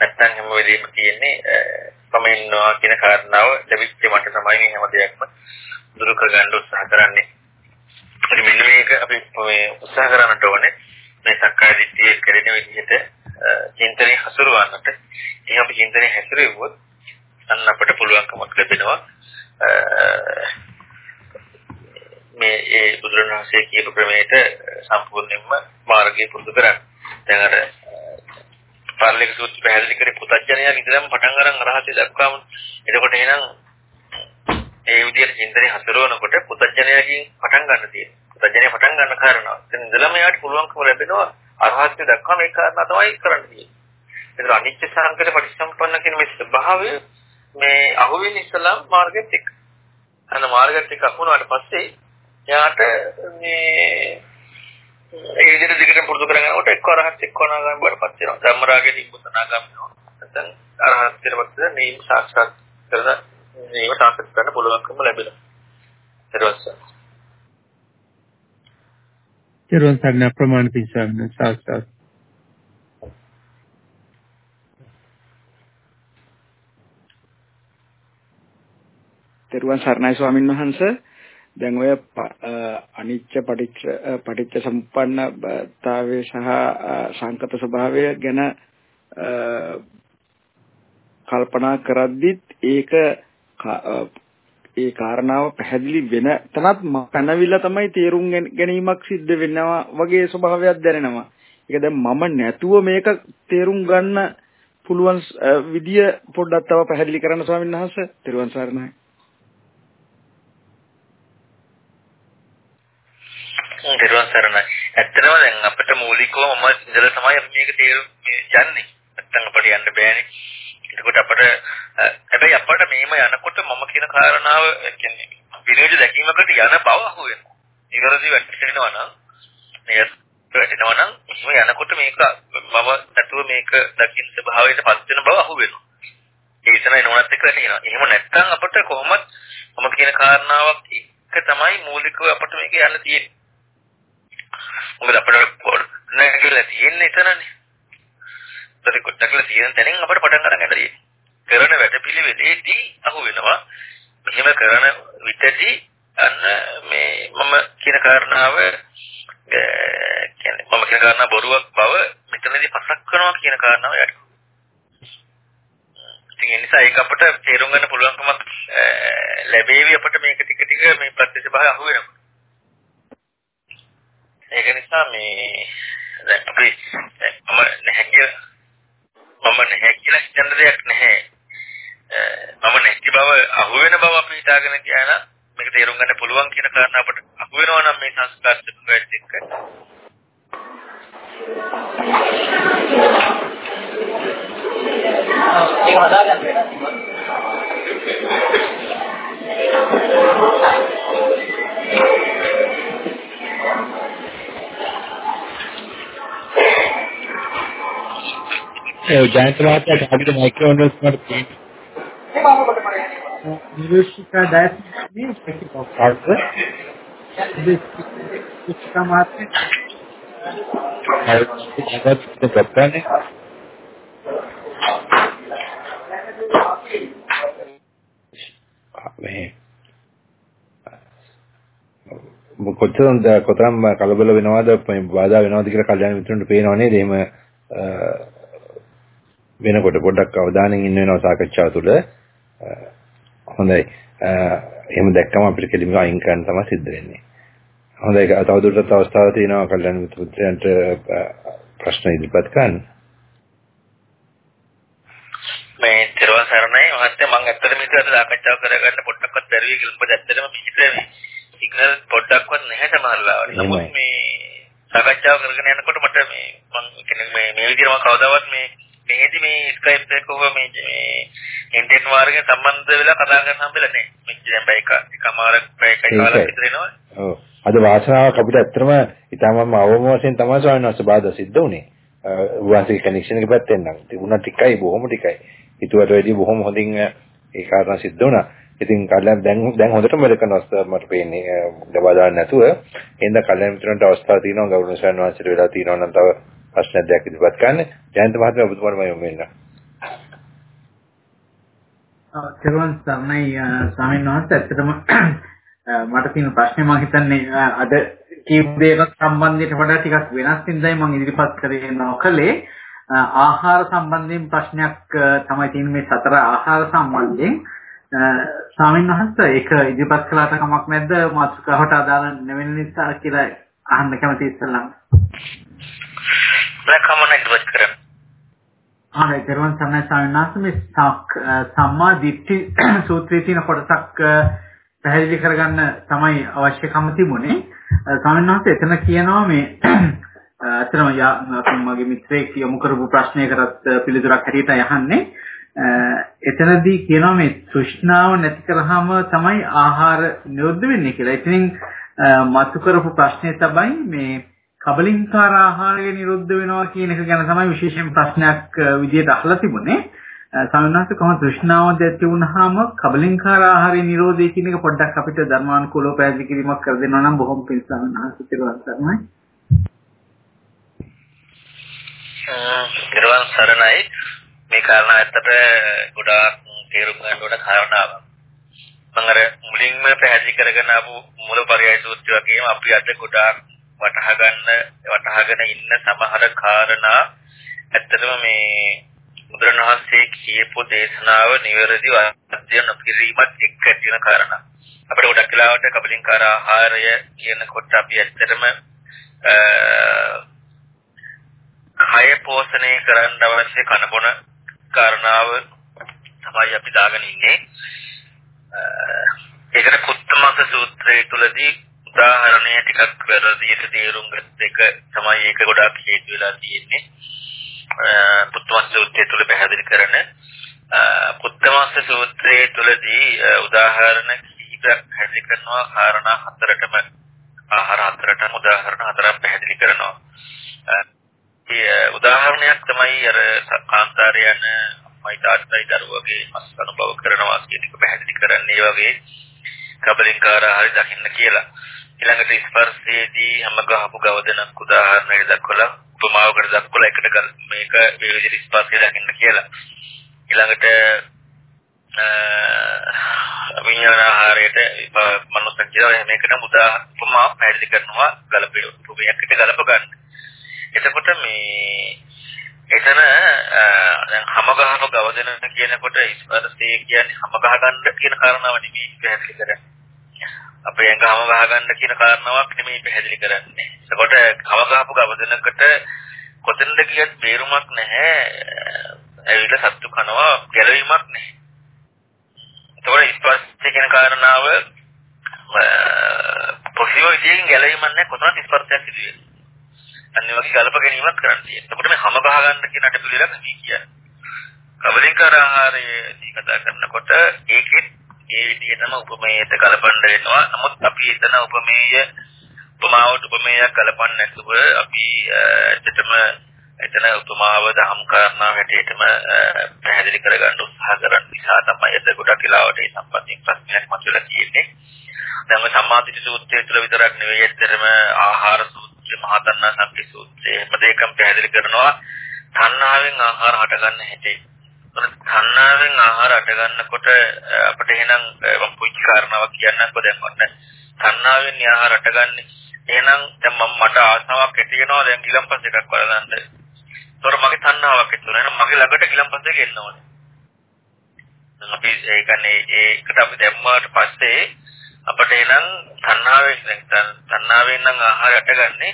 නැත්තම් හැම වෙලෙම තියෙන්නේ මම ඉන්නවා කියන කාරණාව ලැබිච්ච මට තමයි මේ හැම දෙයක්ම දුරු කරගන්න උත්සාහ කරන්නේ. ඉතින් මෙන්න මේක අපි මේ උත්සාහ කරන්නට ඕනේ මේ සක්කාදිට්ඨිය කෙරෙන විදිහට චින්තනයේ හසුරවන්නට. ඉතින් අපි චින්තනයේ හැසිරෙව්වොත් අන්න අපිට පුළුවන්කමක් ලැබෙනවා මේ ඒ බුදුරණවහන්සේ කියපු ක්‍රමයට සම්පූර්ණයෙන්ම මාර්ගය පුරුදු කරන්න. දැන් අර පාරලික සූත්‍ර පැහැදිලි කරේ පුතඥයා ඉඳලම පටන් අරන් රහසේ දක්වාම. එතකොට එහෙනම් ඒ විදිහට චින්තනයේ හසුරවනකොට පුතඥයාගෙන් පටන් ගන්න තියෙනවා. පුතඥයා පටන් ගන්න කාරණා. එතන ඉඳලම යාට පුළුවන්කම ලැබෙනවා අරහත් දක්වා මේ කාරණා තමයි කරන්න තියෙන්නේ. ඒතර අනිත්‍ය සංකේත පටිසම්පන්න කියන මේ ස්වභාවය මේ අහුවෙන ඉස්ලාම් මාර්ගෙත් එක්ක. අන්න මාර්ගයට ටික අහුණාට පස්සේ එයාට මේ ඒ විදිහට දිගට පුරුදු කරගෙනකොට එක්ක අරහත් එක්ක අනාගාමී බවටපත් වෙනවා. ධම්මරාගයේ අනාගාමී වෙනවා. නැත්නම් අරහත් ඊටපස්සේ නීම සාක්ෂාත් කරන නීම සාක්ෂාත් කරන්න පුළුවන්කම ලැබෙනවා. ඊට පස්සේ චිරවන් සරණ ප්‍රමාණ පිසන්න සාක්ෂාත් තෙරුවන් සරණයි ස්වාමින් වහන්සේ දැන් ඔය අනිච්ච පටිච්ච පටිච්ච සම්පන්නතාවය සහ සංකත ස්වභාවය ගැන කල්පනා කරද්දිත් ඒක ඒ කාරණාව පැහැදිලි වෙන තනත් පැනවිලා තමයි තේරුම් ගැනීමක් සිද්ධ වෙනවා වගේ ස්වභාවයක් දැනෙනවා. ඒක දැන් මම නැතුව මේක තේරුම් ගන්න පුළුවන් විදිය පොඩ්ඩක් තව පැහැදිලි කරන්න ස්වාමීන් වහන්සේ. තෙරුවන් සරණයි. දරුවන් සරණයි. ඇත්තටම දැන් අපිට මූලිකව මම ඉඳලා තමයි අපි මේක තේරුම් යන්නේ. නැත්තම් අපිට යන්න බෑනේ. එතකොට අපිට හැබැයි අපිට මෙහෙම යනකොට මම කියන කාරණාව කියන්නේ විනෝද දැකීමකට යන බව අහු වෙනවා. ඊවරදී වැටෙනවා නම් මේ වැටෙනවා නම් එහෙම යනකොට මේක මම නැතුව මේක දකින්න ස්වභාවයටපත් වෙන බව අහු වෙනවා. ඒ තමයි නෝනත් එක්ක වැටෙනවා. එහෙම නැත්නම් අපිට කොහොමද මම කියන කාරණාවක් එක තමයි මූලිකව අපිට මේක යන්න තියෙන්නේ. මොකද අපිට නැගිලා තියෙන්නේ එතනනේ. ඒතර කොටකලා තියෙන තැනින් අපිට පටන් ගන්න හැදේ. කරන වැඩපිළිවෙලේදී අහු වෙනවා. මෙහෙම කරන විටදී අන්න මේ මම කියන කාරණාව කියන්නේ මම කියන කාරණා බොරුවක් බව මෙතනදී පසක් කරනවා කියන කාරණාව යට. ඉතින් ඒ නිසා ඒක අපිට තේරුම් ගන්න පුළුවන්කමක් ලැබෙවි අපිට මේක ටික ටික මේ ප්‍රත්‍යක්ෂ භාවය අහු වෙනවා. ඒක නිසා මේ දැන් අපි මම නැහැ කියලා මම නැහැ කියලා හිතන දෙයක් නැහැ. මම නැති බව අහු වෙන බව අපි හිතාගෙන කියන මේක තේරුම් ගන්න පුළුවන් කියන කාරණා අපට අහු වෙනවා නම් මේ සංස්කාර දෙකත් එක්ක. ඒක හදාගන්න වෙනවා. ඒ ජයන්ත මහත්තයා කාගෙද මයික්‍රෝෆෝන් වලට තියෙන්නේ නිරුෂිකා ඩයස්මි ස්පෙකික් ඔෆ් කාර්ඩ් නිරුෂිකා මහත්තයා හරියට ගත්තනේ මේ කොතරම් කොතරම් කලබල වෙනවද මේ බාධා වෙනවද කියලා කල්යනා මිත්‍රන්ට පේනව නේද? එහෙම වෙනකොට පොඩ්ඩක් අවධානයෙන් ඉන්න වෙනවා සාකච්ඡාව තුළ. හොඳයි. එහෙම දැක්කම අපිට කෙලින්ම අයින් කරන්න තමයි සිද්ධ වෙන්නේ. හොඳයි. තවදුරටත් අවස්ථාවක් තියෙනවා කල්යනා මිත්‍රයන්ට ප්‍රශ්න ඉදිරිපත් කරන්න. මේ තිරුවන් සරණයි මහත්තයා මම ඇත්තටම හිතුවා සාකච්ඡාව කරගන්න පොඩ්ඩක්වත් බැරි කියලා. මොකද ඇත්තටම මෙහෙට සිග්නල් පොඩ්ඩක්වත් නැහැ සමහරවිට. නමුත් මේ සාකච්ඡාව කරගෙන යනකොට මට මේ මම කියන්නේ මේ මේ විදිහට මම කවදාවත් මේ මේදි මේ ස්කයිප් එක කොහොම මේ මේ ඉන්ටර්නෙට් මාර්ගයෙන් සම්බන්ධ වෙලා කතා කරන්න හම්බෙලා නැහැ. මේ දැන් බයි එක එකමාර බයි එකයි කාලයක් විතර එනවා. ඔව්. අද වාසනාවක් අපිට ඇත්තටම ඊටමම අවම වශයෙන් තමයි ස්වාමීන් වහන්සේ බාධා සිද්ධ වුනේ. වාසික කනෙක්ෂන් එක පැත්තෙන් නම් තිබුණා ටිකයි බොහොම ටිකයි. හිතුවට වැඩිය බොහොම හොඳින් ඒ කාරණා සිද්ධ වුණා. ඉතින් කල්යම් දැන් දැන් හොඳටම වැඩ කරන අවස්ථාවක් මට පේන්නේ දබා දාන්න නැතුව එහෙනම් කල්යම් මිත්‍රන්ට අවස්ථාවක් තියෙනවා ගෞරවනීය ස්වාමීන් වහන්සේට වෙලා තියෙනවා නම් තව ප්‍රශ්නයක් දෙයක් ඉදිරිපත් කරන්න. ජයන්ත මහත්මයා ඔබතුමාට මම මෙන්න චරවන් සර්ණයි ස්වාමීන් වහන්සේ ඇත්තටම මට තියෙන ප්‍රශ්නේ මම හිතන්නේ අද කීප දෙයක් සම්බන්ධයට වඩා ටිකක් වෙනස් වෙනදයි මම ඉදිරිපත් කරේ නොකලේ ආහාර සම්බන්ධයෙන් ප්‍රශ්නයක් තමයි තියෙන්නේ මේ සතර ආහාර සම්බන්ධයෙන්. ස්වාමීන් වහන්සේ ඒක ඉදිරිපත් කළාට කමක් නැද්ද? මාතෘකාවට අදාළ නෙවෙන නිසා කියලා අහන්න කැමති ඉස්සෙල්ලා. ලකමන ඉදිරිපත් කරමු. ආයි දරුවන් සම්මා ස්වාමීන් වහන්සේ මේ සම්මා දිට්ඨි සූත්‍රයේ තියෙන කොටසක් පැහැදිලි කරගන්න තමයි අවශ්‍යකම තිබුණේ. ස්වාමීන් වහන්සේ එතන කියනවා මේ අතරම මගේ මිත්‍රයෙක් යොමු කරපු ප්‍රශ්නයකට පිළිතුරක් හැටියට යහන්නේ එතනදී කියනවා මේ තෘෂ්ණාව නැති කරාම තමයි ආහාර නිරුද්ධ වෙන්නේ කියලා. ඉතින් මතු කරපු ප්‍රශ්නේ තමයි මේ කබලින්කාර ආහාරය නිරුද්ධ වෙනවා කියන එක ගැන තමයි විශේෂයෙන් ප්‍රශ්නයක් විදියට අහලා තිබුණේ. සමිනාස කොහොමද තෘෂ්ණාව දැති වුනහම කබලින්කාර ආහාරය නිරෝධය කියන එක පොඩ්ඩක් අපිට ධර්මානුකූලව පැහැදිලි කිරීමක් කර දෙනවා නම් බොහොම පිං සමිනාස තිරුවන් නිර්වාණ සරණයි මේ කාරණා ඇත්තට ගොඩාක් තේරුම් ගන්න ඕන කාරණාවක්. මම අර මුලින්ම පැහැදිලි කරගෙන ආපු මූලපරයය සූත්‍රය වගේම අපි අද ගොඩාක් වටහා ගන්න වටහාගෙන ඉන්න සමහර කාරණා ඇත්තටම මේ බුදුරණවහන්සේ කියපු දේශනාව නිවැරදිව අධ්‍යයන කිරීමත් එක්ක තියෙන කාරණා. අපිට ගොඩක් වෙලාවට කබලින්කාර ආහාරය කියනකොට අපි ඇත්තටම කය පෝෂණය කරන්න අවශ්‍ය කන බොන කාරණාව තමයි අපි දාගෙන ඉන්නේ. ඒකට කුත්තමක සූත්‍රයේ තුලදී උදාහරණය ටිකක් වැරදියට තේරුම් ගත්ත එක තමයි ඒක ගොඩාක් හේතු වෙලා තියෙන්නේ. කුත්තමක සූත්‍රයේ තුල පැහැදිලි කරන කුත්තමක සූත්‍රයේ තුලදී උදාහරණ කිහිපයක් පැහැදිලි කරනවා කාරණා හතරටම ආහාර හතරටම උදාහරණ හතරක් පැහැදිලි කරනවා. ඒ උදාහරණයක් තමයි අර කාන්තාරයන් මයි තාත්තයි දරුවගේ මස් අනුභව කරනවා කියන එක පැහැදිලි කරන්නේ ඒ වගේ කබලින්කාර හරි දකින්න කියලා. ඊළඟට ස්පර්ශයේදී හැම ගහපු ගවදනක් උදාහරණයක් දක්වලා උපමාවකට දක්වලා එකට මේක මේ විදිහට ස්පර්ශය දකින්න කියලා. ඊළඟට විඥානාහාරයට මනෝසං කියලා මේකට මුදා උපමා පැහැදිලි කරනවා ගලපේ උපමයකට ගලප ගන්න. එතකොට මේ එතන දැන් හැම ගහන ගවදෙන කියනකොට ස්පර්ශය කියන්නේ හැම ගහ ගන්න කියන කාරණාව නෙමෙයි පැහැදිලි කරන්නේ. අපේ ඇඟ හැම ගහ ගන්න කියන කාරණාවක් නෙමෙයි පැහැදිලි කරන්නේ. එතකොට හැම ගහපු ගවදෙනකට කොතනද කියත් බේරුමක් නැහැ. ඇවිල්ලා සත්තු කනවා ගැලවීමක් නැහැ. එතකොට ස්පර්ශය කියන කාරණාව පොසිබල් විදියෙන් ගැලවීමක් නැහැ කොතනද ස්පර්ශයක් සිදු වෙන්නේ. අන්න වගේ ගලප ගැනීමක් කරන්න තියෙනවා. එතකොට මේ හැම ගහ ගන්න කියන අට පිළිලක් නෙමෙයි කියන්නේ. කබලින්කාර ආහාරයේදී කතා කරනකොට ඒකෙත් ඒ විදිහටම උපමේයයට කලපන්න වෙනවා. නමුත් අපි එතන උපමේය උපමාවට උපමේයයක් කලපන්න නැතුව අපි ඇත්තටම එතන උපමාව දහම් කාරණා හැටියටම පැහැදිලි කරගන්න උත්සාහ කරන නිසා තමයි එද ගොඩක් වෙලාවට මේ සම්බන්ධයෙන් ප්‍රශ්නයක් මතුවලා තියෙන්නේ. දැන් මේ සම්මාදිත සූත්‍රය තුළ විතරක් නෙවෙයි ඇත්තටම ආහාර සූත්‍රය මහා තණ්හා සංකේ සූත්‍රය හැම දෙයකම පැහැදිලි කරනවා තණ්හාවෙන් ආහාර හටගන්න හැටි. තණ්හාවෙන් ආහාර හටගන්නකොට අපිට එහෙනම් මම පුංචි කාරණාවක් කියන්නම්කෝ දැන් ඔන්න තණ්හාවෙන් ආහාර හටගන්නේ එහෙනම් දැන් මම මට ආසාවක් ඇති වෙනවා දැන් ඊළම්පස් එකක් බලන්න. ඒතොර මගේ තණ්හාවක් ඇති වෙනවා. එහෙනම් මගේ ළඟට ඊළම්පස් එක එන්න ඕනේ. අපි ඒ කියන්නේ ඒකට අපි දැම්මාට පස්සේ අපිට එහෙනම් තණ්හාවෙන් දැන් තණ්හාවෙන් නම් ආහාර හටගන්නේ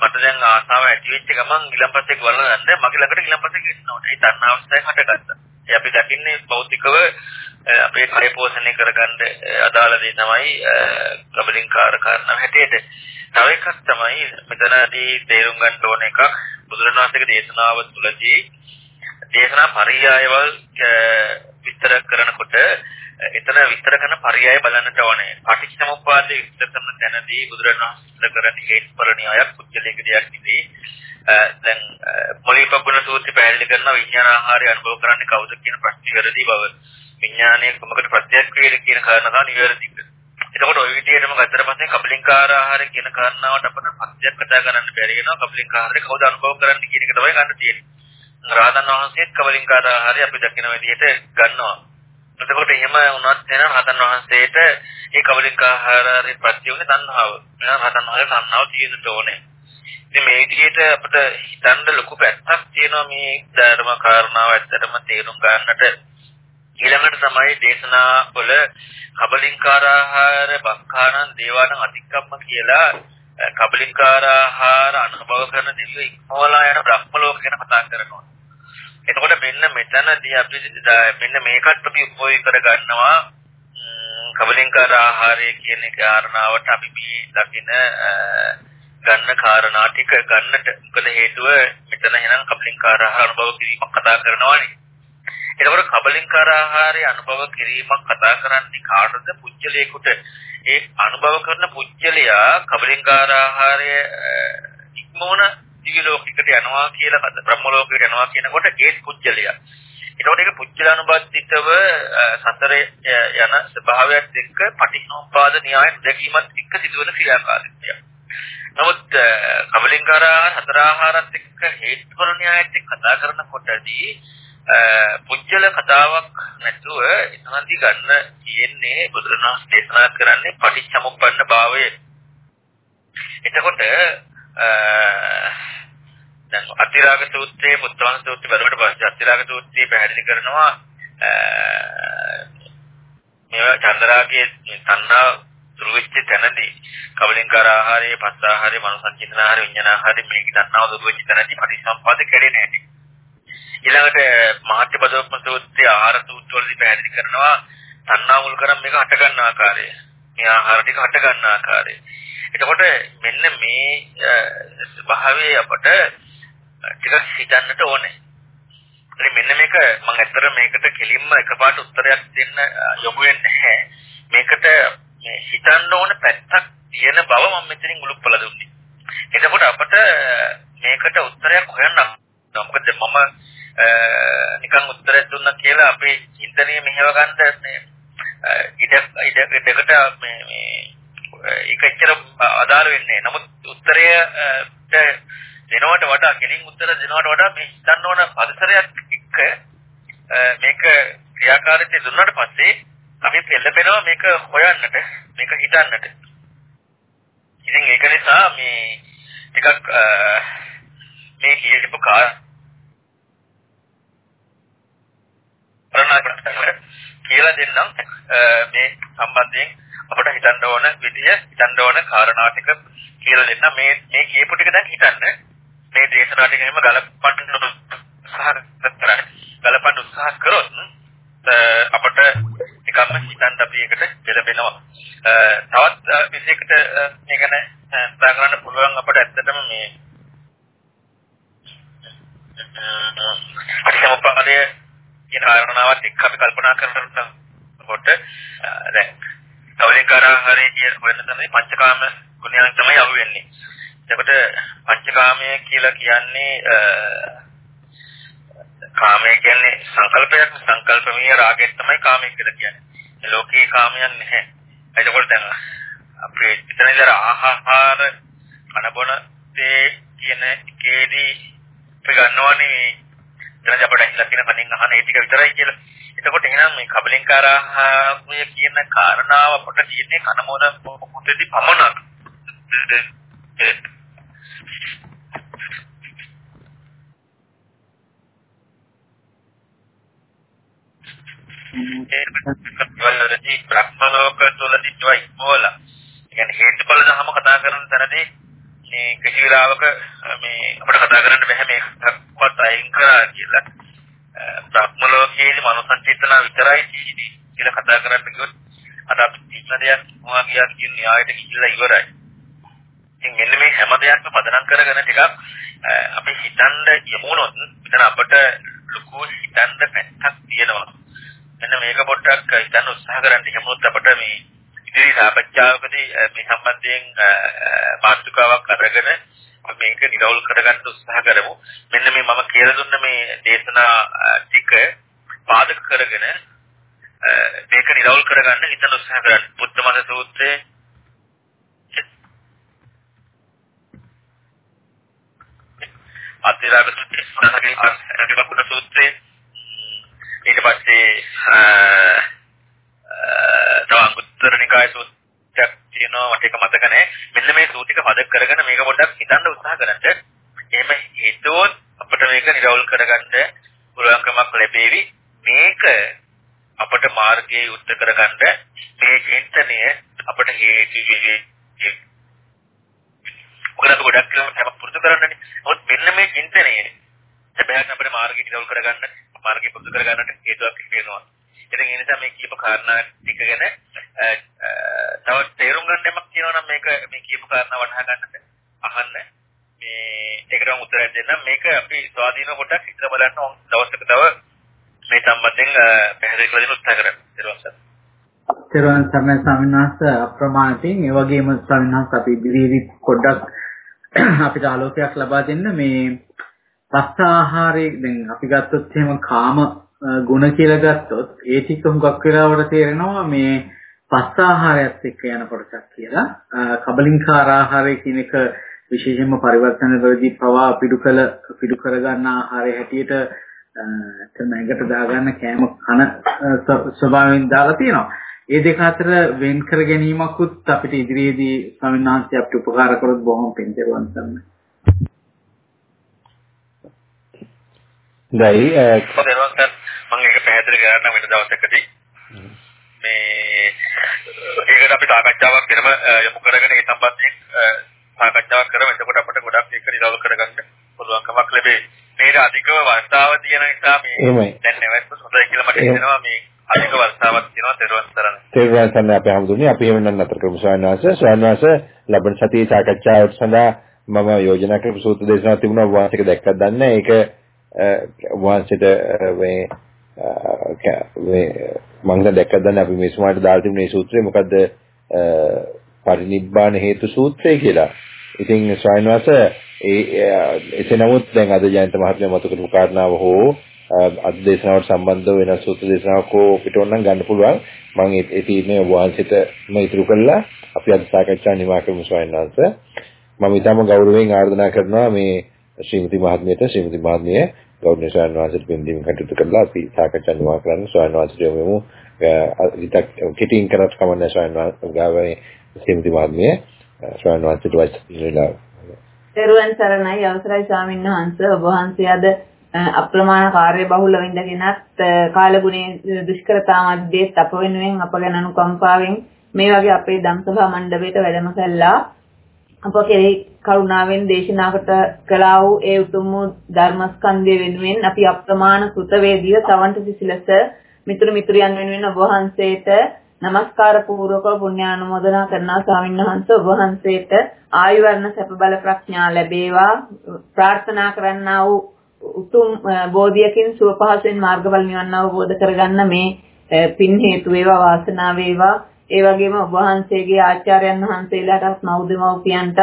මට දැන් ආසාව ඇති වෙච්ච ගමන් ඊළම්පස් එක බලන්න මගේ ළඟට ඊළම්පස් එක එන්න ඕනේ. ඒ තණ්හාවස්තෙන් හටගත්තා. ඒ අපි දකින්නේ භෞතිකව අපේ කය පෝෂණය කරගන්න අදාළ දේ තමයි කබලින්කාර කාරණා හැටියට. තව එකක් තමයි මෙතනදී තේරුම් ගන්න ඕන එකක් බුදුරණවහන්සේගේ දේශනාව තුළදී දේශනා පරියායවල් විස්තර කරනකොට එතන විස්තර කරන පරියාය බලන්නට ඕනේ. පටිච්චසමුප්පාදයේ විස්තර කරන තැනදී බුදුරණවහන්සේ කරන හේතුඵල න්‍යායක් පුද්ගලික දෙයක් නෙවෙයි. දැන් පොලිපගුණ සූත්‍රය පැහැදිලි කරන විඥාන ආහාරය අනුභව කරන්නේ කවුද කියන ප්‍රශ්නේ වැරදි බව. විඥානයේ කොමකට ප්‍රත්‍යක් වේද කියන කාරණා නිවැරදිද? එතකොට ওই විදිහටම ගත්තට පස්සේ කබලින්කාර ආහාර කියන කාරණාවට අපිට පස්යක් කතා කරන්න බැරි වෙනවා. කබලින්කාර ආහාරය කවුද අනුභව කරන්නේ කියන එක තමයි ගන්න තියෙන්නේ. රාතන් වහන්සේත් කබලින්කාර ආහාරය අපි දකින විදිහට ගන්නවා. එතකොට එහෙම වුණත් වෙන රහතන් වහන්සේට ඒ කබලින්කාර ආහාරයේ ප්‍රත්‍ය උනේ තණ්හාව. එහෙනම් රහතන් වහන්සේ තණ්හාව තියෙන්න ඕනේ. ඉතින් මේ විදිහට අපිට හිතන්න ලොකු පැත්තක් තියෙනවා මේ ධර්ම කාරණාව ඇත්තටම තේරුම් ගන්නට ඊළඟට තමයි දේශනා වල කබලින්කාර ආහාර බක්ඛානං දේවානං අතික්කම්ම කියලා කබලින්කාර ආහාර අනුභව කරන දිව්‍ය ඉක්මවලා යන බ්‍රහ්ම ලෝක ගැන කතා කරනවා. එතකොට මෙන්න මෙතනදී අපි මෙන්න මේකත් අපි උපයෝග කර ගන්නවා කබලින්කාර ආහාරය කියන කාරණාවට අපි මේ දකින ගන්න කාරණා ටික ගන්නට මොකද හේතුව මෙතන එහෙනම් කබලින්කාර ආහාර අනුභව කිරීමක් කතා කරනවානේ. එතකොට කබලින්කාර ආහාරය අනුභව කිරීමක් කතා කරන්නේ කාටද පුජ්‍යලයකට ඒ අනුභව කරන පුජ්‍යලයා කබලින්කාර ආහාරය ඉක්මවන දිව්‍ය ලෝකයකට යනවා කියලා බ්‍රහ්ම ලෝකයට යනවා කියනකොට ඒ පුජ්‍යලයා එතකොට ඒක පුජ්‍යලානුබද්ධිතව සතර යන ස්වභාවයත් එක්ක පටිච්චසමුපාද න්‍යාය දැකීමත් එක්ක සිදුවන ක්‍රියාකාරීත්වය. නමුත් කබලින්කාර හතර ආහාරත් එක්ක හේතුඵල න්‍යායත් එක්ක කතා කරනකොටදී පුජ්‍යල කතාවක් නැතුව එතනදී ගන්න තියෙන්නේ බුදුරණවහන්සේ දේශනා කරන්නේ පටිච්චසමුප්පන්න භාවය. එතකොට දැන් අතිරාග සූත්‍රයේ මුත්තවන සූත්‍රය බලවට පස්සේ අතිරාග සූත්‍රය පැහැදිලි කරනවා මේවා චන්දරාගයේ තණ්හා දුරු වෙච්ච තැනදී කවලින්කාර ආහාරයේ පස්ස ආහාරයේ මනසංචිතන ආහාරය විඥාන ආහාරය මේක තණ්හාව දුරු වෙච්ච තැනදී පරිසම්පාද කැඩෙන්නේ නැති ඊළඟට මහත්‍ය පදෝපම සූත්‍රයේ ආහාර සූත්‍රවලදී පැහැදිලි කරනවා තණ්හා මුල් කරන් මේක හට ගන්න ආකාරය මේ ආහාර ටික හට ගන්න ආකාරය එතකොට මෙන්න මේ ස්වභාවය අපට ටිකක් හිතන්නට ඕනේ. ඉතින් මෙන්න මේක මම ඇත්තට මේකට කෙලින්ම එකපාරට උත්තරයක් දෙන්න යොමු වෙන්නේ නැහැ. මේකට මේ හිතන්න ඕන පැත්තක් තියෙන බව මම මෙතනින් උලුප්පල දුන්නේ. එතකොට අපට මේකට උත්තරයක් හොයන්න මොකද මම නිකන් උත්තරයක් දුන්නා කියලා අපේ චින්තනය මෙහෙව ගන්න මේ ඉඩ ඉඩ දෙකට මේ මේ ඒක එච්චර අදාළ වෙන්නේ නැහැ. නමුත් උත්තරයට දෙනවට වඩා කෙලින් උත්තර දෙනවට වඩා මේ හිතන්න ඕන පරිසරයක් එක්ක මේක ක්‍රියාකාරීත්වය දුන්නාට පස්සේ අපි පෙළපෙනවා මේක හොයන්නට මේක හිතන්නට. ඉතින් ඒක නිසා මේ ටිකක් මේ කියපු කා කියලා දෙන්නම්. මේ සම්බන්ධයෙන් අපට හිතන්න ඕන විදිය හිතන්න ඕන කාරණා ටික කියලා දෙන්න මේ මේ කියපු ටික දැන් හිතන්න. මේ දේශනා ටික එහෙම ගලපන්න උත්සාහ කරා ගලපන්න උත්සාහ කරොත් අපට නිකම්ම හිතන්න අපි ඒකට පෙළඹෙනවා. තවත් විශේෂයකට මේ ගැන කතා කරන්න පුළුවන් අපට ඇත්තටම මේ අරිසමපාදය කියන කාරණාවත් එක්ක අපි කල්පනා කරනකොට දැන් කවලිකාරාහාරයේ කියන වෙන තමයි පංචකාම ගුණයන් තමයි අහු වෙන්නේ. එතකොට පංචකාමය කියලා කියන්නේ කාමය කියන්නේ සංකල්පයක් සංකල්පමීය රාගයක් තමයි කාමය කියලා කියන්නේ. ලෝකේ කාමයන් නැහැ. එතකොට දැන් අපේ ඉතනදර ආහාර කනබොන තේ කියන එකේදී අපි ගන්නවනේ දැන් අපිට ඉස්සලා කියන කණින් අහන ඒ ටික විතරයි කියලා. එතකොට එහෙනම් මේ කබලින්කාර ආහාරය කියන කාරණාව අපට තියෙන්නේ කනමෝන මොහොතේදී පමණක්. වලදී බ්‍රහ්ම ලෝක තුලදී joy මොලා. කියන්නේ හේතුඵල ධම කතා කරන තැනදී මේ කිසි වෙලාවක මේ අපිට කතා කරන්න බෑ මේකවත් අයින් කරා කියලා. බ්‍රහ්ම ලෝකයේදී මනසංචේතන විතරයි තියෙන්නේ කියලා කතා කරන්න කිව්වොත් අද අපි ඉන්න දෙයක් මොනවා කියා කියන න්‍යායට ගිහිල්ලා ඉවරයි. ඉතින් මෙන්න මේ හැම දෙයක්ම පදනම් කරගෙන ටිකක් අපි හිතන්න යමුනොත් මෙතන අපට ලොකු හිතන්න පැත්තක් තියෙනවා. මෙන්න මේක පොඩ්ඩක් හිතන්න උත්සාහ කරන්න යමුනොත් අපට මේ ඉදිරි සාකච්ඡාවකදී මේ සම්බන්ධයෙන් මාතෘකාවක් අරගෙන මේක නිරවුල් කරගන්න උත්සාහ කරමු. මෙන්න මේ මම කියලා දුන්න මේ දේශනා ටික පාදක කරගෙන මේක නිරවුල් කරගන්න හිතන උත්සාහ කරන්න. බුද්ධමත සූත්‍රයේ අතිරාග සූත්‍රය සඳහන් කරන සූත්‍රයේ ඊට පස්සේ තව අංගුත්තර නිකාය සූත්‍රයක් තියෙනවා මට ඒක මතක නැහැ. මෙන්න මේ සූතික පද කරගෙන මේක පොඩ්ඩක් හිතන්න උත්සාහ කරන්න. එහෙම හිතුවොත් අපිට මේක නිරවුල් කරගන්න පුළුවන්කමක් ලැබෙවි. මේක අපට මාර්ගයේ උත්තර කරගන්න මේ චින්තනය අපට හේතු වෙවි. මොකද අපි ගොඩක් කරලා හැම පුරුදු කරන්නනේ. නමුත් මෙන්න මේ චින්තනය හැබැයි අපිට මාර්ගය නිරවුල් කරගන්න මාර්ගය පුරුදු කරගන්නට හේතුවක් වෙනවා. ඉතින් ඒ නිසා මේ කියපු කාරණා ටික ගැන තව තේරුම් ගන්න යමක් තියෙනවා නම් මේක මේ කියපු කාරණා වටහා ගන්නට අහන්න. මේ ඒකට උත්තරයක් දෙන්න මේක අපි ස්වාධීන කොටක් හිතලා බලන්න දවසක තව මේ සම්බන්ධයෙන් පැහැදිලි කරලා දෙන්න උත්සාහ කරන්න. තෙරුවන් සරණයි ස්වාමීන් වහන්සේ අප්‍රමාණයෙන් ඒ වගේම ස්වාමීන් වහන්සේ අපි ඉදිරියේදී පොඩ්ඩක් අපිට ආලෝකයක් ලබා දෙන්න මේ පස්ස ආහාරයේ දැන් අපි ගත්තොත් එහෙම කාම ගුණ කියලා ගත්තොත් ඒ ටික හුඟක් වෙලාවට තේරෙනවා මේ පස්ස ආහාරයත් එක්ක යන කොටසක් කියලා. කබලින්කාර ආහාරය කියන එක විශේෂයෙන්ම පරිවර්තන වලදී පවා පිටු කළ පිටු කරගන්න ආහාරය හැටියට තමයිකට දාගන්න කෑම කන ස්වභාවයෙන් දාලා තියෙනවා. ඒ දෙක අතර වෙන් කර ගැනීමකුත් අපිට ඉදිරියේදී ස්වාමීන් වහන්සේ අපිට උපකාර කරොත් බොහොම පින්තරුවන් සම්මයි. දැයි පොදේවත් මම ඒක පැහැදිලි කරන්න වෙන දවසකදී. මේ ඒකට අපි සාකච්ඡාවක් වෙනම යොමු කරගෙන ඒ සම්බන්ධයෙන් සාකච්ඡාවක් කරමු. එතකොට අපිට ගොඩක් ඒක රිසෝල්ව් කරගන්න පුළුවන්කමක් ලැබෙයි. මේක අධිකව වර්ෂාව තියෙන නිසා මේ දැන් නැවැත්ත හොඳයි කියලා මට හිතෙනවා. මේ අධික වර්ෂාවක් තියෙනවා තෙරුවන් සරණ. තෙරුවන් සරණ අපේ හැමදෙන්නේ අපි එහෙම නම් නතර කරමු. ස්වාමීන් වහන්සේ. ස්වාමීන් වහන්සේ ලබන සතියේ සාකච්ඡාවට සඳහා මම යෝජනා කරපු සූත්‍ර දේශනාවක් තිබුණා. වාසික දැක්කත් දන්නේ ඒක වාසිට මේ මේ මම දැක්කත් දන්නේ අපි මේ සුමාට දාලා තිබුණේ සූත්‍රය මොකද්ද පරිනිබ්බාන හේතු සූත්‍රය කියලා. ඉතින් ස්වාමීන් වහන්සේ ඒ එසේ නමුත් දැන් අද ජයන්ත මහත්මයා මතු කරපු කාරණාව හෝ අද දේශනාවට සම්බන්ධ වෙන සූත්‍ර දේශනාවක් හෝ පිට ඕනනම් ගන්න පුළුවන්. මම ඒ තීරණය වහන්සිට ඉතුරු කළා. අපි අද සාකච්ඡා නිමා කරමු ස්වාමීන් වහන්සේ. මම ඊටම ගෞරවයෙන් ආරාධනා කරනවා මේ ශ්‍රීමති මහත්මියට ශ්‍රීමති මහත්මිය ගෞරවනීය ස්වාමීන් වහන්සේට පින්දීම කටයුතු කරලා අපි සාකච්ඡා නිමා කරන්න ස්වාමීන් වහන්සේට යොමු විතක් කිටින් කරත් කමන්නේ ස්වාමීන් වහන්සේ ගාවේ ශ්‍රීමති මහත්මිය. ස්වාමීන් වහන්සේට වචන තෙරුවන් සරණයි. අවසරයි ස්වාමීන් වහන්සේ. ඔබ වහන්සේ අද අප්‍රමාණ කාර්ය බහුල වින්දගෙනත් කාලගුණයේ දුෂ්කරතා මැද්දේ අප වෙනුවෙන් අප ගැන අනුකම්පාවෙන් මේ වගේ අපේ ධම්සභා මණ්ඩපයට වැඩම කළා. අප කෙරෙහි කරුණාවෙන් දේශනාකට කළා වූ ඒ උතුම් ධර්මස්කන්ධය වෙනුවෙන් අපි අප්‍රමාණ කෘතවේදීව තවන්ට සිසිලස මිතුරු මිතුරියන් වෙනුවෙන් ඔබ වහන්සේට নমස්කාර පූර්වකව පුණ්‍යානුමෝදනා කරනවා. ස්වාමීන් වහන්සේ ඔබ වහන්සේට ආයු වර්ණ සැප බල ප්‍රඥා ලැබේවා. ප්‍රාර්ථනා කරන්නා වූ උතුම් බෝධියකින් සුව පහසෙන් මාර්ගඵල නිවන් අවබෝධ කරගන්න මේ පින් හේතු වේවා වාසනාව වේවා. ඒ වගේම ඔබ වහන්සේගේ ආචාර්යයන් වහන්සේලාටත් මෞදමෝපියන්ටත්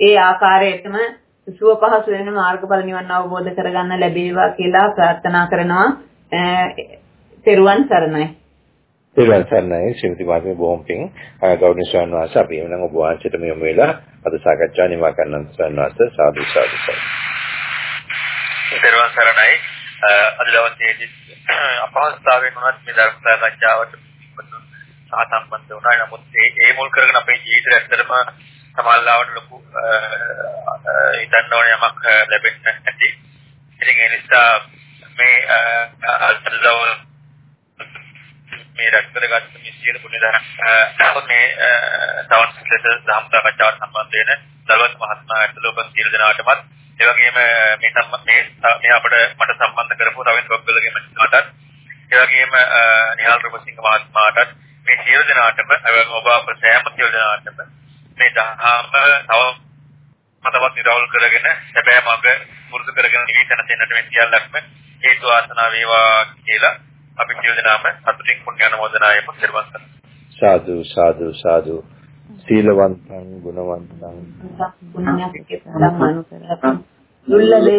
ඒ ආකාරයටම සුව පහසු වෙන මාර්ගඵල නිවන් අවබෝධ කරගන්න ලැබේවා කියලා ප්‍රාර්ථනා කරනවා. තෙරුවන් සරණයි. තෙරුවන් සරණයි ශ්‍රීමති මාත්මේ බොහොම පිං ගෞරවනීය ස්වාමීන් වහන්සේ අපි එනම් ඔබ වහන්සේට යොමු වෙලා අද සාකච්ඡා නිමා කරන්න ස්වාමීන් වහන්සේ සාදු සාදු සාදු. තෙරුවන් සරණයි අද දවසේදී අපහසුතාවයෙන් උනත් මේ ධර්ම සාකච්ඡාවට සහසම්බන්ධ වුණා. නමුත් ඒ මුල් කරගෙන අපේ ජීවිතේ ඇත්තටම සමාල්ලාවට ලොකු හිතන්න ඕන යමක් ලැබෙන්නේ නැති. ඉතින් ඒ නිසා මේ අල්පදව මේ රැස්කරගත්ත මේ සියලු පුණ්‍යදාන මේ තවත් ලෙස ධම්ම සාකච්ඡාවට සම්බන්ධ වෙන දලවත් මහත්මයා ඇතුළු ඔබ සියලු දෙනාටමත් ඒ වගේම මේ මේ මේ අපිට මට සම්බන්ධ කරපු රවින්ද්‍ර බොග්ගලගේ මහත්මයාටත් ඒ වගේම නිහාල් රූපසිංහ මහත්මයාටත් මේ සියලු දෙනාටම ඔබ අප සෑම සියලු දෙනාටම මේ දහම තව මතවත් නිරවුල් කරගෙන සැබෑ මඟ පුරුදු කරගෙන නිවි තැනසෙන්නට මේ සියල්ලක්ම හේතු වාසනා වේවා කියලා අපි සියලු දෙනාම සතුටින් පුණ්‍ය අනුමෝදනායම කරවන්න. සාදු සාදු සාදු. සීලවන්තං ගුණවන්තං. පුණ්‍යක්කේ සම්මානුකරණ දුල්ලලේ